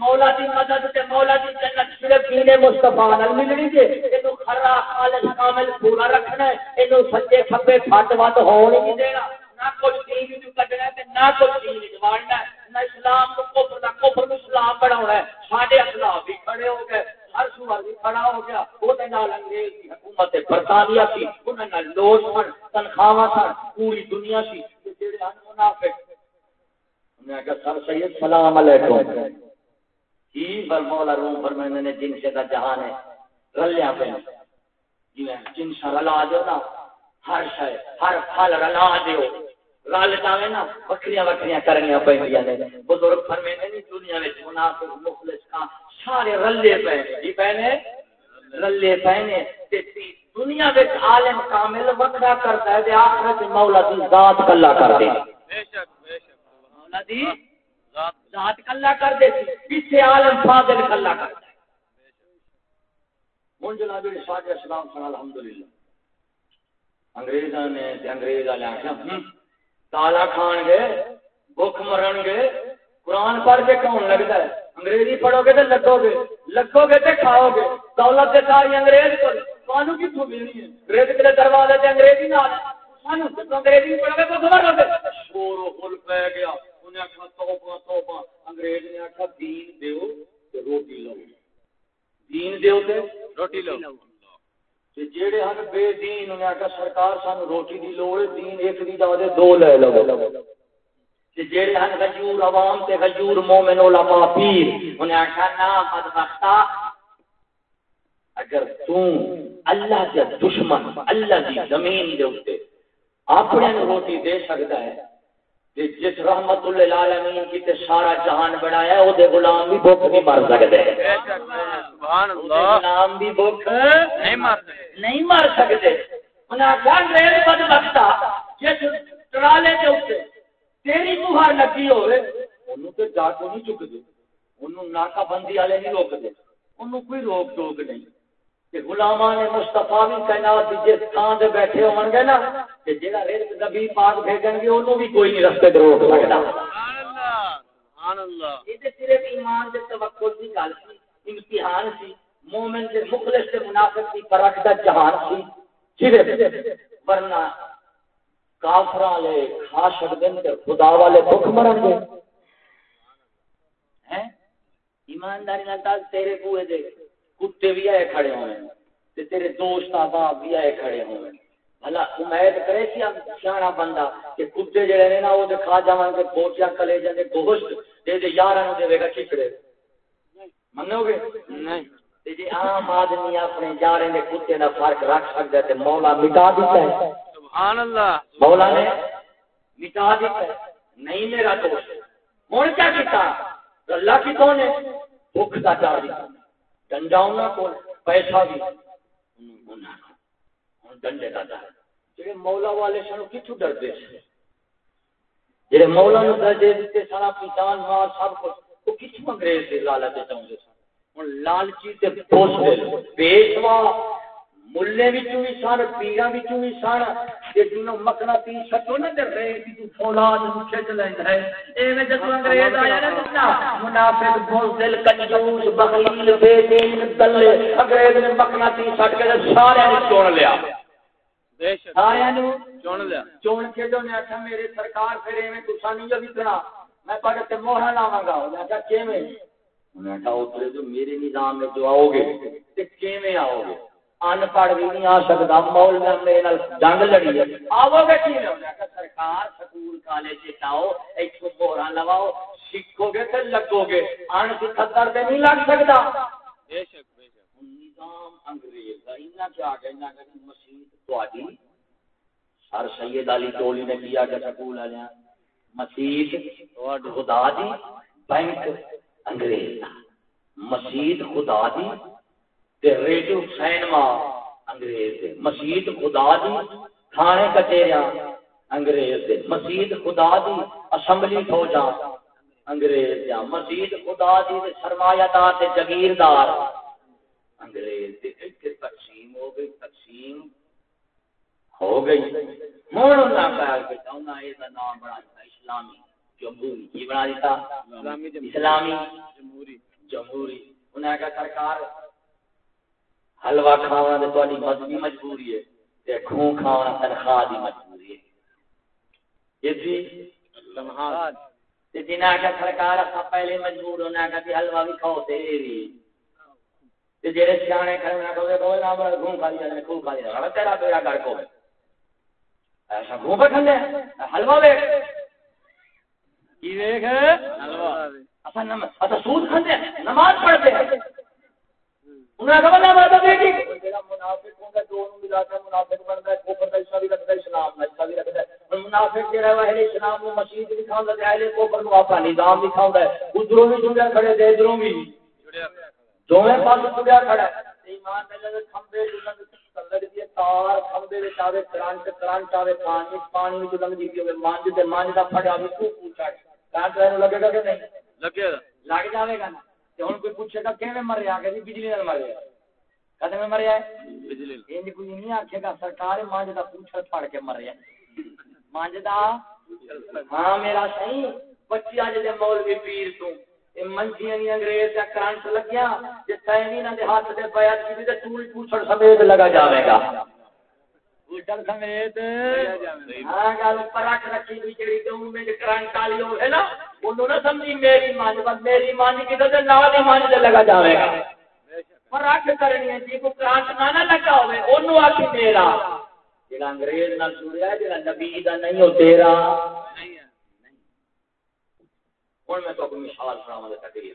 B: مولا دی مدد تے مولا دی جنت صرف دین مصطفی نال ملنی جے اینو خرا خالص کامل پورا رکھنا ہے۔ اینو سچے کھبے پھٹ ود ہون نہیں دینا۔ نہ کچھ دین جو کڈنا تے نہ کچھ دین جواننا نہ اسلام کو کفر نہ کفر اسلام بناونا ہے۔ ساڈے بھی کھڑے ہو گئے۔ ہر سوار کھڑا ہو گیا، وہ نال انگریز حکومت برطانیہ سی، انہاں نال لوٹ سن سن، پوری دنیا سی۔ جڑے ان منافق کہا، سر سید، سلام علیکم. مولا روم نے، جن سے جہان ہے پہ جی جن سا رلا دو نا، ہر شے، ہر پھل رلا دیو۔ رل جاوے نا کرنیاں نے۔ بزرگ فرمانے نہیں دنیا میں منافق، مخلص کا سارے رلے پہ جی پہنے؟ رلے پہنے۔ دنیا میں عالم کامل وکڑا کرتا ہے آخرت مولا کی ذات کلا کر دے۔
C: بے شک بے شک۔
B: مولا دی
C: ذات
B: کلا کر دے پیچھے عالم فاضل کلا کر دے۔ ہوں جناب ساڈے اسلام سن الحمدللہ۔ انگریزاں نے تے انگریز والے ہوں، تالا کھان گے بھوک مرن گے قرآن پڑھ کے کون لگتا ہے؟ انگریزی پڑھو گے تو لگو گے لگو گے تو کھاؤ گے دولت سے ساری انگریز کو سانو کتوں ملنی ہے؟ انگریز کے دروازے سے انگریزی نہ سانو انگریزی پڑھو گے تو خبر شور و غل پہ گیا۔ انہیں توبہ توبہ۔ انگریز نے دین دیو تے روٹی لو۔ دین دیو تے
C: روٹی لو۔
B: تے جیڑے ہن بے دین، انہیں سرکار سانو روٹی دی لوڑ دین ایک دی دو لے لو۔ جیڑے ہن غیور عوام تے غیور مومن علماء پیر انہیں آخیا نا بدبختا اگر تو اللہ کے دشمن اللہ دی زمین دے اوتے اپنے نوں روٹی دے سکتا ہے تے جس رحمت للعالمین کی تے سارا جہان بنایا او دے غلام بھی بھوک نہیں مر سکدے
C: سبحان
B: دے
C: اللہ۔
B: غلام بھی بھوک
C: نہیں مارتے
B: نہیں مر سکتے انہیں آخیا ریل بد بختا جس ٹرالے کے اتنے تیری مہر لگی ہوئے۔ انہوں تے ڈاکو نہیں چکتے انہوں ناکا بندی والے نہیں انہوں کوئی روک ٹوک نہیں۔ کہ غلامان مصطفیٰ بھی کائنات دی جس تھان بیٹھے ہون گے نا کہ نبی پاک بھیجن گے انہوں بھی کوئی نہیں رستے تے روک سکتا
C: سبحان اللہ سبحان اللہ
B: یہ تے صرف ایمان دے توکل دی گل سی امتحان سی۔ مومن دے مخلص تے منافق دی فرق دا جہان سی۔ صرف ورنہ کافراں والے کھا چھڑدے تے خدا والے بھوک مرن گے۔ ہیں؟ ایمانداری نال تیرے بوئے دے کتے بھی آئے کھڑے ہوئے ہیں۔ تے تیرے دوست احباب بھی آئے کھڑے ہوئے ہیں۔ بھلا امید کرے سی اب سیاح بندہ کہ کتے جڑے نے نا وہ تے کھا گے کلے جاندے گوشت تے دے یاراں نوں دے گا چکڑے منو گے؟
C: نہیں۔
B: تے جے عام آدمی اپنے یارے دے کتے دا فرق رکھ سکدا ہے تے مولا مٹا دیتا ہے۔
C: سبحان اللہ.
B: مولا نے مٹا دیتا نہیں میرا دوست۔ ہوں کیا کیتا؟ اللہ کی کون ہے؟ بھوک کا ڈر دیتا ڈنڈا ہونا کون پیسہ بھی ڈنڈے کا ڈر جڑے مولا والے سن کتوں ڈرتے سے جڑے مولا نو درجے دیتے سارا اپنی جان مال، سب کچھ، وہ کتوں انگریز کے لالچ چاہتے سن؟ ہوں لالچی تے پوستے پیشوا ملے بھی سن، پیراں بھی سن جنوں مکنا نا تے ریت تو فولاد نوں کھچ لیندا ہے ایویں جدوں انگریز آیا نا نا منافق کنجوس بخیل بے دین دلے انگریز نے مکنا سٹ کے سارے چون لیا
C: بے شک
B: سارے
C: چون لیا
B: چون کے جو نے میرے سرکار پھر ایویں تسا نہیں جو وکنا میں پڑھ تے موہر لاواں گا کیویں جو میرے نظام میں جو آؤ گے تے کیویں آؤ گے ان پڑھ بھی نہیں آ سکتا مول میں میرے نال جنگ لڑی ہے آو گے آخیا سرکار سکول کالج آؤ ایتھوں لواؤ سیکھو گے تے لگو گے ان کی خطر تے نہیں لگ سکتا
C: بے شک بے شک
B: نظام انگریز انہیں کیا کہ مسیح تواڈی سر سید علی ٹولی نے کیا کہ سکول والے مسجد خدا دی بینک انگریز دا مسجد خدا دی تے ریڈیو سینما انگریز دے۔ مسجد خدا دی تھانے کچہریاں انگریز دے۔ مسجد خدا دی اسمبلی فوجاں انگریز دیا مسجد خدا دی تے سرمایہ دار تے جگیردار انگریز دے۔ ایک تقسیم ہو گئی تقسیم ہو گئی۔ ہوں انہیں کہا کہ انہیں یہ نام بنا دیتا اسلامی جمہوری کی بنا دیتا۔
C: اسلامی جمہوری۔ جمہوری۔
B: انہیں کہا سرکار حلوہ کھانا تو تاری مذہبی مجبوری ہے تے خون کھانا تنخواہ دی مجبوری ہے۔ یہ تھی
C: لمحات۔
B: تے جنہیں کہا سرکار اصا پہلے مجبور ہونا کہ بھی حلوہ بھی کھاؤ تیری تے جڑے سیانے کھڑے ہونا کہ وہ نام گھوم کھا لیا خوب کھا لیا۔ تیرا بیڑا گھر کو ایسا گھوم پہ کھندے حلوہ ویک کی ویک
C: حلوہ۔
B: اصا نم اصا سود کھندے نماز پڑھتے ہیں؟ انہیں کہا بندہ بڑا دیکھی جڑا منافق ہوندا دو نوں ملا کے منافق بندا ہے کوفر دا حصہ بھی رکھدا ہے اسلام دا حصہ بھی رکھدا ہے۔ اور منافق جڑا ہے اہل اسلام نو مسجد بھی کھاوندا ہے اہل کوفر نو اپنا نظام بھی کھاوندا ہے۔ ادھروں بھی جڑیا کھڑے دے ادھروں بھی
C: جڑیا
B: دوویں پاس جڑیا کھڑا ہے۔ ایمان دے لے کھمبے جڑا کلڑ دی تار کھمبے وچ آوے کرنٹ کرنٹ آوے پانی پانی وچ لنگ دی ہوے مانج تے مانج دا پھڑا وی تو پوچھا کرنٹ رہن لگے گا کہ نہیں؟
C: لگے
B: لگ جاوے گا نا۔ تے ہن کوئی پوچھے گا کیویں مریا؟ کہ جی بجلی نال مریا۔ کدے میں مریا ہے؟
C: بجلی
B: انج کوئی نہیں آکھے گا سرکار مانج دا پوچھا پھڑ کے مریا مانج دا؟ ہاں میرا صحیح بچی اج دے مولوی پیر تو۔ اے منجیاں دی انگریز دا کرنٹ لگیا۔ جے سینی نہ دے ہاتھ دے پیا کی تے ٹول پوچھڑ سمیت لگا جاوے گا۔ پوچھڑ سمیت۔ ہاں گل پرکھ رکھی بھی جڑی دوں میں کرنٹ والی ہو ہے نا اونوں نہ سمجھی میری مان بس میری مان کی تے نال دی مان تے لگا جاوے گا۔ پرکھ کرنی ہے جی کو کرنٹ نہ نہ لگا ہوے اونوں آکھی میرا۔ جڑا انگریز نال جڑیا ہے جڑا نبی دا نہیں ہو تیرا۔ ہوں میں تو مثال سناوا دے تقریر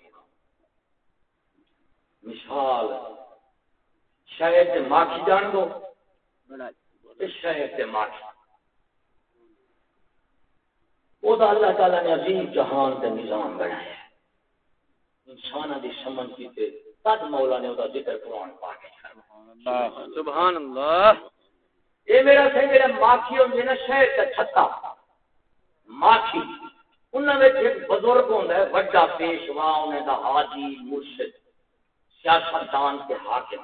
B: مثال شاید ماکھی جان دو۔ شاید ماکھی۔ وہ تو اللہ تعالیٰ نے عظیم جہان کے نظام بنایا انسان کی سمجھ کی تے تد مولا نے وہ ذکر قرآن پا کے
C: سبحان اللہ۔
B: یہ میرا سے میرا ماکھی ہوندے نا شہر کا چھتا۔ ماکھی انہاں وچ ایک بزرگ ہوندا ہے بڑا پیشوا انہاں دا حاجی مرشد سیاستدان کے حاکم۔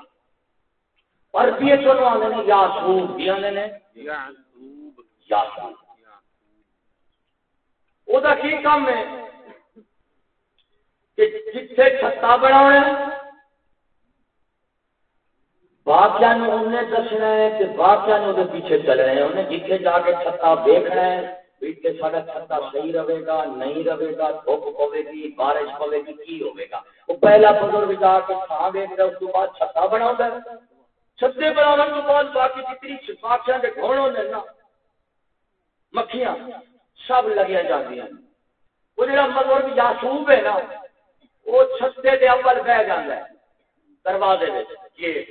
B: اور بھی آندے نے یاسوب بھی آندے نے؟
C: یعقوب
B: یاسوب۔ او دا کی کام ہے کہ جتھے چھتا بناونا ہے باقیاں انہیں دسنا ہے کہ باقیاں نو دے پیچھے چلنا ہے انہیں جتھے جا کے چھتا دیکھنا ہے بھی سارا چھتا صحیح رہے گا نہیں رہے گا دھوپ پوے گی بارش پوے گی کی ہوے گا وہ پہلا بزرگ جا کے تھان دیکھ رہا اس کے بعد چھتا بناوندا ہے چھتے بناون تو بعد باقی جتنی چھپاکیاں دے گھون ہوندے نا مکھیاں سب لگیاں جاندیاں۔ وہ جڑا بزرگ یاسوب ہے نا، وہ چھتے دے اول بہ جاندا ہے۔ دروازے وچ، گیٹ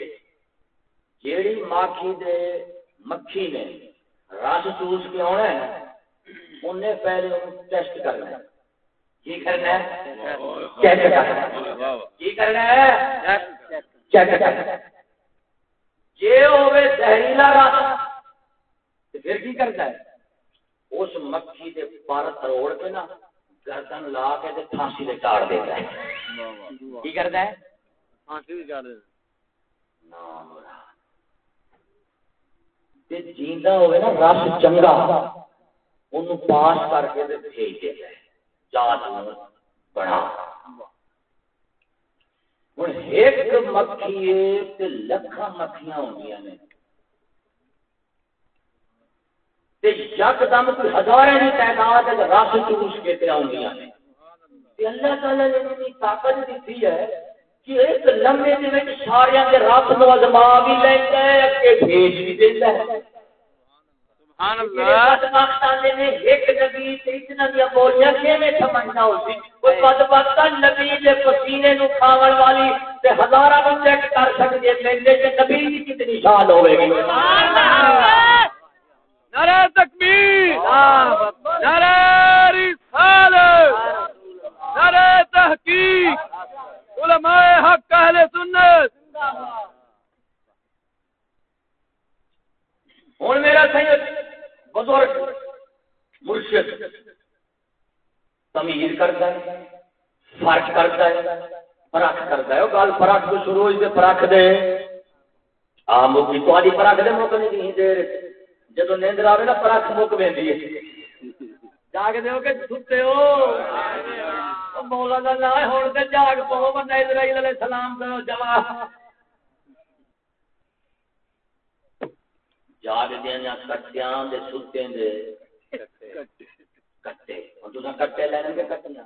B: جیڑی ماکھی دے مکھی نے رس چوس کے آنا ہے، انہیں پہلے ان ٹیسٹ کرنا ہے۔ کی کرنا ہے؟ چیک کرنا ہے۔ کی کرنا ہے؟ چیک کرنا ہے۔ جے ہوے زہریلا رس پھر کی کرتا ہے؟ اس مکھی دے پر تروڑ کے نا گردن لا کے تے پھانسی دے چاڑ دیتا ہے کی کرتا ہے؟
C: پھانسی چاڑ دے
B: نام مراد۔ تے جیندا ہوئے نا رس چنگا اونوں پاس کر کے تے بھیج ہے جات بڑا ہن ایک مکھی تے لکھاں مکھیاں ہوندیاں نے۔ تے یکدم کوئی دی تعداد رس چوس کے تے آوندیاں نے۔ تے اللہ تعالی نے انہوں طاقت دتی ہے کہ ایک لمحے دے وچ سارے دے رس نو ازما بھی لیندا ہے اگے بھیج بھی دیندا ہے۔
C: سبحان اللہ۔
B: نے ایک نبی تے اتنا دیا بولیاں کیویں سمجھنا ہو سی کوئی بدبخت نبی دے پسینے نو کھاون والی تے ہزاراں نو چیک کر سکدی ہے کہندے کہ نبی دی کتنی شان ہوے گی۔
C: نعرہ تکبیر! نعرہ رسالت! نعرہ تحقیق! علماء حق اہل سنت!
B: ہوں میرا سید بزرگ مرشد تمیز کرتا ہے فرق کرتا ہے فرق کرتا ہے۔ وہ گل فرق تو شروع ہوئی فرق دے۔ آ مکی تاری فرق دے مک نہیں دے جب نیندر آئے نا فرق مک وی جاگ دو کہ ستے ہو۔ مولا کا نا ہوں تو جاگ پو بندہ اسرائیل علیہ السلام کرو جواب جاگ دیا کٹیا ستے کٹے۔ ہوں تو کٹے لینے کے کٹیاں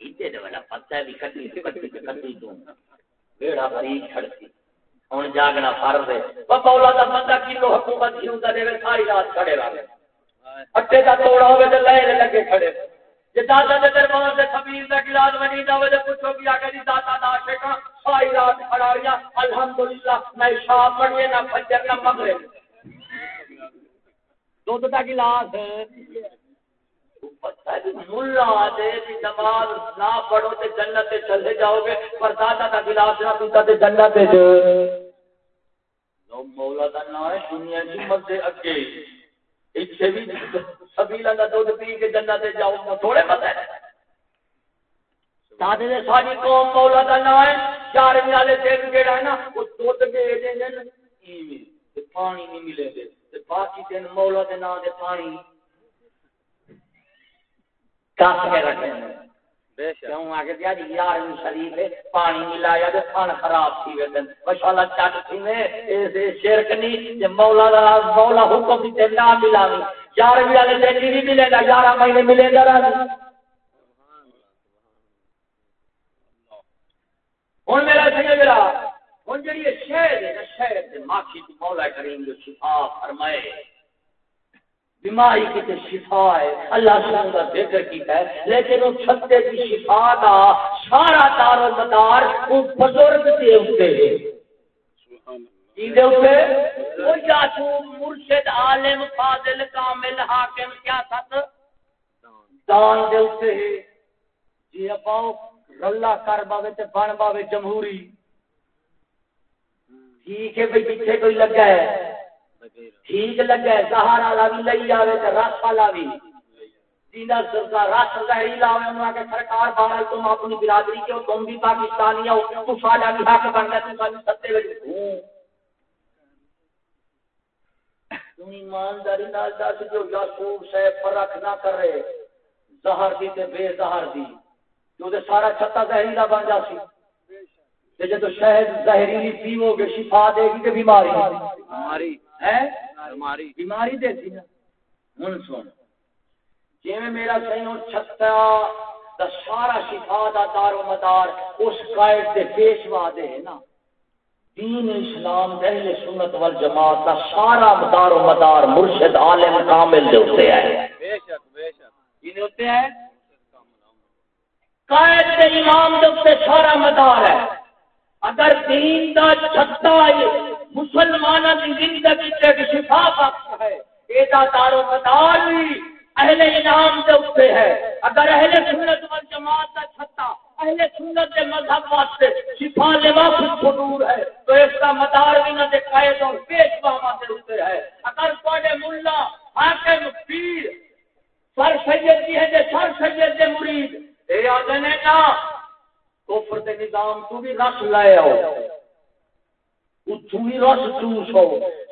B: ادے والا پتہ بھی کٹی کٹی کٹی تو۔ بیڑا بری چھڑتی ہوں جاگنا فرض ہے۔ بابا اولاد دا بندہ کلو حکومت کیوں دا دے ساری رات کھڑے رہے۔ اٹے دا توڑا ہوے تے لے لگے کھڑے۔ جے دادا دے دربار خبیر دا گلاس بنی دا پوچھو کہ دادا دا عاشق ہاں۔ ساری رات کھڑا رہیا۔ الحمدللہ، نہ شام نہ فجر، نہ مغرب۔ دودھ دا گلاس۔ ملا دے بھی نماز نہ پڑھو تے جنت تے چلے جاؤ گے، پر دادا دا گلاس نہ پیتا تے جنت تے مولا دا نام ہے دنیا کی مدد اگے۔ اتنے بھی سبیلا کا دودھ پی کے جنت جاؤ تھوڑے پتہ ہے۔ سادے دے ساری قوم مولا دا نام ہے چار والے دن جڑا ہے نا، وہ دودھ کے دے دے تے پانی نہیں ملے گے تے باقی دن مولا دے نام دے پانی کاس کے رکھے کیوں؟ جی یار شریف ہے پانی ملایا تو کھان خراب تھی وے دن۔ ماشاءاللہ چٹ تھی میں ایسے شرک نہیں کہ مولا دا مولا حکم دی تے نہ ملاوی یار بھی والے دن نہیں ملے گا یارہ مہینے ملے گا رہا ہوں میرا سنگھ میرا ہوں شہر ہے شہر سے ماکھی تو مولا کریم جو شفا فرمائے۔ بیماری کی شفا ہے۔ اللہ سلام کا ذکر کیتا ہے۔ لیکن وہ چھتے کی شفا کا سارا دار و مدار وہ بزرگ کے اوپر ہے۔ مرشد عالم فاضل کامل حاکم کیا سات دان دے اوپر ہے۔ جی اپاؤ رلا کر باوے تے بن باوے جمہوری۔ ٹھیک ہے بھائی پیچھے کوئی لگا ہے۔ ٹھیک لگے سہار والا بھی لئی آئے تو رس والا بھی۔ سیدھا سرکار رس ظاہری لاوے، انہوں کے سرکار باہر تم اپنی برادری کے تم بھی پاکستانی ہو تو فالا بھی حق بن گیا تم سب ستے وجہ ہوں۔ تم ایمانداری نال دس جو یاسوب سے فرق نہ کر رہے زہر دی تے بے زہر دی۔ جو دے سارا چھتا زہریلا بن جاسی تے جے تو شہد زہریلی پیو گے شفا دے گی کہ بیماری۔ بیماری۔ بیماری بیماری دیتی نا ہوں سن۔ جی میرا سینو چھتا دا سارا شفا دا دار و مدار اس قائد دے پیشوا دے نا۔ دین اسلام دہل سنت والجماعت دا سارا مدار و مدار مرشد عالم کامل دے ہوتے ہیں بے شک بے شک۔ یہ ہوتے ہیں قائد دے امام دے سارا مدار ہے۔ اگر دین دا چھتا مسلمان کی زندگی ایک شفا بخش ہے یہ دار و مدار بھی اہل انعام دے اوپر ہے۔ اگر اہل سنت و جماعت کا چھتا، اہل سنت کے مذہب واسطے شفا لباس صدور ہے، تو اس کا مدار بھی نہ قائد اور پیشوا دے اوپر ہے۔ اگر تھوڑے ملا، حاکم پیر، سر سید جی ہے، سر سید دے مرید۔ اے آدھنے نا کفر دے نظام تو بھی رس لائے آؤ چوس ہو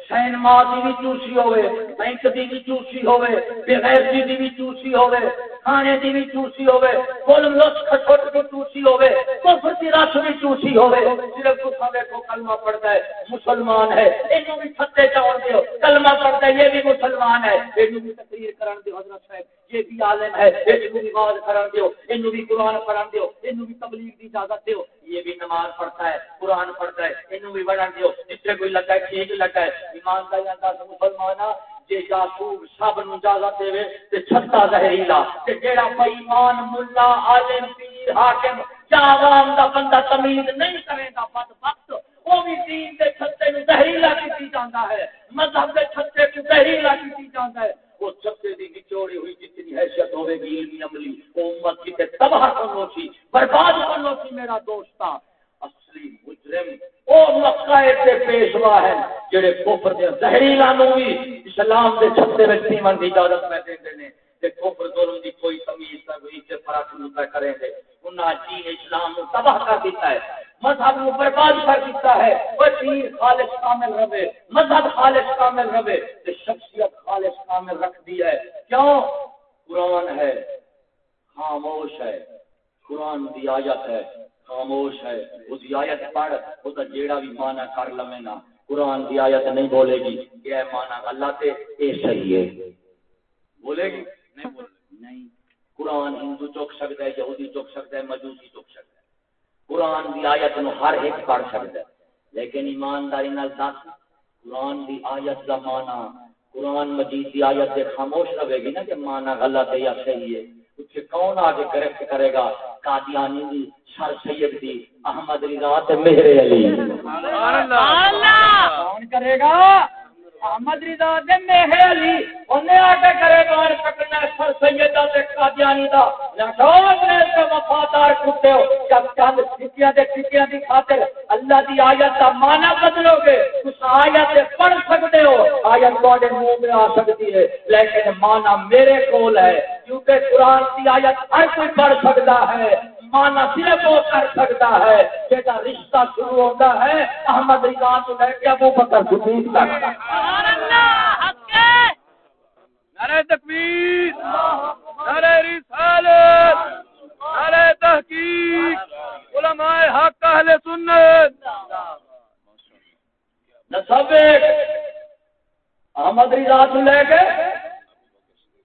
B: سین ماں دی بھی چوسی ہوئے، بینک دی بھی چوسی ہوئے، بغیر دی بھی چوسی ہوئے۔ کھانے دی بھی چوسی ہوئے کل لس کھٹوٹ کی چوسی ہوئے کفر دی رس بھی چوسی ہوئے صرف تو سب کو کلمہ پڑھتا ہے، مسلمان ہے۔ انہوں بھی چھتے چاؤ دیو، کلمہ پڑھتا ہے، یہ بھی مسلمان ہے۔ انہوں بھی تقریر کرن دیو، حضرت صاحب، یہ بھی عالم ہے۔ انہوں بھی نماز کرن دیو انہوں بھی قرآن پڑھن دیو انہوں بھی تبلیغ دی اجازت دیو۔ یہ بھی نماز پڑھتا ہے، قرآن پڑھتا ہے انہوں بھی بڑھن دیو۔ جتنے کوئی لگا ہے ٹھیک لگا ہے؟ ایمان کا یا مسلمان جے جاسوب سب نو اجازت دے تے چھتا زہریلا۔ تے جیڑا بے ایمان مولا عالم، پیر، حاکم یا دا بندہ تمیز نہیں کرے گا بدبخت وہ بھی دین دے چھتے نو زہریلا کیتی جاندا ہے، مذہب دے چھتے کو زہریلا کیتی جاندا ہے۔ وہ چھتے دی نچوڑی ہوئی جتنی حیثیت ہوے گی علمی عملی وہ امت کی تے تباہ کرنو سی برباد کرنو سی میرا دوستا اصلی مجرم او مقائد دے پیشوا ہے جڑے کفر دے زہریلا نو بھی اسلام دے چھتے وچ پیون دی اجازت میں دیندے نے تے کفر ظلم دی کوئی تمیز نہ کوئی تے فرق نہ کرے دے۔ انہاں دین اسلام نو تباہ کر دیتا ہے۔ مذہب نو برباد کر دیتا ہے۔ وہ دین خالص کامل رہے۔ مذہب خالص کامل رہے۔ تے شخصیت خالص کامل رکھ دی ہے۔ کیوں؟ قرآن ہے، خاموش ہے۔ قرآن دی آیت ہے۔ خاموش ہے۔ اس آیت پڑھ، اس کا جیڑا بھی مانا کر لمے نا قرآن کی آیت نہیں بولے گی۔ یہ مانا اللہ تے اے صحیح ہے۔ بولے گی؟ نہیں بولے نہیں۔ قرآن ہندو چک سکتا ہے، یہودی چک سکتا ہے، مجوسی چک سکتا ہے۔ قرآن کی آیت نو ہر ایک پڑھ سکتا ہے۔ لیکن ایمانداری نال دس، قرآن کی آیت کا مانا قرآن مجید کی آیت سے خاموش رہے گی نا کہ مانا غلط ہے یا صحیح ہے۔ اسے کون آگے کریکٹ کرے گا؟ قادیانی دی سر سید دی احمد رضا تے مہر علی۔ کون کرے گا؟ احمد رضا دے میہ علی اونے آ کے کرے بار پکڑنا سر سیدہ تے قادیانی دا۔ نشوق نے تے وفادار کتے ہو۔ جب چند ٹکیاں دے ٹکیاں دی خاطر اللہ دی آیت دا معنی بدلو گے، اس آیت تے پڑھ سکتے ہو۔ آیت تواڈے منہ میں آ سکتی ہے، لیکن معنی میرے کول ہے۔ کیونکہ قرآن کی آیت ہر کوئی پڑھ سکتا ہے۔ مانا صرف وہ کر سکتا ہے۔ جیسا رشتہ شروع ہوتا ہے۔ احمد رضا تو لے کے ابو بکر صدیق تک۔
C: نعرہ تکبیر نعرہ رسالت نعرہ تحقیق علماء حق اہل سنت۔
B: نصب احمد رضا تو لے کے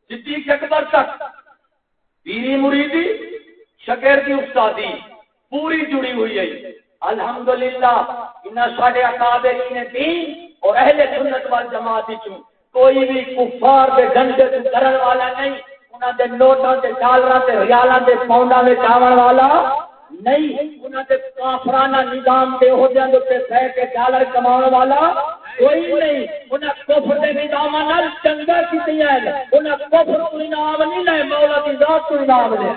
B: صدیق اکبر تک۔ پیری مریدی شکر کی استادی، پوری جڑی ہوئی ہے۔ الحمدللہ ان ساڈے اکابرین دین اور اہل سنت وال جماعت وچوں کوئی بھی کفار دے گنڈے تو کرن والا نہیں، انہاں دے نوٹاں تے ڈالراں تے ریالاں تے پاؤنڈاں وچ آون والا نہیں، انہاں دے کافرانہ نظام دے ہو جاندے تے سہ کے ڈالر کماون والا کوئی نہیں۔ انہاں کفر دے نظام نال چنگا کیتیاں ہیں۔ انہاں کفر کو انعام نہیں لے مولا دی ذات کو انعام لے۔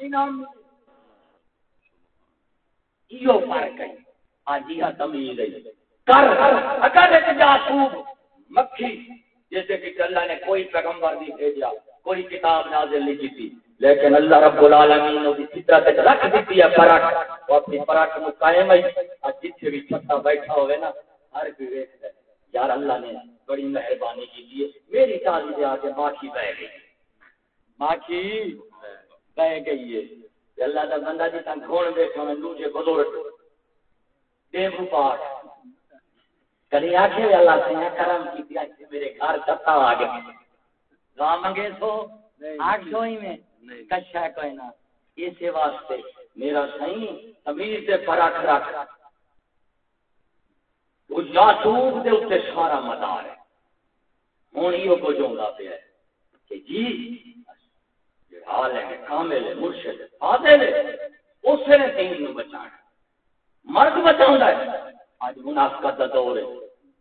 B: انعام ایو فرق ہے آجی ہاں تمیز ہے کر، اگر ایک جاسوس مکھی، جیسے کہ اللہ نے کوئی پیغمبر نہیں بھیجا، کوئی کتاب نازل نہیں کی۔ تھی لیکن اللہ رب العالمین نے فطرت رکھ دیتی ہے فرق۔ وہ اپنی فرق کو قائم ہے۔ اور جتھے بھی چھتا بیٹھا ہوئے نا ہر کوئی ویکھ ہے یار اللہ نے بڑی مہربانی کی ہے میری تالی دے آگے ماکھی بہ گئی۔ ماکھی بہ گئی ہے۔ اللہ دا بندہ جی تن کھوڑ بیٹھا میں دوجے بزرگ دیو پاک کدی آخے اللہ سے کرم کی میرے گھر چتا آ گیا گاہ منگے سو آٹھ سو ہی میں۔ کچھ کوئی نہ اسی واسطے میرا صحیح تمیز سے فرق رکھ۔ وہ جاسوس دے اتنے سارا مدار ہے۔ ہوں یہ کچھ ہوتا پیا کہ جی حال ہے، کامل ہے، مرشد ہے، فاضل ہے اس نے دین نو بچانا۔ مرد بچاؤں ہے۔ اج منافقت دا دور ہے۔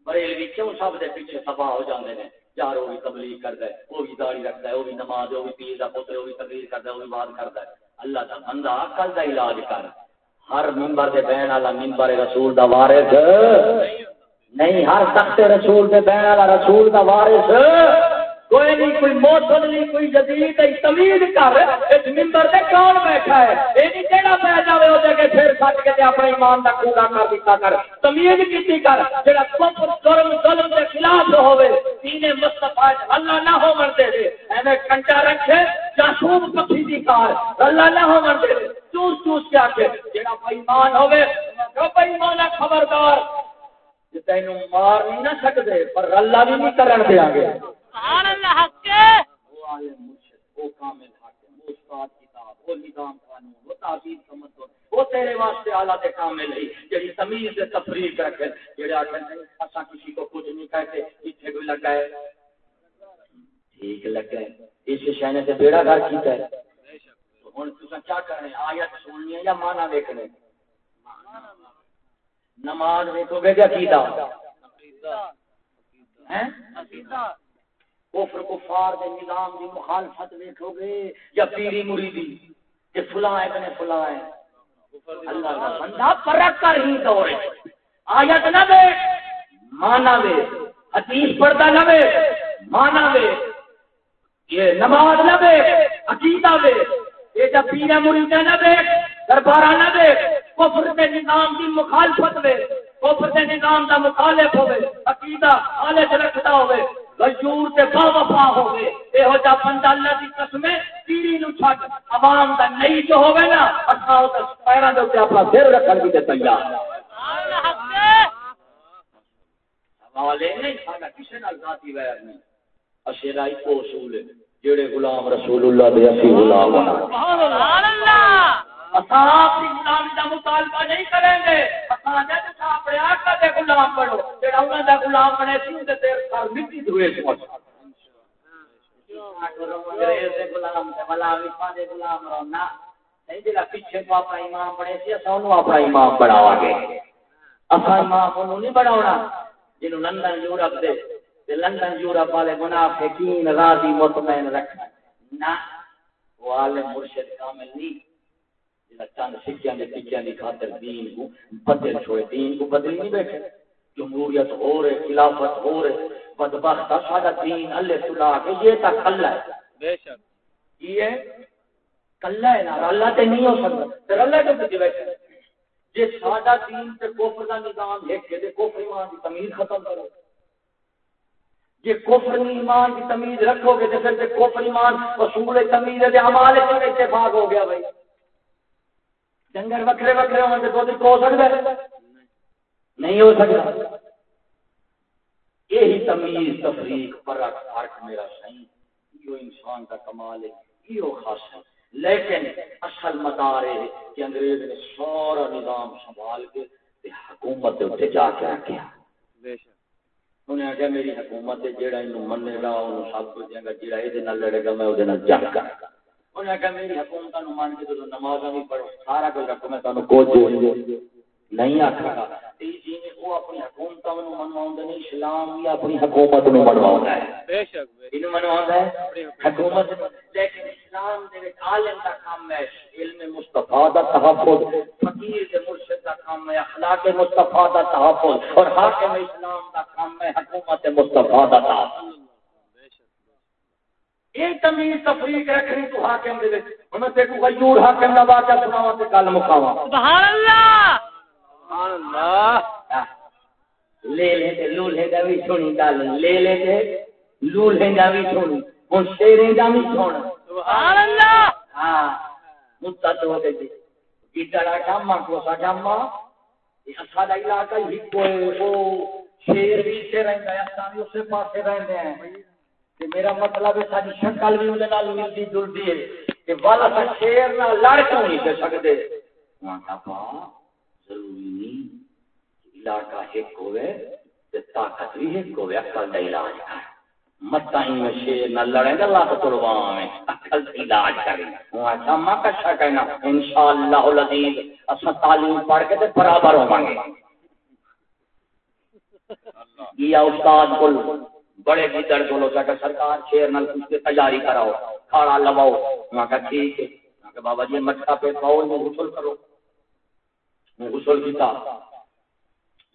B: بریلوی کیوں سب دے پیچھے تباہ ہو جاندے نے؟ یار وہ بھی تبلیغ کرتا ہے، وہ بھی داڑھی رکھتا ہے، وہ بھی نماز، وہ بھی پیر کا پتر، وہ بھی تقریر کرتا ہے، وہ بھی بات کرتا ہے۔ اللہ کا بندہ کل کا علاج کر۔ ہر ممبر دے بہن والا ممبر رسول دا وارث۔ نہیں، ہر تخت رسول دے بہن والا رسول دا وارث۔ کوئی نہیں، کوئی موسم نہیں کوئی جدید تمیز کر۔ اس ممبر سے کون بیٹھا ہے۔ یہ نہیں کہنا پہ جائے وہ جگہ پھر سٹ کے اپنے ایمان کا کوڑا کر دیتا کر۔ تمیز کی کر۔ جڑا کفر، ظلم ظلم کے خلاف ہوے تینے مصطفی اللہ نہ ہو مرتے دے۔ ایویں کنٹا رکھے جاسوس پکھی دی کار اللہ نہ ہو مرتے دے۔ چوس چوس کے آکے جڑا بے ایمان ہوے جو ایمان خبردار۔ تینوں مار نہیں نہ سکتے پر اللہ بھی نہیں کرن دیا گے
C: سبحان اللہ حق کے۔
B: وہ عالم مرشد وہ کامل حاکم وہ استاد کتاب وہ نظام قانون وہ تعبیر سمجھ وہ تیرے واسطے اعلیٰ تے کامل ہے جڑی تمیز سے تفریق رکھے جڑے آخر اسا کسی کو کچھ نہیں کہتے اتنے کوئی لگا ہے؟ ٹھیک لگا ہے۔ اس شہنے سے بیڑا گھر کیتا ہے۔ ہوں تم کیا کریں آیت سننی ہے یا مانا دیکھنے نماز دیکھو گے کیا کیتا کفر کفار دے نظام دی مخالفت دیکھو گے یا پیری مریدی کہ فلاں ابن فلاں ہے۔ اللہ کا بندہ فرق کر ہی دور آیت نہ دے، مانا دے۔ حدیث پڑھتا نہ دے، مانا دے۔ یہ نماز نہ دے، عقیدہ دے۔ یہ جب پیرا مریدہ نہ دے، دربارہ نہ دے، کفر کے نظام کی مخالفت دے۔ کفر کے نظام کا مخالف ہوئے، عقیدہ حالت رکھتا ہوئے۔ غیور تے با وفا ہوے ایہو جا بندہ اللہ دی قسم پیری نو چھڈ۔ عوام دا نہیں جو ہوے نا اساں او پیراں دے اوپر اپنا سر رکھن دی تیار۔ حوالے نہیں ساڈا کسے نال ذاتی ویر نہیں۔ اشیرا ایک اصول ہے جڑے غلام رسول اللہ دے اسی غلام ہونا۔
C: سبحان اللہ!
B: اساں آپ کی غلامی دا مطالبہ نہیں کریں گے۔ اپنے آقا دے غلام جڑا انہاں دا غلام بنے سی تے مٹی انگریز دے غلام تے بلا وفا دے غلام رونا۔ نہیں جڑا پیچھے اپنا امام بنے سی، اساں اپنا امام گے۔ نہیں بڑھاؤنا جنہوں لندن، یورپ دے، تے لندن، یورپ والے منافقین راضی مطمئن رکھنا۔ نہ، وہ عالم مرشد کامل نہیں۔ چند سکیاں دے ٹکیاں دی خاطر دین کو بدل چھوڑے دین کو بدل نہیں بیٹھے۔ جمہوریت ہو رہے خلافت ہو رہے بدبخت سارا دین اللہ سلا کے یہ ہے۔
C: بے شک۔
B: یہ کلا ہے نا اللہ تے نہیں ہو سکتا۔ پھر اللہ کے بیٹھے؟ دین تے کفر دا نظام دے کفر ایمان کی تمیز ختم کرو۔ کفر ایمان کی تمیز رکھو گے تو پھر تے کفر ایمان اصول تمیز دے اعمال وچ اتفاق ہو گیا بھائی۔ ڈنگر وکھرے وکھرے ہون تے دودھ کو سکدا ہے نہیں ہو سکتا یہی تمیز تفریق فرق فرق میرا صحیح یہ انسان کا کمال ہے یہ خاص ہے لیکن اصل مدار ہے کہ انگریز نے سارا نظام سنبھال کے حکومت دے اوپر جا کے
C: شک
B: انہیں آخیا میری حکومت جیڑا انہوں منے گا سب کچھ دیں گا جیڑا یہ لڑے گا میں وہ جنگ کرا گا انہیں آخیا میری حکومت نو مان کے تو نمازاں بھی پڑھو سارا کچھ رکھو میں تانوں کچھ دے نہیں آکھا۔ گا تے جی نے وہ اپنی حکومت نو منواؤں نہیں اسلام بھی اپنی حکومت نو منواؤں ہے۔
C: بے شک بے
B: انہوں منواؤں ہے؟ حکومت۔ نو۔ لیکن اسلام دے وچ عالم دا کام ہے علم مصطفی دا تحفظ فقیر دے مرشد دا کام ہے اخلاق مصطفی دا تحفظ اور حاکم اسلام دا کام ہے حکومت مصطفی دا تحفظ۔ یہ تمیز تفریق رکھنی تو حاکم دے وچ۔ ہن تے کو غیور حاکم دا واقعہ سناواں تے گل مکاواں
C: سبحان اللہ سبحان اللہ
B: لے لے تے لولے دا بھی سنی گل۔ لے لے تے لولے دا بھی سنی ہن شیرے دا بھی سن
C: سبحان اللہ
B: ہاں مدت ہو گئی کیڑا کام کو سا کام یہ ساڈا علاقہ ہی کوئی وہ شیر بھی سے رہندا ہے اساں بھی اسے پاسے رہندے ہیں۔ میرا مطلب ہے ساری شکل بھی ملدی جلدی ہے کہ والا سا شیر نال لڑ کیوں نہیں دے پا ضروری نہیں علاقہ ایک ہوئے تے طاقت بھی ایک ہوئے عقل دا علاج میں شیر نہ لڑیں گے لاکھ قربان میں عقل دا علاج کریں اچھا ماں کچھا کہنا انشاءاللہ العزیز اسا تعلیم پڑھ کے تے برابر ہوں گے۔ یہ استاد کو بڑے گدڑ کو سکا سرکار شیر نال کچھ کی تیاری کراؤ کھاڑا لواؤ وہاں کا ٹھیک ہے وہاں کہ بابا جی مٹکا پہ پاؤ میں غسل کرو میں غسل کیتا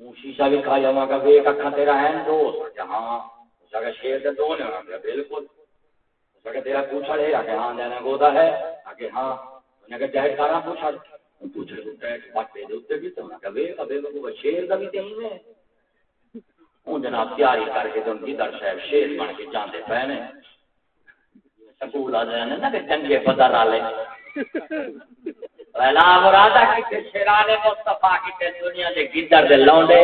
B: وہ شیشہ بھی کھایا وہاں کا ایک اکھا تیرا ہے دو ہاں اس کا شیر دے دو نے بالکل اس کا تیرا پوچھا ہے کہ ہاں دینا گودا ہے کہ ہاں انہیں کہ جہر کارا پوچھا پوچھے تو ٹیٹ باٹے دے اوتے بھی تو میں کہ وے ابے کو شیر دا بھی تے ہی میں وہ جناب تیاری کر کے تو جدھر صاحب شیر بن کے جاندے پے نے۔ سکول آ جانے نا کہ چنگے بدر والے پہلا مرادا کتے شیران مصطفیٰ کتے دنیا دے گدر دے لونڈے۔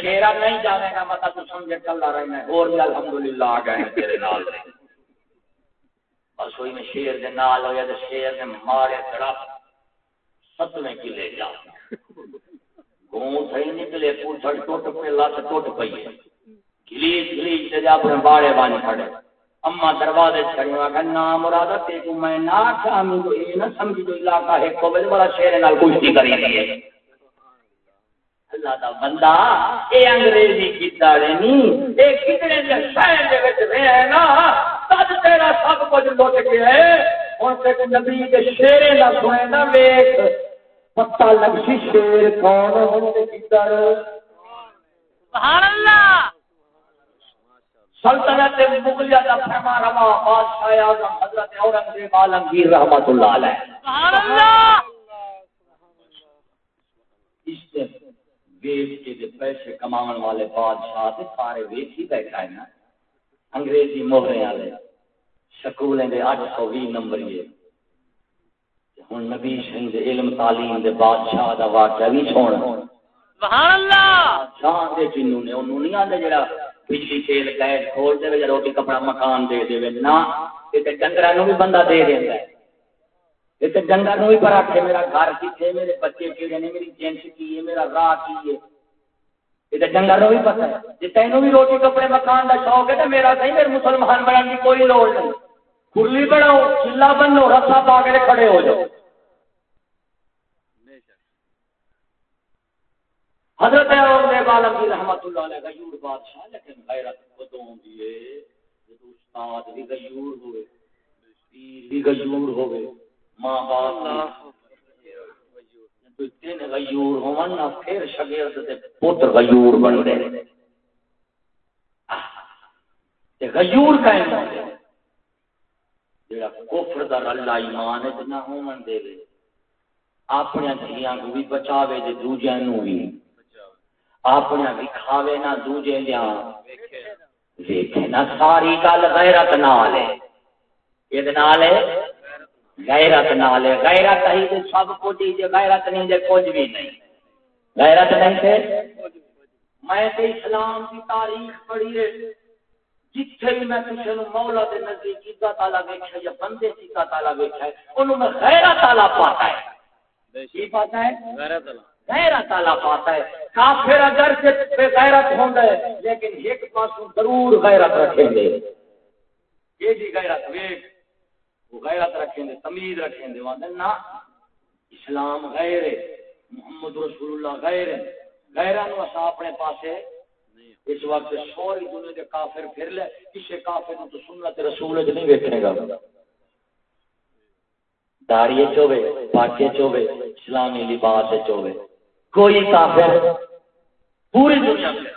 B: شیرا نہیں جانے کا مطلب تو سمجھے ہے۔ اور الحمدللہ آ گئے تیرے نال۔ بس ہوئی میں شیر دے نال ہویا تے شیر نے مارے تڑپ ستویں کلے جا۔ گوں تھئی نکلے پوچھڑ ٹوٹ پہ لت ٹوٹ پئی ہے۔ گلیس گلیس تے جا اپنے باڑے بانی کھڑے۔ اما دروازے چھڑیا کہ نام مراد تے کو میں نہ شامل کو یہ نہ سمجھ جو علاقہ ہے کو بڑا شیر نال کشتی کری دی ہے۔ اللہ دا بندہ، اے انگریزی کی کیتاڑے نہیں اے کتنے دے شہر دے وچ رہے نا تد تیرا سب کچھ لٹ گیا ہے۔ تے کو نبی دے شیرے دا سنے نا ویکھ۔ پتہ لگ سی شیر کون
C: سبحان اللہ۔
B: سلطنت مغلیہ دا فرما روا بادشاہ اعظم حضرت اورنگزیب عالمگیر رحمت اللہ علیہ۔
C: سبحان اللہ۔
B: اس سے ویچ کے دے پیسے کمان والے بادشاہ سارے ویچ ہی بیٹھا ہے نا۔ انگریزی مہرے والے سکولیں دے اٹھ سو بھی نمبر یہ۔ ہن نبی علم تعلیم دے بادشاہ دا واقعہ بھی سونا
C: سبحان اللہ
B: شان دے جنوں نے انہوں نہیں آندے جڑا بجلی تیل گیس کھول دے یا روٹی کپڑا مکان دے دے۔ تے بھی بندہ دے دیندا ہے۔ تے بھی پر آکھے میرا گھر کتھے میرے بچے کیڑے نے میری جنس کی ہے میرا راہ کی ہے۔ یہ ڈنگر بھی پتا ہے۔ جی تینوں بھی روٹی کپڑے مکان کا شوق ہے تو میرا صحیح میرے مسلمان بنانے کی کوئی لوڑ نہیں۔ کھلی بڑھاؤ چلا بنو، رسا پا کے کھڑے ہو جاؤ۔ حضرت عالم کی رحمت اللہ علیہ غیور بادشاہ، لیکن غیرت کدوں دی جب استاد بھی غیور ہوئے، پیر بھی غیور ہوئے، ماں باپ تین غیور ہون نہ پھر شاگرد تے پتر غیور بن گئے۔ تے غیور قائم ہو گئے۔ جڑا کفر دا اللہ ایمان وچ نہ ہون دے اپنے دھیاں کو بھی بچاوے تے دوجیاں نو بھی۔ اپنے بھی کھاوے نہ دوجے دیاں ویکھے نہ ساری گل غیرت نال ہے۔ یہ نال ہے؟ غیرت نال غیرت ہی تے سب ہی جے غیرت نہیں جے کچھ بھی نہیں۔ غیرت نہیں تے میں تے اسلام کی تاریخ پڑھی ہے۔ جتھے بھی میں کسی نو مولا دے نزدیک عزت تعالی ویکھیا یا بندے کی عزت تعالی ویکھیا ہے اونوں میں غیرت تعالی پاتا ہے۔ کی پاتا ہے؟ غیرت تعالی غیرت تعالی پاتا ہے۔ کافر اگر سے بے غیرت ہوندا ہے لیکن ایک پاسوں ضرور غیرت رکھیں گے۔ یہ جی غیرت ویکھ غیرت رکھیں دے، تمیز رکھیں دے، وہاں نا اسلام غیر محمد رسول اللہ غیر غیرہ نو اسا اپنے پاسے اس وقت سوری دنیا دے کافر پھر لے، کسے کافر نو تو سنت رسول اج نہیں ویکھے گا۔ داڑھی چوبے، پاکے چوبے، اسلامی لباس چوبے۔ کوئی کافر پوری دنیا میں،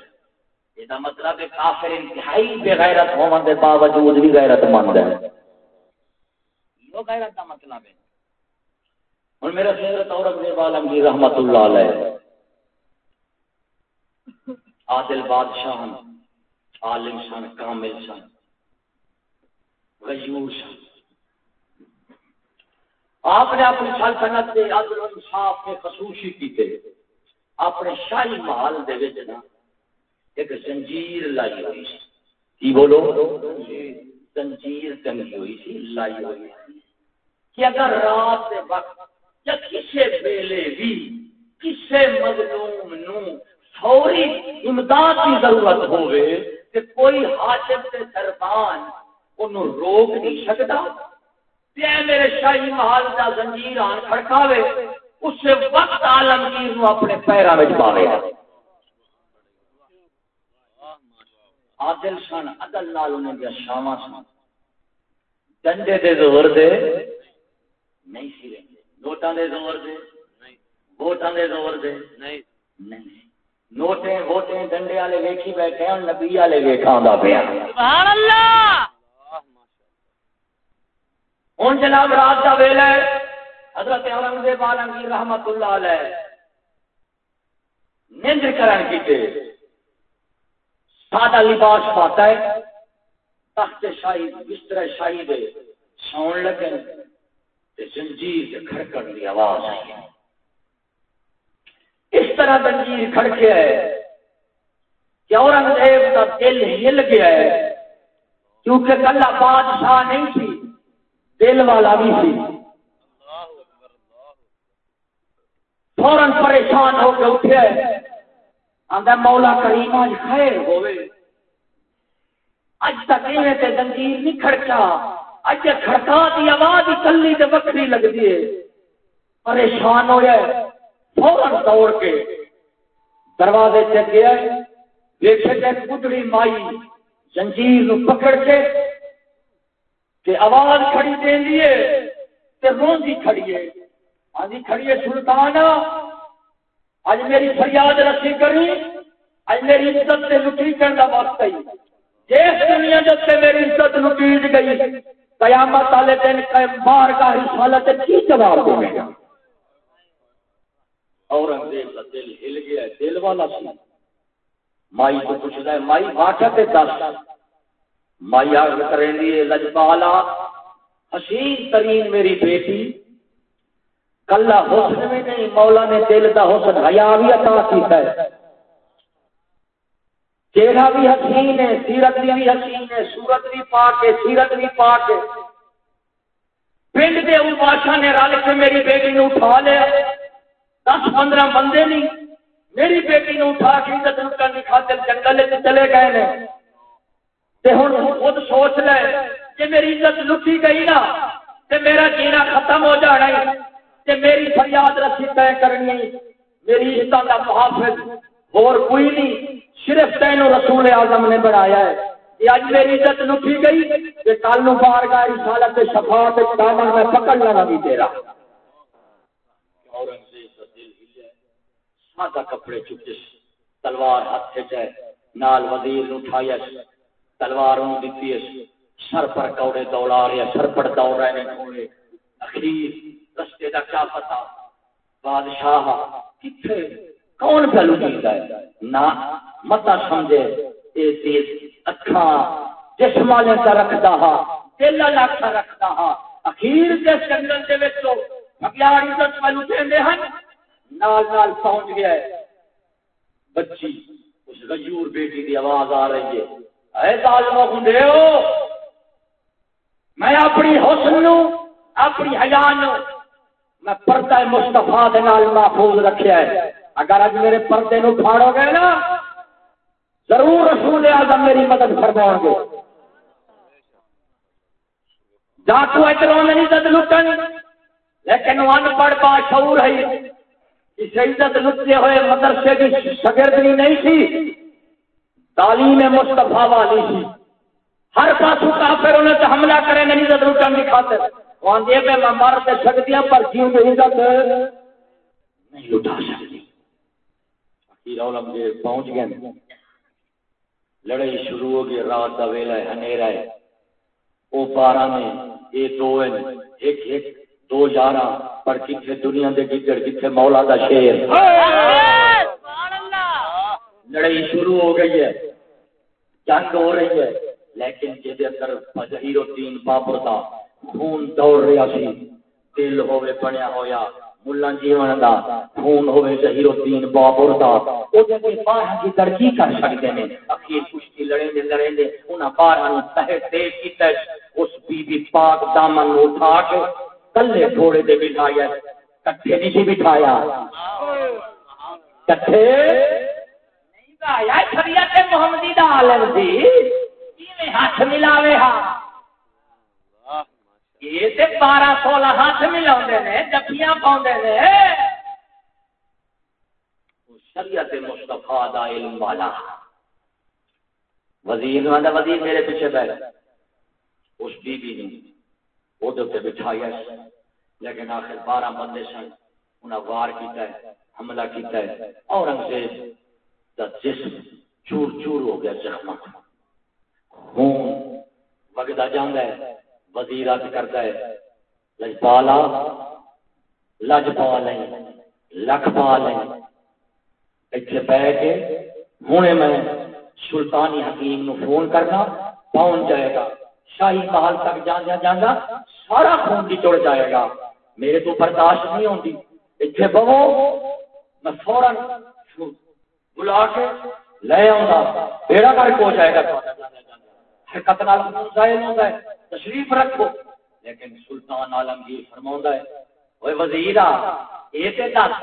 B: یہ مطلب ہے کافر انتہائی بے غیرت ہونے کے باوجود بھی غیرت مند ہے۔ وہ غیرت کا مطلب ہے اور میرا حضرت اورنگزیب عالم کی رحمت اللہ علیہ، عادل بادشاہ عالم سن کامل سن غیور سن آپ نے اپنی سلطنت کے عدل انصاف میں خصوصی کی تھے اپنے شاہی محل دے وچ نا ایک زنجیر لائی ہوئی سی۔ کی بولو؟ زنجیر ٹنگی ہوئی سی، لائی ہوئی سی۔ کہ اگر رات کے وقت یا کسی ویلے بھی کسی مظلوم نو فوری امداد کی ضرورت ہوئے کہ کوئی حاجب سے دربان انہوں روک نہیں سکتا میرے شاہی محل کا زنجیر آن کھڑکاوے اس وقت عالمگیر نو اپنے پیروں میں پاوے عادل سن، عدل نال انہیں دیا شاواں سن۔ ڈنڈے دے زور دے نہیں سی رہے۔ نوٹاں دے زور دے۔ ووٹاں دے زور دے۔ نہیں۔ نہیں نوٹیں ووٹیں ڈنڈے والے ویکھی بیٹھے نبی والے پیا۔ سبحان اللہ! ہن جناب رات دا ویلا ہے حضرت اورنگزیب کی رحمت اللہ علیہ کرن کیتے سادہ لباس پاتا ہے تخت شاہی بستر شاہی دے سون لگے۔ زنجیر سے کھڑکڑ کی آواز آئی ہے۔ اس طرح زنجیر کھڑکے ہے کہ اورنگزیب کا دل ہل گیا ہے، کیونکہ کلا بادشاہ نہیں تھی، دل والا بھی تھی۔ فوراً پریشان ہو کے اٹھے آدھا مولا کریم آج خیر ہوئے۔ اج تک ایویں تے زنجیر نہیں کھڑکا۔ اچھا اج کھڑکا دی آواز کلی تے وکری لگدی ہے۔ پریشان ہو جائے فوراً دوڑ کے دروازے سے گیا دیکھے تے پتڑی مائی زنجیر نو پکڑ کے کہ آواز کھڑی دین دیے تے روندی کھڑی ہے۔ آدھی کھڑی ہے سلطان۔ اج میری فریاد رسی کری اج میری عزت سے لٹی کرنا وقت ہے جس دنیا جب میری عزت لٹیج گئی۔ قیامت والے دن بار کا رسالت کی جواب دے گا۔ اورنگزیب کا دل ہل گیا، دل والا سی۔ مائی کو پوچھتا ہے، مائی واقع تے دس۔ مائی آگ کریں دی لجپالا۔ حسین ترین میری بیٹی۔ کلا حسن میں نہیں، مولا نے دل دا حسن حیا بھی عطا کیتا ہے۔ چہرہ بھی حسین ہے، سیرت بھی حسین ہے، سورت بھی پاک ہے، سیرت بھی پاک ہے۔ پنڈ کے ان بادشاہ نے رل کے میری بیٹی نے اٹھا لیا۔ دس پندرہ بندے نہیں، میری بیٹی نو اٹھا کے عزت لٹن کی خاطر جنگل چلے گئے نے۔ تے ہن خود سوچ لے کہ میری عزت لٹی گئی نا، تے میرا جینا ختم ہو جانا ہے۔ تے میری فریاد رسی طے کرنی میری عزت کا محافظ اور کوئی نہیں، صرف تینوں رسول اعظم نے بنایا ہے۔ یہ اج میری عزت لٹھی گئی کہ کل نو بار گاہ رسالت شفاعت دامن میں پکڑ لگا بھی تیرا۔ سادہ کپڑے چکس تلوار ہاتھ چ نال وزیر اٹھایا۔ تلوار دیتی سر پر کوڑے دوڑا رہے سر پر دوڑ رہے ہیں اخیر، رستے کا کیا پتا بادشاہ کتنے کون پہلو چلتا ہے؟ نہ متا سمجھے، اے تیز اکھا جسم والے کا رکھتا ہا، دل لاکھا رکھتا ہا۔ اخیر کے جنگل دے وچ تو بگیار عزت پہلو چلتے ہیں نال نال پہنچ گیا ہے۔ بچی، اس غیور بیٹی دی آواز آ رہی ہے۔ اے ظالمو گنڈیو، میں اپنی حسن نو اپنی حیا نو میں پردہ مصطفیٰ دے نال محفوظ رکھیا ہے۔ اگر اج میرے پردے نو پھاڑو گے نا، ضرور رسول اعظم میری مدد فرماؤ گے۔ ڈاکو ادھر نہیں عزت لٹن لیکن ان پڑھ باشعور ہے۔ اس عزت لٹتے ہوئے مدرسے کی شگردنی نہیں تھی، تعلیم مصطفیٰ والی تھی۔ ہر پاسو کافر انہیں تو حملہ کرے نہیں عزت لٹن کی خاطر وہاں دے میں مر سے سکتی ہوں پر کیوں عزت نہیں لٹا سکتی۔ پہنچ گئے۔ لڑائی شروع ہو گئی رات کا ویلا ہے ہنیرا ہے۔ وہ بارہ میں یہ دو ایک ایک دو یارہ پر کتنے دنیا دے گدڑ کتنے مولا دا شیر۔ لڑائی شروع ہو گئی ہے جنگ ہو رہی ہے لیکن جہد اندر ظہیر الدین بابر دا خون دوڑ رہا سی دل ہوئے بنیا ہویا۔ ملا جیون دا، خون ہوے ظہیر الدین بابر دا۔ او دے باہر کی ترقی کر سکتے ہیں اخیر کشتی لڑیں دے لڑیں دے انہاں باہر نو تہ تیز کیتا اس بی بی پاک دامن نو اٹھا کے کلے تھوڑے دے جی بٹھایا کٹھے نہیں سی بٹھایا۔ کٹھے؟ نہیں بھایا شریعت محمدی دا عالم سی کیویں ہاتھ ملاوے ہاں؟ یہ بارہ سولہ ہاتھ ملا جفیاں پاؤں شریعت مستفا دا علم والا۔ وزیر وزیر میرے پیچھے بیٹھ۔ اس بی بی نے وہ بٹھایا۔ لیکن آخر بارہ بندے سن انہیں وار کیتا ہے، حملہ کیتا ہے۔ اورنگزیب کا جسم چور چور ہو گیا زخم خون وگدا جانا ہے۔ وزیر ارد کرتا ہے، لجپالا لجپال لکھپال اتنے بہ کے ہوں میں سلطانی حکیم نو فون کرنا پہنچ جائے گا۔ شاہی محل تک جانا جانا سارا خون کی چڑ جائے گا۔ میرے تو برداشت نہیں ہوتی اتنے بہو، میں فورن بلا کے لے آؤں بیڑا کر کے ہو جائے گا۔ حرکت ظاہر ہوتا ہے۔ تشریف رکھو۔ لیکن سلطان عالمگیر فرما ہے وہ وزیر یہ دس،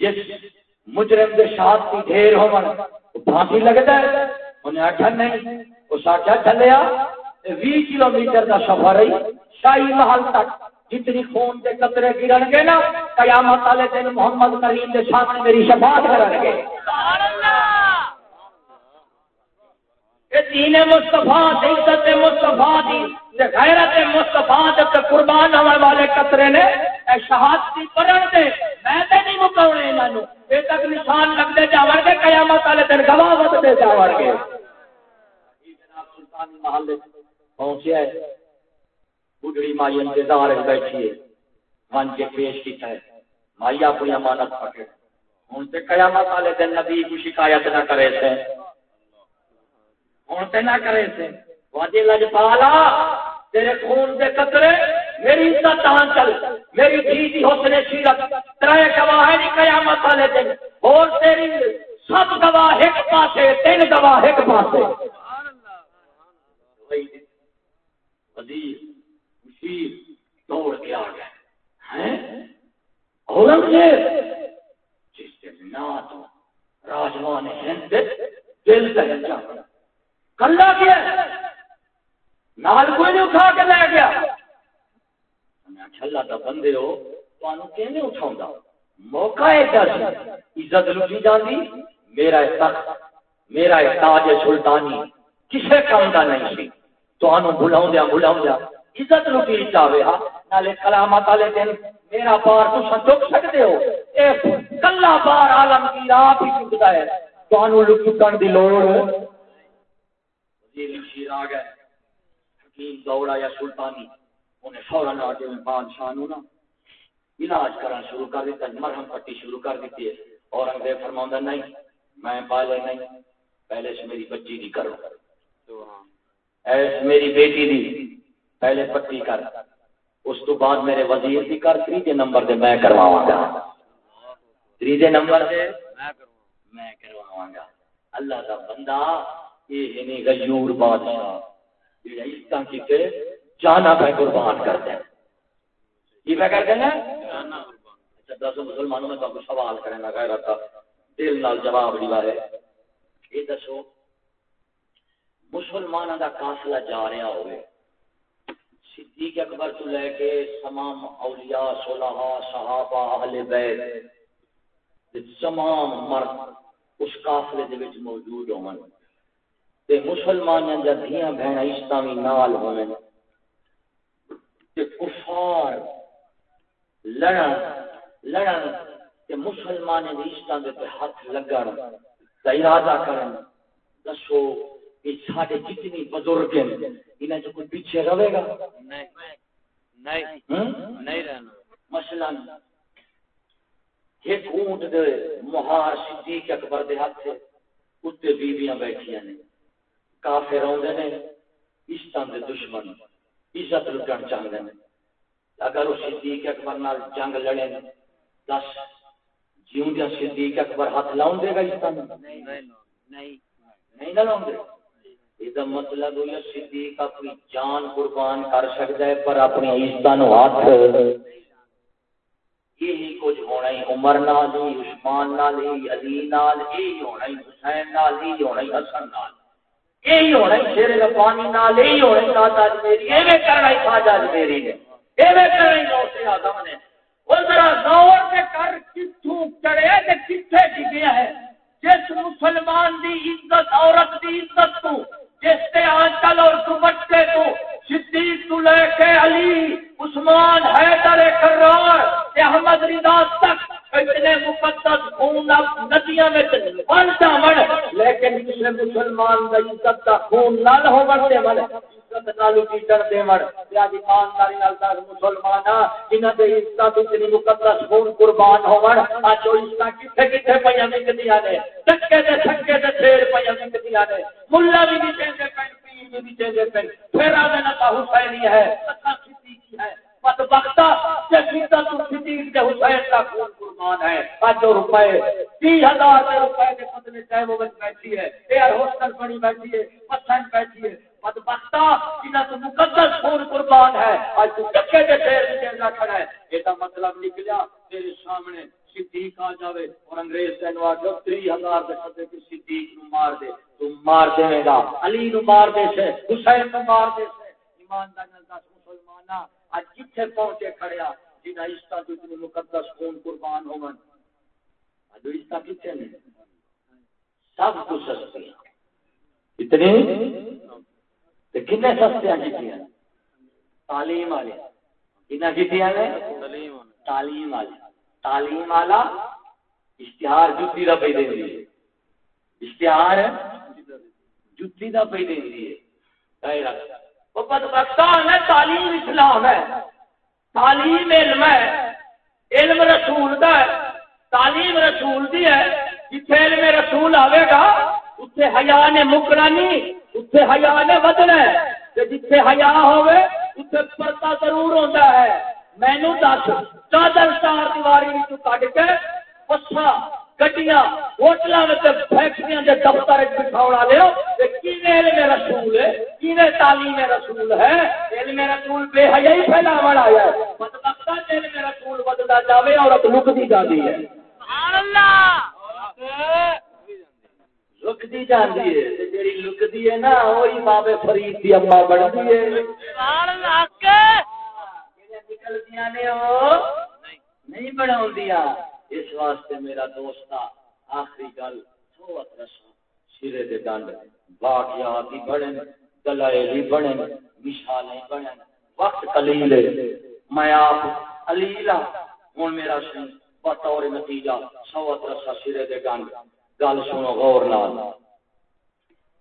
B: جس مجرم کے ساتھ کی ڈھیر ہو پھانسی لگتا ہے، انہیں آخیا نہیں اس آخیا چلیا بھی کلو میٹر کا سفر ہے شاہی محل تک۔ جتنی خون کے قطرے گرن گے نا، قیامت والے دن محمد کریم کے سامنے میری شفاعت کرن گے۔ اللہ! دین مصطفیٰ عزت مصطفیٰ دی غیرت مصطفیٰ تے قربان ہونے والے قطرے نے اے شہادتی پڑھن دے، میں تے نہیں مکاونے انہاں نو۔ اے تک نشان لگ دے جاون گے، قیامت والے دن گواہ ود دے جاون گے۔ جناب سلطانی محل پہنچیا ہے۔ بڈڑی مائی انتظار وچ بیٹھی ہے۔ من کے پیش کیتا ہے۔ مائی اپنی امانت پکڑ۔ ہن تے قیامت والے دن نبی کو شکایت نہ کرے سے ہوں تو نہ کرے سے وجہ لجپالا جی تیرے خون دے قطرے، میری عزت تہاں چل۔ میری دھی دی حسن سیرت ترے گواہ نہیں قیامت والے دن۔ اور تیری سب گواہ ایک پاسے، تین گواہ ایک پاسے۔ وزیر، مشیر، دوڑ کے آ گئے۔ اورنگزیب، جس دن نہ تو راجوان ہند دل دہل جا کلا گیا نال کوئی نہیں اٹھا کے لے گیا۔ چھلا تو بندے ہو تمہیں اٹھا موقع ہے عزت لٹی جاتی میرا تخت میرا تاج سلطانی، کسے کام کا نہیں سی۔ تو بلاؤ دیا بلاؤ عزت لٹی چاہے ہاں نالے کلامت والے دن میرا بار تو چک سکتے ہو۔ اے کلا بار عالم کی آپ ہی چکتا ہے۔ تو لٹن کی لوڑ وزیر شیر آ گئے۔ حکیم دوڑا یا سلطانی انہیں فوراً آ کے بادشاہ نو نا علاج کرنا شروع کر دیتا مرہم پٹی شروع کر دیتی ہے۔ اورنگزیب فرما نہیں میں پالے نہیں پہلے سے میری بچی دی کرو۔ ایس میری بیٹی دی پہلے پٹی کر۔ اس تو بعد میرے وزیر دی کر تیجے نمبر دے میں کرواواں گا۔ تیجے نمبر دے میں کرواواں گا۔ اللہ دا بندہ یہ غیور بادشاہ یہ جانا پہ قربان کر دیں یہ میں اچھا دس مسلمانوں سوال کرنے لگا دل نال جواب ہے یہ دسو مسلمانوں کا قافلہ جا رہا ہوئے۔ صدیق اکبر تو لے کے تمام اولیاء، صلحاء، صحابہ، اہل بیت، تمام مرد اس قافلے دے وچ موجود ہون۔ تے مسلماناں دا دھیاں بہن اسلامی نال ہون تے کفار لڑن لڑن تے مسلماناں دے اسلام دے ہاتھ لگن تے ارادہ کرن۔ دسو سارے جتنی بزرگ ہیں انہیں جو کوئی پیچھے رہے گا؟ نہیں رہنا۔ مثلا ایک اونٹ دے مہار صدیق اکبر دے ہاتھ اتنے بیویاں بیٹھیاں نے۔ کافر آدھے نے اسلام دے دشمن عزت لٹن چاہتے ہیں اگر وہ صدیق اکبر نال جنگ لڑے دس جیوں دیا صدیق اکبر ہاتھ لاؤں دے گا اسلام نہیں نہیں نہ دے یہ مطلب ہوئی صدیق اپنی جان قربان کر سکتا ہے پر اپنی عزت ہاتھ۔ یہی کچھ ہونا ہی عمر نال ہی عثمان نال ہی علی نال یہی ہونا ہی حسین نال ہی ہونا ہی حسن نال۔ یہی ہونا شیر پانی نال یہی ہونا ہی خاجہ میری ایویں کرنا ہی خاجہ میری نے۔ ایویں کرنا ہی نے۔ وہ ذرا غور سے کر چڑھے تے کتھے ڈگیا ہے۔ جس مسلمان دی عزت، عورت دی عزت تو، جس اور دوپٹے صدیق تو لے کے علی، عثمان حیدر کرار احمد رضا تک اتنے مقدس خون ندیاں میں بن جاون لیکن کسی مسلمان کا عزت کا خون نہ ہو بڑھتے من عزت نالو کی دے من یا جی ایمانداری نال دس مسلمان جنہاں دے عزت اتنی مقدس خون قربان ہون اج او عزت کتے کتے پیاں وکدیاں نے؟ ٹکے دے تھکے دے تھیر پیاں وکدیاں نے۔ ملہ بھی نہیں چنگے پین، پیر بھی چنگے پین۔ پھر آدھے نہ حسینی ہے اچھا صدیقی ہے۔ بدبختہ کہ سیدھا تو صدیق کے حسین کا خون قربان ہے۔ آج جو روپے تیس ہزار کے روپے کے بدلے چاہے وہ بیٹھی ہے۔ ایئر ہوسٹل بڑی بیٹھی ہے پسند بیٹھی ہے۔ بدبختہ جنہ تو مقدس خون قربان ہے۔ آج تو چکے کے شیر میں جیسا کھڑا ہے۔ یہ مطلب نکلیا تیرے سامنے صدیق آ جاوے اور انگریز تین آ جاؤ تری ہزار کے سدے کی صدیق نو مار دے۔ تو مار دے گا۔ علی نو مار دے سے، حسین نو مار دے سے۔ ایماندار دس مسلمانہ اج کتنے پہنچے کھڑیا جنہیں عشتہ تو اتنی مقدس خون قربان ہو من اج عشتہ کتنے نے؟ سب کو سستے اتنے کنے سستے ہیں جیتی تعلیم والے۔ کنا جیتی ہیں تعلیم والے۔ تعلیم والا اشتہار جتی کا پہ دیں گے اشتہار جتی کا پہ دیں گے وہ بدبختان ہے، تعلیم اسلام ہے۔ تعلیم علم ہے۔ علم رسول دا ہے۔ تعلیم رسول دی ہے۔ جتھے علم رسول آئے گا اتنے حیا نے مکنا نہیں اتنے حیا نے ودنا ہے جتھے حیا ہوئے اتنے پردہ ضرور ہوتا ہے۔ مینو دس، چادر چار دیواری کٹ کے پسا گڈیاں ہوٹلوں میں فیکٹری کے دفتر بٹھاؤ والے کینے علم رسول ہے تعلیم رسول ہے علم رسول بے حیائی پھیلا بڑا ہے مطلب علم رسول بدلتا جاوے اور لکتی جاتی ہے سبحان اللہ لکتی جاندی ہے تے جیڑی لکتی ہے نا وہی بابے فرید دی اما بنتی ہے
C: سبحان اللہ
B: نکلدیاں نے او نہیں بناوندیاں اس واسطے میرا دوستا آخری گل سوت رسا سرے دے ڈنڈ واقعات ہی بڑھن دلائل ہی بڑھن مثالیں بڑھن۔ وقت قلیل ہے۔ میں آپ علیلا ہوں میرا سن، بطور نتیجہ سوت رسا سرے دے ڈنڈ۔ گل سنو غور نال۔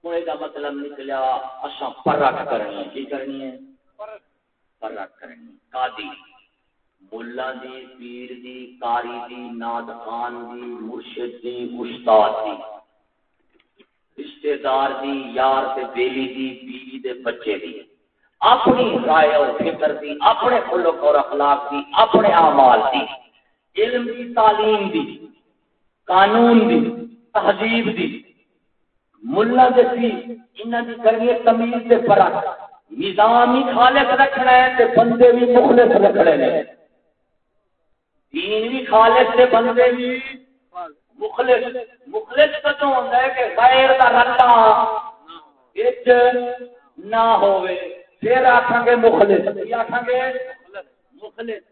B: ہوں یہ مطلب نکلیا اصا پرکھ کرنی کی کرنی ہے؟ پرکھ کرنی۔ قاضی۔ ملا دی، پیر دی کاری دی ناد خان دی، مرشد دی، استاد دی۔ رشتہ دار دی، یار تے بیلی دی، بیوی دے بچے دی۔ اپنی رائے اور فکر دی، اپنے خلق اور اخلاق دی، اپنے اعمال دی۔ علم دی، تعلیم دی، قانون دی، تہذیب دی۔ ملا دے سی، انہاں دی کرنی ہے تمیز تے فرق نظام ہی خالق رکھنا ہے تے بندے بھی مخلص رکھنے نے۔ دین بھی خالص تے بندے بھی مخلص مخلص کدوں ہوندا ہے کہ غیر دا رلا وچ نہ ہوے پھر آکھاں گے مخلص۔ کی آکھاں گے؟ مخلص۔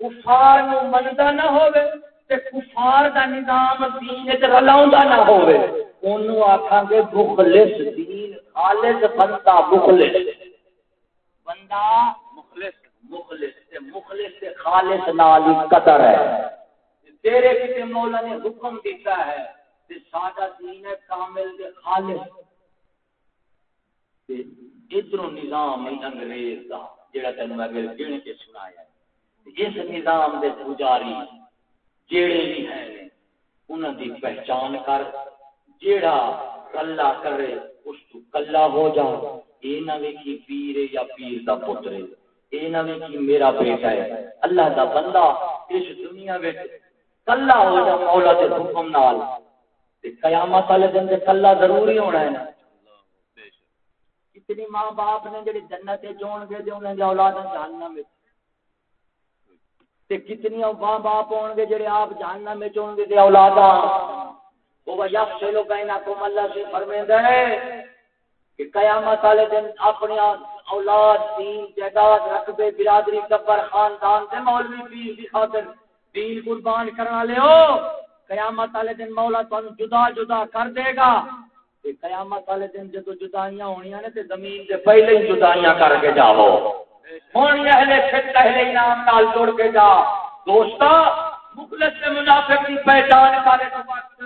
B: کفار نو مندا نہ ہوے تے کفار دا نظام دین وچ رلاوندا نہ ہوے اونوں آکھاں گے مخلص۔ دین خالص بندہ مخلص۔ بندہ مخلص۔ مخلص۔ مخلص تے خالص نال قدر ہے۔ تیرے کتے مولا نے حکم دیتا ہے تے سادہ دین ہے، کامل تے خالص۔ تے ادھروں نظام ہے انگریز دا جڑا تینوں میں اگر گن کے سنایا ہے۔ اس نظام دے پجاری جیڑے بھی ہیں، انہاں دی پہچان کر، جیڑا کلا کرے، اس تو کلا ہو جا۔ اے نہ ویکھی پیر یا پیر دا پتر ہے۔ اے نہ ویکھی میرا بیٹا ہے اللہ دا بندہ اس دنیا وچ کلا ہو جا مولا دے حکم نال تے قیامت والے دن تے کلا ضروری ہونا ہے نا کتنی ماں باپ نے جڑی جنت وچ ہون گے تے انہاں دی اولاد جہنم وچ تے کتنی ماں باپ ہون گے جڑے آپ جہنم وچ ہون گے تے اولاداں وہ یفصل بینکم اللہ سے فرمائندا ہے کہ قیامت والے دن اپنی اولاد، دین، جائیداد رقبے، برادری کبر خاندان سے مولوی پیر کی خاطر دین قربان کرنا لے ہو۔ قیامت والے دن مولا تم جدا جدا کر دے گا۔ تے قیامت والے دن جدو جدائیاں ہونیاں نے تے زمین سے پہلے ہی جدائیاں کر کے جاؤ۔ ہونی اہل پھر پہلے ہی نام نال جوڑ کے جا۔ دوستا مخلص سے منافق کی پہچان کرے تو وقت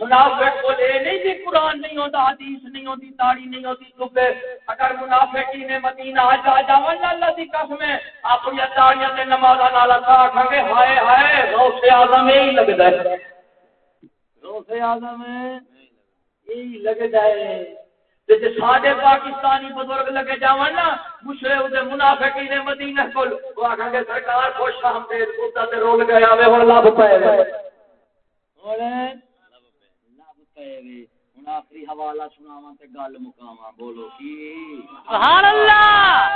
B: منافق کو لے نہیں جی قرآن نہیں ہوتا، حدیث نہیں ہوتی تاڑی نہیں ہوتی صبح اگر منافقی نے مدینہ آ جا جاون اللہ دی قسم ہے اپنی تاڑیاں تے نمازاں نال آکھاں گے ہائے ہائے غوث اعظم یہی لگدا ہے۔ غوث اعظم یہی لگدا ہے۔ تے جے ساڈے پاکستانی بزرگ لگے جاون نا، مشرے تے منافقی نے مدینہ کول وہ آکھاں گے، سرکار خوش آمدید خدا تے رول گیا وے ہن لب پے وے ہن ہوں آخری حوالہ سناوا تے گل مکاوا بولو کی؟
C: سبحان اللہ!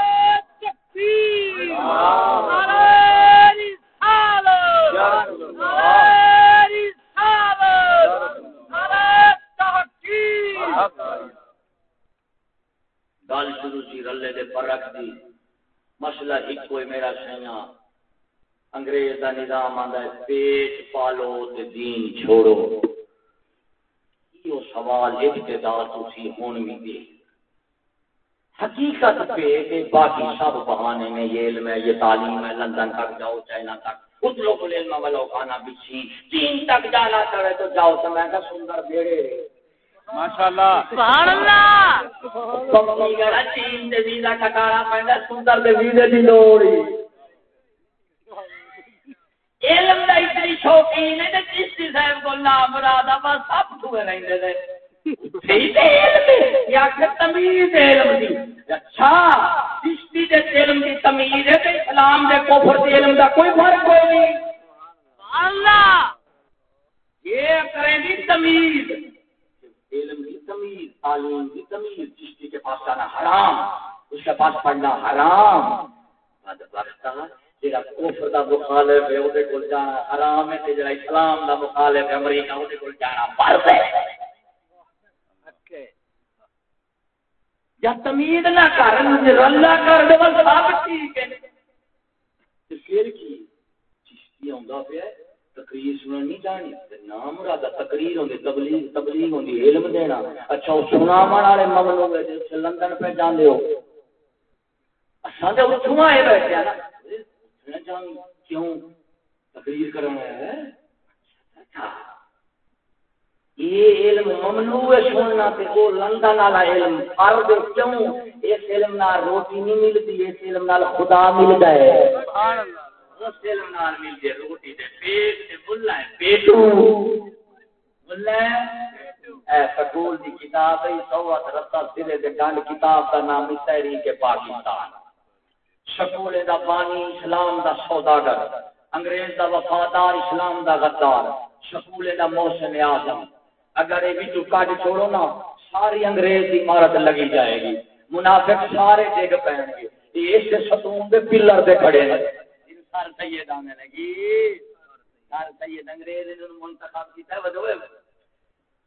C: تکبیر! نعرہ رسالت نعرہ رسالت نعرہ تحقیق
B: گل شروع سی رلے دے پر رکھ دی۔ مسئلہ ایک کوئی میرا سیاں۔ انگریز دا نظام آندا ہے پیٹ پالو تے دین چھوڑو۔ یہ سوال ابتدا تو سی ہون بھی دے۔ حقیقت پہ کہ باقی سب بہانے میں یہ علم ہے یہ تعلیم ہے لندن تک جاؤ چائنا تک۔ خود لوگ علم والا کھانا بچھی چین تک جانا چاہے تو جاؤ تو میں کہا سندر بیڑے۔
A: ماشاءاللہ۔
C: سبحان اللہ۔
B: چین دے ویزا کٹانا پہندا سندر دے ویزے دی لوڑ علم دا اتنی شوقین ہے تے چشتی صاحب کو لا مراد بس سب چھوے رہندے نے۔ صحیح تے علم یا کہ تمیز علم دی؟ اچھا چشتی دے علم دی تمیز ہے تے اسلام دے کفر دے علم دا کوئی فرق کوئی نہیں۔
C: سبحان اللہ۔
B: یہ کریں گی تمیز۔ علم کی تمیز تعلیم کی تمیز چشتی کے پاس جانا حرام اس کے پاس پڑھنا حرام۔ بدبختہ جڑا کفر دا مخالف ہے، اودے کول جانا حرام ہے، تے جڑا اسلام دا مخالف ہے، امریکہ اودے کول جانا فرض ہے۔ یا تمید نہ کرن کر رلا کر، دے بس سب ٹھیک ہے۔ پھر کی؟ چشتی آندا پیا تقریر سنن نہیں جانی۔ نام مراد تقریر ہوندی، تبلیغ تبلیغ ہوندی، علم دینا۔ اچھا او سناون والے ممنوع ہے جے لندن پہ جاندے ہو۔ اساں تے اتھوں آئے بیٹھے نا۔ جان کیوں؟ تقریر کرنا ہے؟ اچھا یہ علم ممنوع ہے سننا تے وہ لندن والا علم۔ فرض کیوں؟ اس علم نال روٹی نہیں ملتی اس علم نال خدا ملتا ہے سبحان اللہ۔ اس علم نال ملتی روٹی تے پیٹ تے بلا ہے پیٹو۔ بلا اے سکول دی کتاب ہے سوات رتا سرے دے گنڈ کتاب دا نام ہے تحریک پاکستان۔ سکول دا بانی اسلام دا سوداگر، انگریز دا وفادار، اسلام دا غدار سکول دا محسن اعظم۔ اگر یہ بھی کٹ چھوڑو نا، ساری انگریز کی عمارت لگی جائے گی۔ منافق سارے ڈگ پین گے۔ اس ستون کے پلر سے کھڑے ہیں۔ سر سید آنے لگی۔ سر سید انگریز منتخب کیا وجہ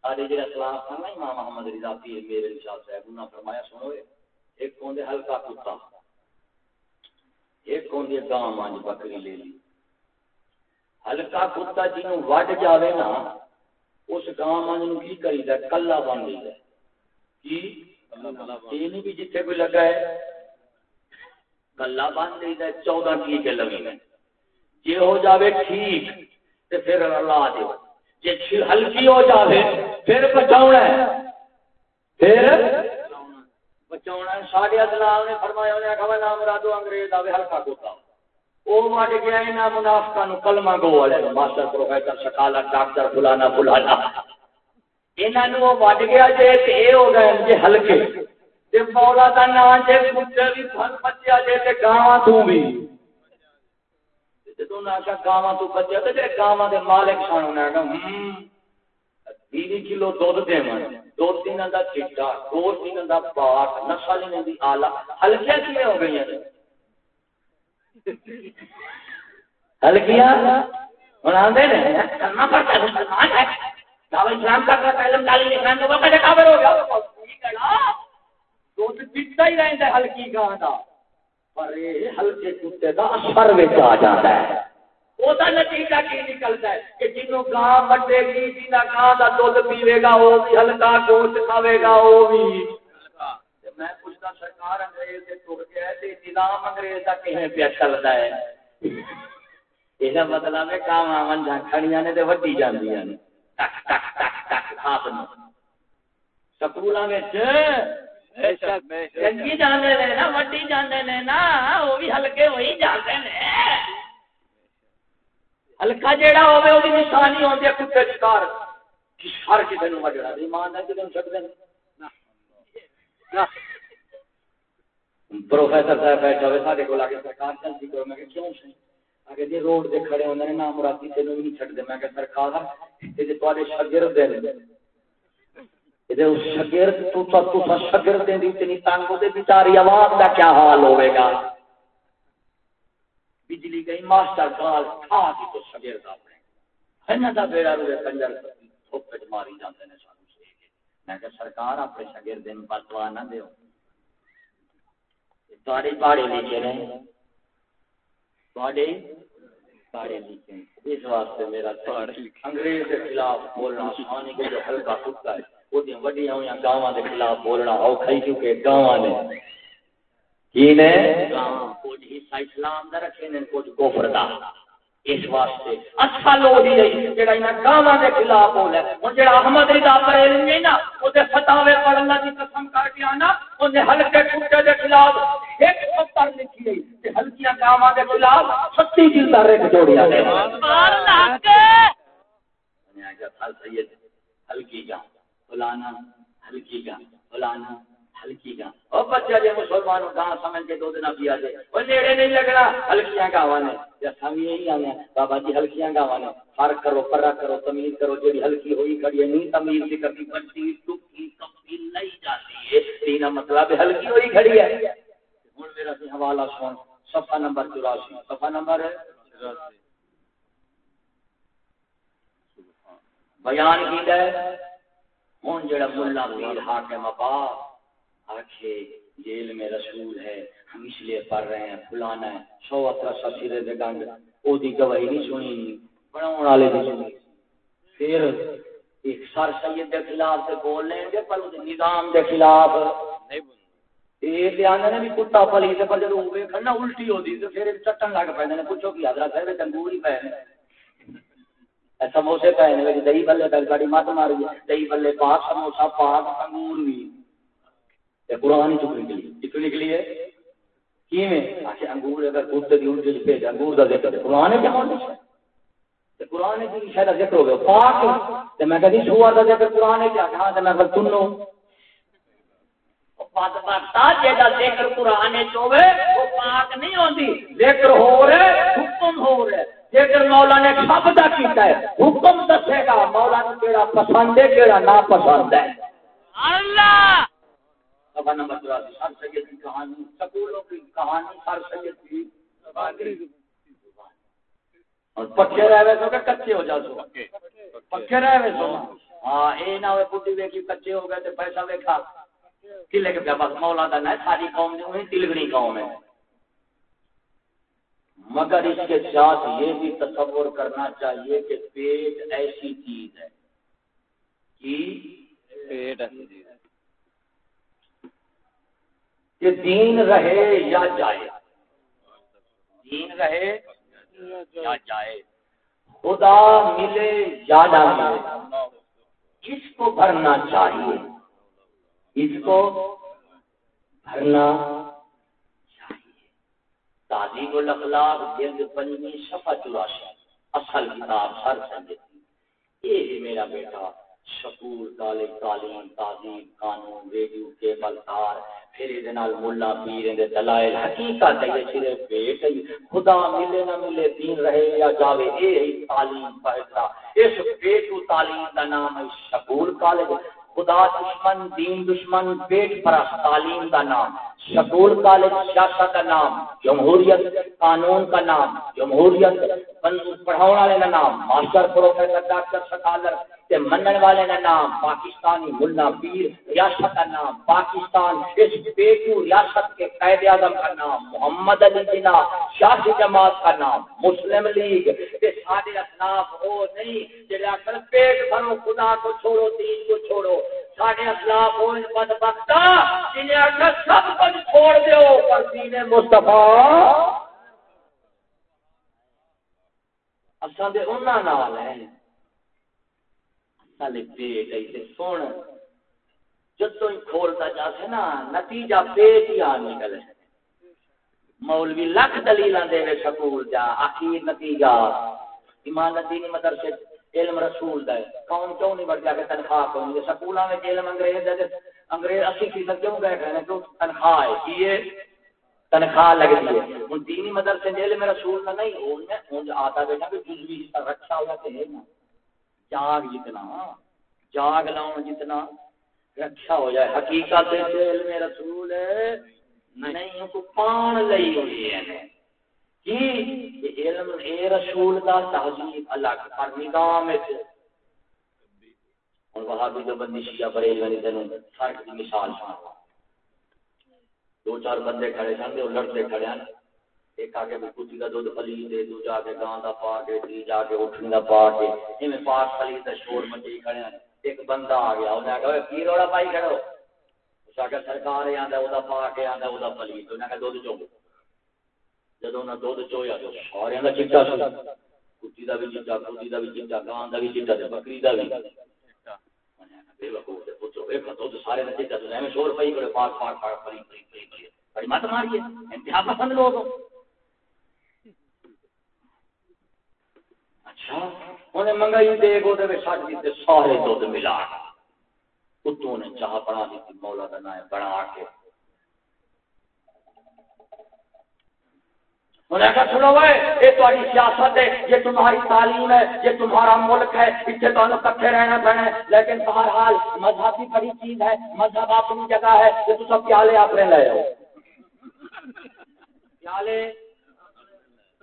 B: سارے جڑا خلاف تھا نا، امام محمد رضا پیر میرے نشاط صاحب، انہوں فرمایا، سنو ایک کون ہلکا کتا۔ ایک دے گاں مانج بکری لے لی۔ ہلکا کتا جنوں وڈ جاوے نا اس گاں من کی کری دا کلا بن ہے۔ کی؟ یہ نہیں بھی جتھے کوئی لگا ہے۔ کلا بن ہے ہے لگی ہے۔ جی ہو جاوے ٹھیک تو پھر اللہ ہلکی ہو جاوے پھر ہے۔ پھر بچاؤنا ہے نے فرمایا کہا نام انگریز آوے، ہلکا کوتا گیا نو کلمہ گو والے ماسٹر پروفیسر سکالا ڈاکٹر فلانا فلانا۔ انہاں نو گیا جے تے اے ہو گئے جے ہلکے۔ تے مولا دا نام، جے کتے بھی بچیا، جے تے گاواں تو بھی تے تو نہ کا گاواں تو بچیا، تے گاواں دے مالک سانو نہ کہ بیوی کلو دودھ دے من دو تین دا چٹا، دو تین دا پاٹ نسل نے دی آلہ ہلکے کیے ہو گئی ہیں ہلکیاں؟ بنا دے کرنا پڑتا ہے مسلمان ہے۔ دعوی اسلام کا کرتا علم تعلیم اسلام کے وقت کافر ہو گیا۔ دودھ پیتا ہی رہتا ہے، ہلکی گاں کا پر یہ ہلکے کتے کا اثر وچ آ جاتا ہے۔ وہ نتیجہ کی نکلتا ہے کہ جنوں گاں بڑے گی جنہ گاں کا دودھ پیوے گا وہ بھی ہلکا گوشت کھاوے گا وہ بھی میں پوچھتا سرکار انگریز سے ٹر گیا ہے نظام انگریز کا کہیں پہ چلتا ہے یہ مطلب ہے کام آمن نے تو وڈی جاندی ہیں ٹک ٹک ٹک ٹک ہاتھ میں سکولوں میں چنگی جانے نے نا وڈی جانے نے نا وہ بھی ہلکے وہی جاتے نے ہلکا جیڑا ہوے وہ نشانی ہوتی ہے کتے شکار ہر کسی نے وجڑا ایمان ہے کسی چک دیں پروفیسر صاحب بیٹھا ہوئے سارے کو آگے سرکار چلتی کرو۔ میں کیوں سی آگے جی روڈ دے کھڑے ہونے نام مرادی تینوں بھی نہیں چھڈ دے میں کہ سرکار یہ تے شاگرد دے یہ شاگرد، تو تو شاگرد دے دی اتنی تنگ دے بیچاری عوام دا کیا حال ہوے گا؟ بجلی گئی ماسٹر گال کھا دی تو شاگرد اپنے۔ ہن دا بیڑا روے کنجر تھوپ ماری جاندے نے سانو میں کہ سرکار اپنے شاگرد نوں بتوا نہ دیو۔ تھوڑے پاڑے لکھے نے۔ تھوڑے پاڑے لکھے اس واسطے میرا انگریز کے خلاف بولنا سانی کو جو ہلکا کتا ہے۔ وہ دن وڈیاں ہوئی گاواں کے خلاف بولنا اوکھا ہی کیونکہ گاواں نے نے کچھ حصہ اسلام دا رکھے نے کچھ کفر دا۔ اس واسطے اچھا لوگ ہی نہیں جڑا انہاں گاواں دے خلاف بولے۔ ہن جڑا احمد رضا بریلوی نہیں نا او دے فتاوی پڑھن دی قسم کر کے آنا اونے ہلکے کتے دے خلاف ایک پتر لکھی گئی تے ہلکیاں گاواں دے خلاف ستی جلد ایک جوڑیا دے۔ سبحان اللہ۔ کے نے کہا سید ہلکی گاں فلانا ہلکی گاں فلانا ہلکی گاں اور بچہ جی مسلمان گاں سمجھ کے دو دن پیا جائے وہ نیڑے نہیں لگنا ہلکیاں گاواں نے؟ یا ہم یہی بابا جی ہلکیاں گاواں نے؟ فرق کرو پرا کرو، تمیز کرو جی ہلکی ہوئی نہیں تمیز کرتی بچی ٹکی نہیں جاتی ہے۔ مطلب ہلکی ہوئی کھڑی ہے۔ ہوں میرا سی حوالہ سن، صفحہ نمبر چوراسی۔ صفحہ نمبر؟ ہے بیان کی ہے ہوں جڑا ملا پیر حاکم ابا آخے جیل میں رسول ہے ہم اس لیے پڑھ رہے ہیں فلانا ہے سو اترا سسیرے دے گنگ او دی گواہی نہیں سنی بناؤن والے دی سنی۔ پھر ایک سر سید دے خلاف سے بول لیں گے پر نظام دے خلاف۔ نے بھی کتا پلی سے پر کھڑنا الٹی پھر چٹن لگ پے نے پوچھو کہ حضرت انگور ہی پے۔ سموسے پے نے دہی بلے گاڑی مت ماری دہی بلے پاک سموسا پاک انگور بھی۔ قرآن چپ نکلی چپ نکلی ہے کی میں؟ انگور اگر کتے کی الٹی بھیج انگور کا ذکر۔ قرآن کیا ہوتا قرآن کی شاید ذکر ہو گیا۔ پاک میں کہتی سوار کا ذکر قرآن کیا؟ کہاں سے میں سنو ذکر قرآن چوے وہ پاک نہیں ہوتی ذکر ہو رہے حکم ہو رہے۔ ذکر مولا نے سب کا کیتا ہے۔ حکم دسے گا مولا نے کیڑا پسند ہے کیڑا نا پسند ہے۔ اللہ! سر سید کی کہانی سکولوں کی کہانی سر سید کی اور پکے رہے سو کہ کچے ہو جاؤ سو پکے رہے سو ہاں اے نہ ہوئے بڈی ویکھی کچے ہو گئے تے پیسہ ویکھا۔ قلعے کے بس مولا دا نہ ساری قوم تلگڑی قوم ہے۔ مگر اس کے ساتھ یہ بھی تصور کرنا چاہیے کہ پیٹ ایسی چیز ہے۔ کہ پیٹ ایسی چیز ہے۔ کہ دین رہے یا جائے۔ دین رہے یا جائے۔ خدا ملے یا نہ ملے اس کو بھرنا چاہیے؟ اس کو بھرنا چاہیے؟ تعلیم الاخلاق جلد پنجمی صفحہ چوراسی، اصل کتاب سر سنجتی یہ میرا بیٹا۔ سکول کالج تعلیم تعلیم قانون، ریڈیو، کیبل، تار۔ پھر یہ ملا پیر دلائل، حقیقت ہے صرف پیٹ خدا ملے نہ ملے، دین رہے یا جاوے، اے تعلیم فیصلہ اس پیٹو تعلیم کا نام ہے سکول کالج۔ خدا دشمن، دین دشمن، پیٹ پرست تعلیم کا نام۔ سکول کالج سیاست کا نام، جمہوریت قانون کا نام، جمہوریت پڑھاؤ والے کا نام، ماسٹر پروفیسر، ڈاکٹر سکالر تے منن والے کا نام پاکستانی ملا پیر ریاست کا نام پاکستان، اس بیٹو ریاست کے قید اعظم کا نام محمد علی جنا شاہی جماعت کا نام مسلم لیگ۔ تے سارے اسلاف ہو نہیں جڑے اکل پیٹ بھرو، خدا کو چھوڑو، دین کو چھوڑو۔ سارے اسلاف ہو ان بد بختا جنہیں اکل سب کچھ چھوڑ دیو، پر دین مصطفیٰ۔ اساں دے انہاں نال ہیں سالے پیٹ ایسے سن جدو ہی کھولتا جا سے نا نتیجہ پیٹ ہی آ نکلے مولوی لکھ دلیل دے وے سکول جا آخر نتیجہ ایمان دینی مدرسے علم رسول دے کون کیوں نہیں بڑھ جا کے تنخواہ کو نہیں سکولاں میں علم انگریز دے انگریز اسی فیصد کیوں گئے کہنے کیوں تنخواہ ہے کیے تنخواہ لگ دی ہے ان دینی مدرسے علم رسول کا نہیں ہوں ان آتا بیٹا کہ جزوی رکھا ہوا کہ ہے نا جاگ جتنا جاگ لاؤ جتنا رکھا ہو جائے حقیقت علم رسول نہیں کو پان لئی ہوئی ہے علم اے رسول دا تہذیب الگ پر نظام وچ جو بندی شیعہ بریل والی فرق دی مثال سنا دو چار بندے کھڑے سن تے لڑتے کھڑے ہیں ایک آگے کتی کا دودھ پلی دے دو جا کے گاں دا پا کے تھی جا کے اٹھنی دا پا کے۔ ایویں پاس شور مچی کھڑے ہیں۔ ایک بندہ آ گیا کہا کی روڑا پائی کھڑو اس آگے سرکار آندا او دا پا کے آندا او دا تو کہا دودھ جدوں دودھ چویا تو سارے دا چٹا سی کتی دا بھی چٹا کتی دا بھی چٹا، گاں دا بھی چٹا تے بکری دا بھی۔ بے وقوف پوچھو ایک دودھ سارے دا چٹا تو ایویں شور پئی کرے پاک پاک پاک مت ماریے، انتہا پسند لوگ اچھا انہیں منگائی دے گو دے چھٹ دیتے سارے دودھ ملا کتوں نے چاہ بنا دیتی مولا کا نام بنا کے انہیں کہا سنو بھائی یہ تمہاری سیاست ہے یہ تمہاری تعلیم ہے یہ تمہارا ملک ہے اتنے تو کٹھے رہنا پڑنا ہے لیکن بہرحال مذہب بھی بڑی چیز ہے مذہب اپنی جگہ ہے یہ تو سب پیالے اپنے لے آؤ پیالے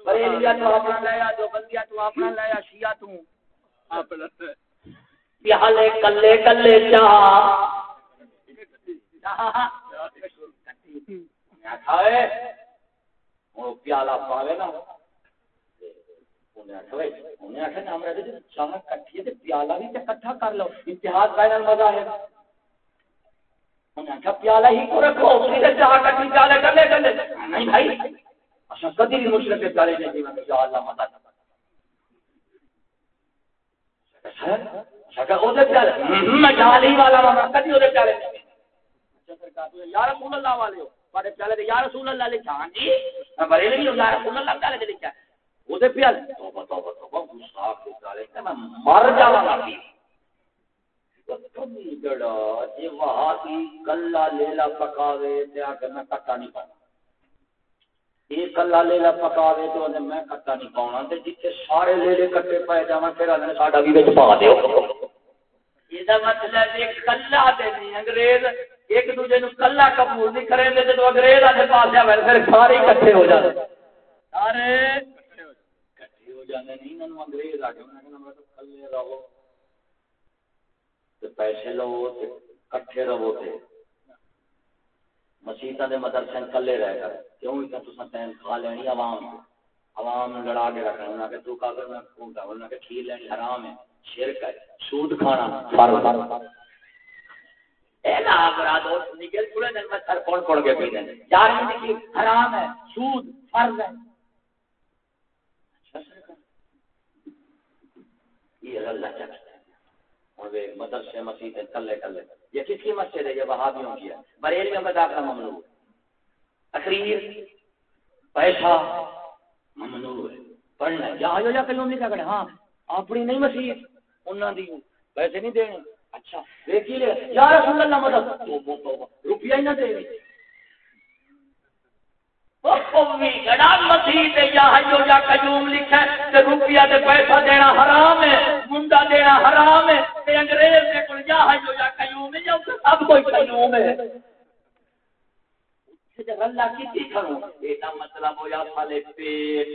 B: بریلیا تو اپنا لایا جو بندیا تو اپنا لایا شیعہ تو۔ اپنا پیالے کلے کلے چاہ بیٹھا ہے وہ پیالہ پاوے نا۔ بھی کٹھا کر لو۔ اتحاد پیالہ ہی کو رکھو سیدھے چاہ کٹھی پیالے کر لے کر لے نہیں بھائی اچھا کدی بھی مشرق کے پیالے نہیں دینا یا اللہ مدد۔ اچھا, اچھا،, اچھا، کہ وہ والا کدی وہ پیالے نہیں۔ اچھا، یا رسول اللہ والے ہو۔ بڑے یا رسول اللہ لکھا۔ ہاں جی میں بریلوی ہوں، یا رسول اللہ پیالے لکھا۔ وہ پیالے توبہ توبہ توبہ، گستاخ کے پیالے کہ میں مر جاواں گا۔ پی جڑا جی وہاں کی کلا لیلا پکاوے تے آ کے میں کٹا نہیں پاؤں یہ کلا لیلا پکاوے تو میں کٹا نہیں پاؤنا تے جتھے سارے لیلے کٹے پائے جاواں پھر ساڈا بھی وچ پا دیو یہ مطلب ایک کلا نہیں انگریز ایک نو کلا قبول نہیں انگریز پھر سارے اکٹھے ہو جاتے سارے اکٹھے ہو جاتے نہیں انگریز آ کے کلے رہو پیسے لو رہو تے مسیحا دے مدرسے کلے رہ کر۔ کیوں؟ اتنا تو سین کھا لینی، عوام عوام لڑا کے رکھنا۔ انہوں کہ تو کافر میں خون کا انہوں کہ کھیر لینی، حرام ہے، شرک ہے، سود کھانا فرض حرام ہے، سود، فرض ہے۔ اچھا، مدرسے مسجد کلے کلے۔ یہ کس کی مسجد ہے یہ وہابیوں کی ہے۔ بریلیوں میں داخلہ ممنوع۔ تقریر پیسہ ممنوع ہے۔ پڑھنا جہاں جو جا کلوں نہیں کرے ہاں اپنی نہیں مسیح انہوں دی پیسے نہیں دینے اچھا دیکھیے یا رسول اللہ مدد۔ روپیہ ہی نہ دے رہی مسیح یا حجو یا قیوم لکھے روپیہ پیسہ دینا حرام ہے۔ منڈا دینا حرام ہے۔ انگریز سب کوئی قیوم ہے۔ مطلب ہو یا پیٹ۔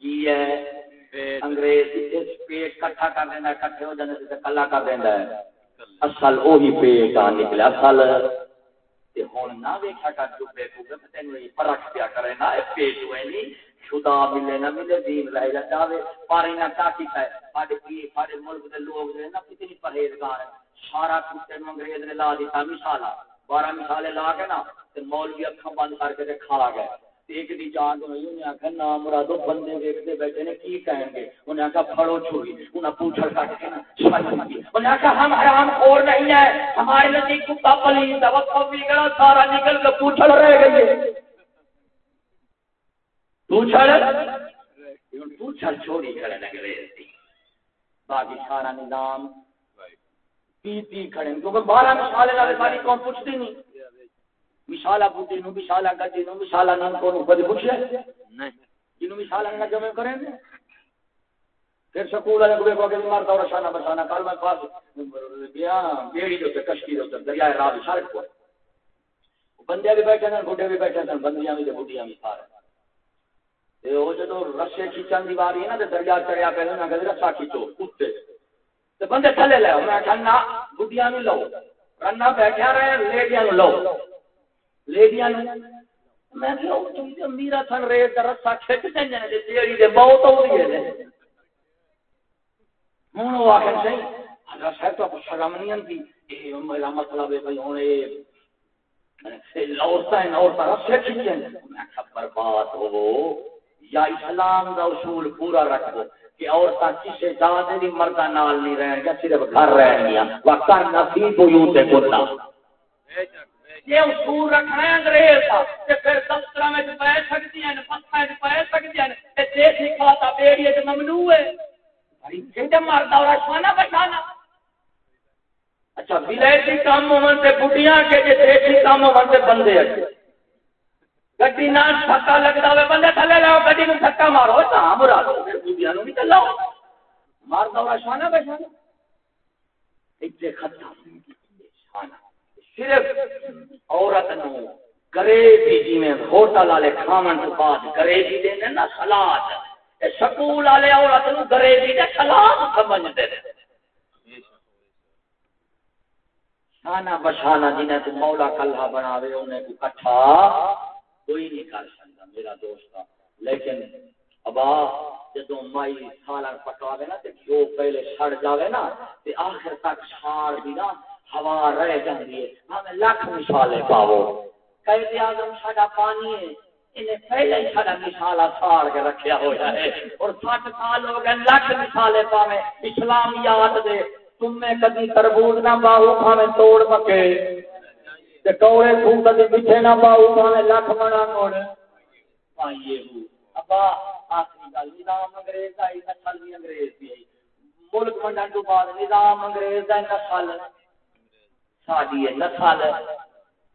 B: کی ہے؟ انگریز پیٹ کٹھا کر دینا کٹھے ہو جانے کلا کر دینا ہے۔ اصل وہی پیٹ آ نکلے اصل۔ ہوں نہ ویکھا کر چکے کو تین فرق پیا کرے نا پیٹ ہوئے نہیں خدا ملے، نہ ملے، دین رہ جا چاہے پارے نہ تاکی ہے سارے پی سارے ملک کے لوگ جو نا، کتنی پرہیزگار ہیں۔ سارا کچھ تین انگریز نے لا دیتا مثالا بارہ مثالیں لا کے نا، تے مولوی اکھاں بند کر کے تے کھا گئے۔ ایک دی جان تو نہیں انہیں آخر نام مرادو، بندے دیکھتے بیٹھے نے، کی کہیں گے؟ انہیں آخر پھڑو چھوڑی۔ انہیں پوچھڑ کٹ کے نا انہیں آخر ہم حرام خور نہیں ہے ہمارے نزدیک کتا پلیز ہے وقت بھی گڑا سارا نکل کے پوچھڑ رہ گئی ہے پوچھڑ پوچھڑ چھوڑی کھڑے لگ رہے تھی باقی سارا نظام۔ پی پی کھڑے کیونکہ بارہ مثالیں والے ساری کون پوچھتی نہیں۔ مشالا بوٹی نو مشالا گڈی نو مشالا نن کو نو کدی پوچھے۔ نہیں۔ جنو مشالا نہ جمع کریں گے۔ پھر سکول والے کو کو کہ مارتا اور شانہ بشانہ کل میں پاس بیا بیڑی جو کشتی جو دریا راہ سڑک کو بندے بھی بیٹھے بوٹے بھی بیٹھے ہیں بندیاں بھی بوٹیاں بھی سارے۔ وہ جدو رسے کھینچن واری ہے نا دریا چڑیا پہ کہ رسا کھینچو کتے بندے تھلے لے لو رنا رہے لو میں کہ میرا تھن رسا کھچ تیری دے بہت ہو رہی ہے وہ آخر صحیح صاحب تو شرم نہیں میرا مطلب ہے رسے کھچیں میں ہو یا اسلام کا اصول پورا رکھو کہ عورتیں کسی زیادہ بھی مردہ نال نہیں رہن گیا، صرف گھر رہن گیا۔ وقت نصیب ہوئی تے کتا یہ اصول رکھنا ہے انگریز پھر ہیں ہیں دیسی کھاتا بیڑی ممنوع ہے۔ مرد اور بچانا۔ اچھا ولائتی کام ہونے سے کے دیسی کام ہونے سے بندے گڈی نہ لگتا ہوئے بندے تھلے لاؤ گڈی مارو برا بھی چلاؤ اتنے صرف عورت نو گریبی جی میں ہوٹل والے کھاون تو بعد گریبی دینے نا سلاد سکول والے عورت نو گریبی دے سلاد سمجھتے شانہ بشانہ جنہیں تو مولا کلہ بناوے انہیں کو کٹھا کوئی نہیں کر سکتا، میرا دوست لیکن ابا جدو مائی سالن پکاوے نا، تے جو پہلے سڑ جاوے نا، تے آخر تک ساڑ بھی نا، ہوا رہ جاندی ہے۔ ہمیں لاکھ مثالیں پاو قید اعظم ساڈا پانی ہے۔ انہیں پہلے ہی سارا مثالا ساڑ کے رکھیا ہوا ہے۔ اور سٹ سال ہو گئے لاکھ مثالیں پاوے اسلامیات دے، تم میں کبھی تربوز نہ باہو کھاوے توڑ پکے تے کوڑے پھوک کدی میٹھے نہ پاؤ کھاوے لکھ منا کوڑ۔ پائیے ہو، ابا، آخری گل، نظام انگریز کا نسل بھی انگریز کی ملک منڈن تو بعد نظام انگریز کا نسل ساری ہے نسل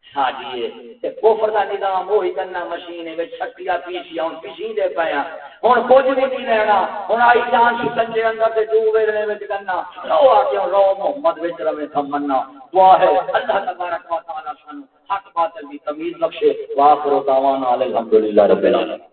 B: ساری ہے کوفر کا نظام وہی کرنا مشین شکتیاں پیسیا ہوں پیسی دے پایا ہوں کچھ بھی نہیں رہنا۔ ہوں آئی جان شکن کے اندر سے ڈو ویلنے کرنا رو آ کے رو محمد وچ رہے تھمنا دعا ہے اللہ تبارک و تعالی سانو حق باطل کی تمیز بخشے۔ واخر دعوانا الحمدللہ رب العالمین۔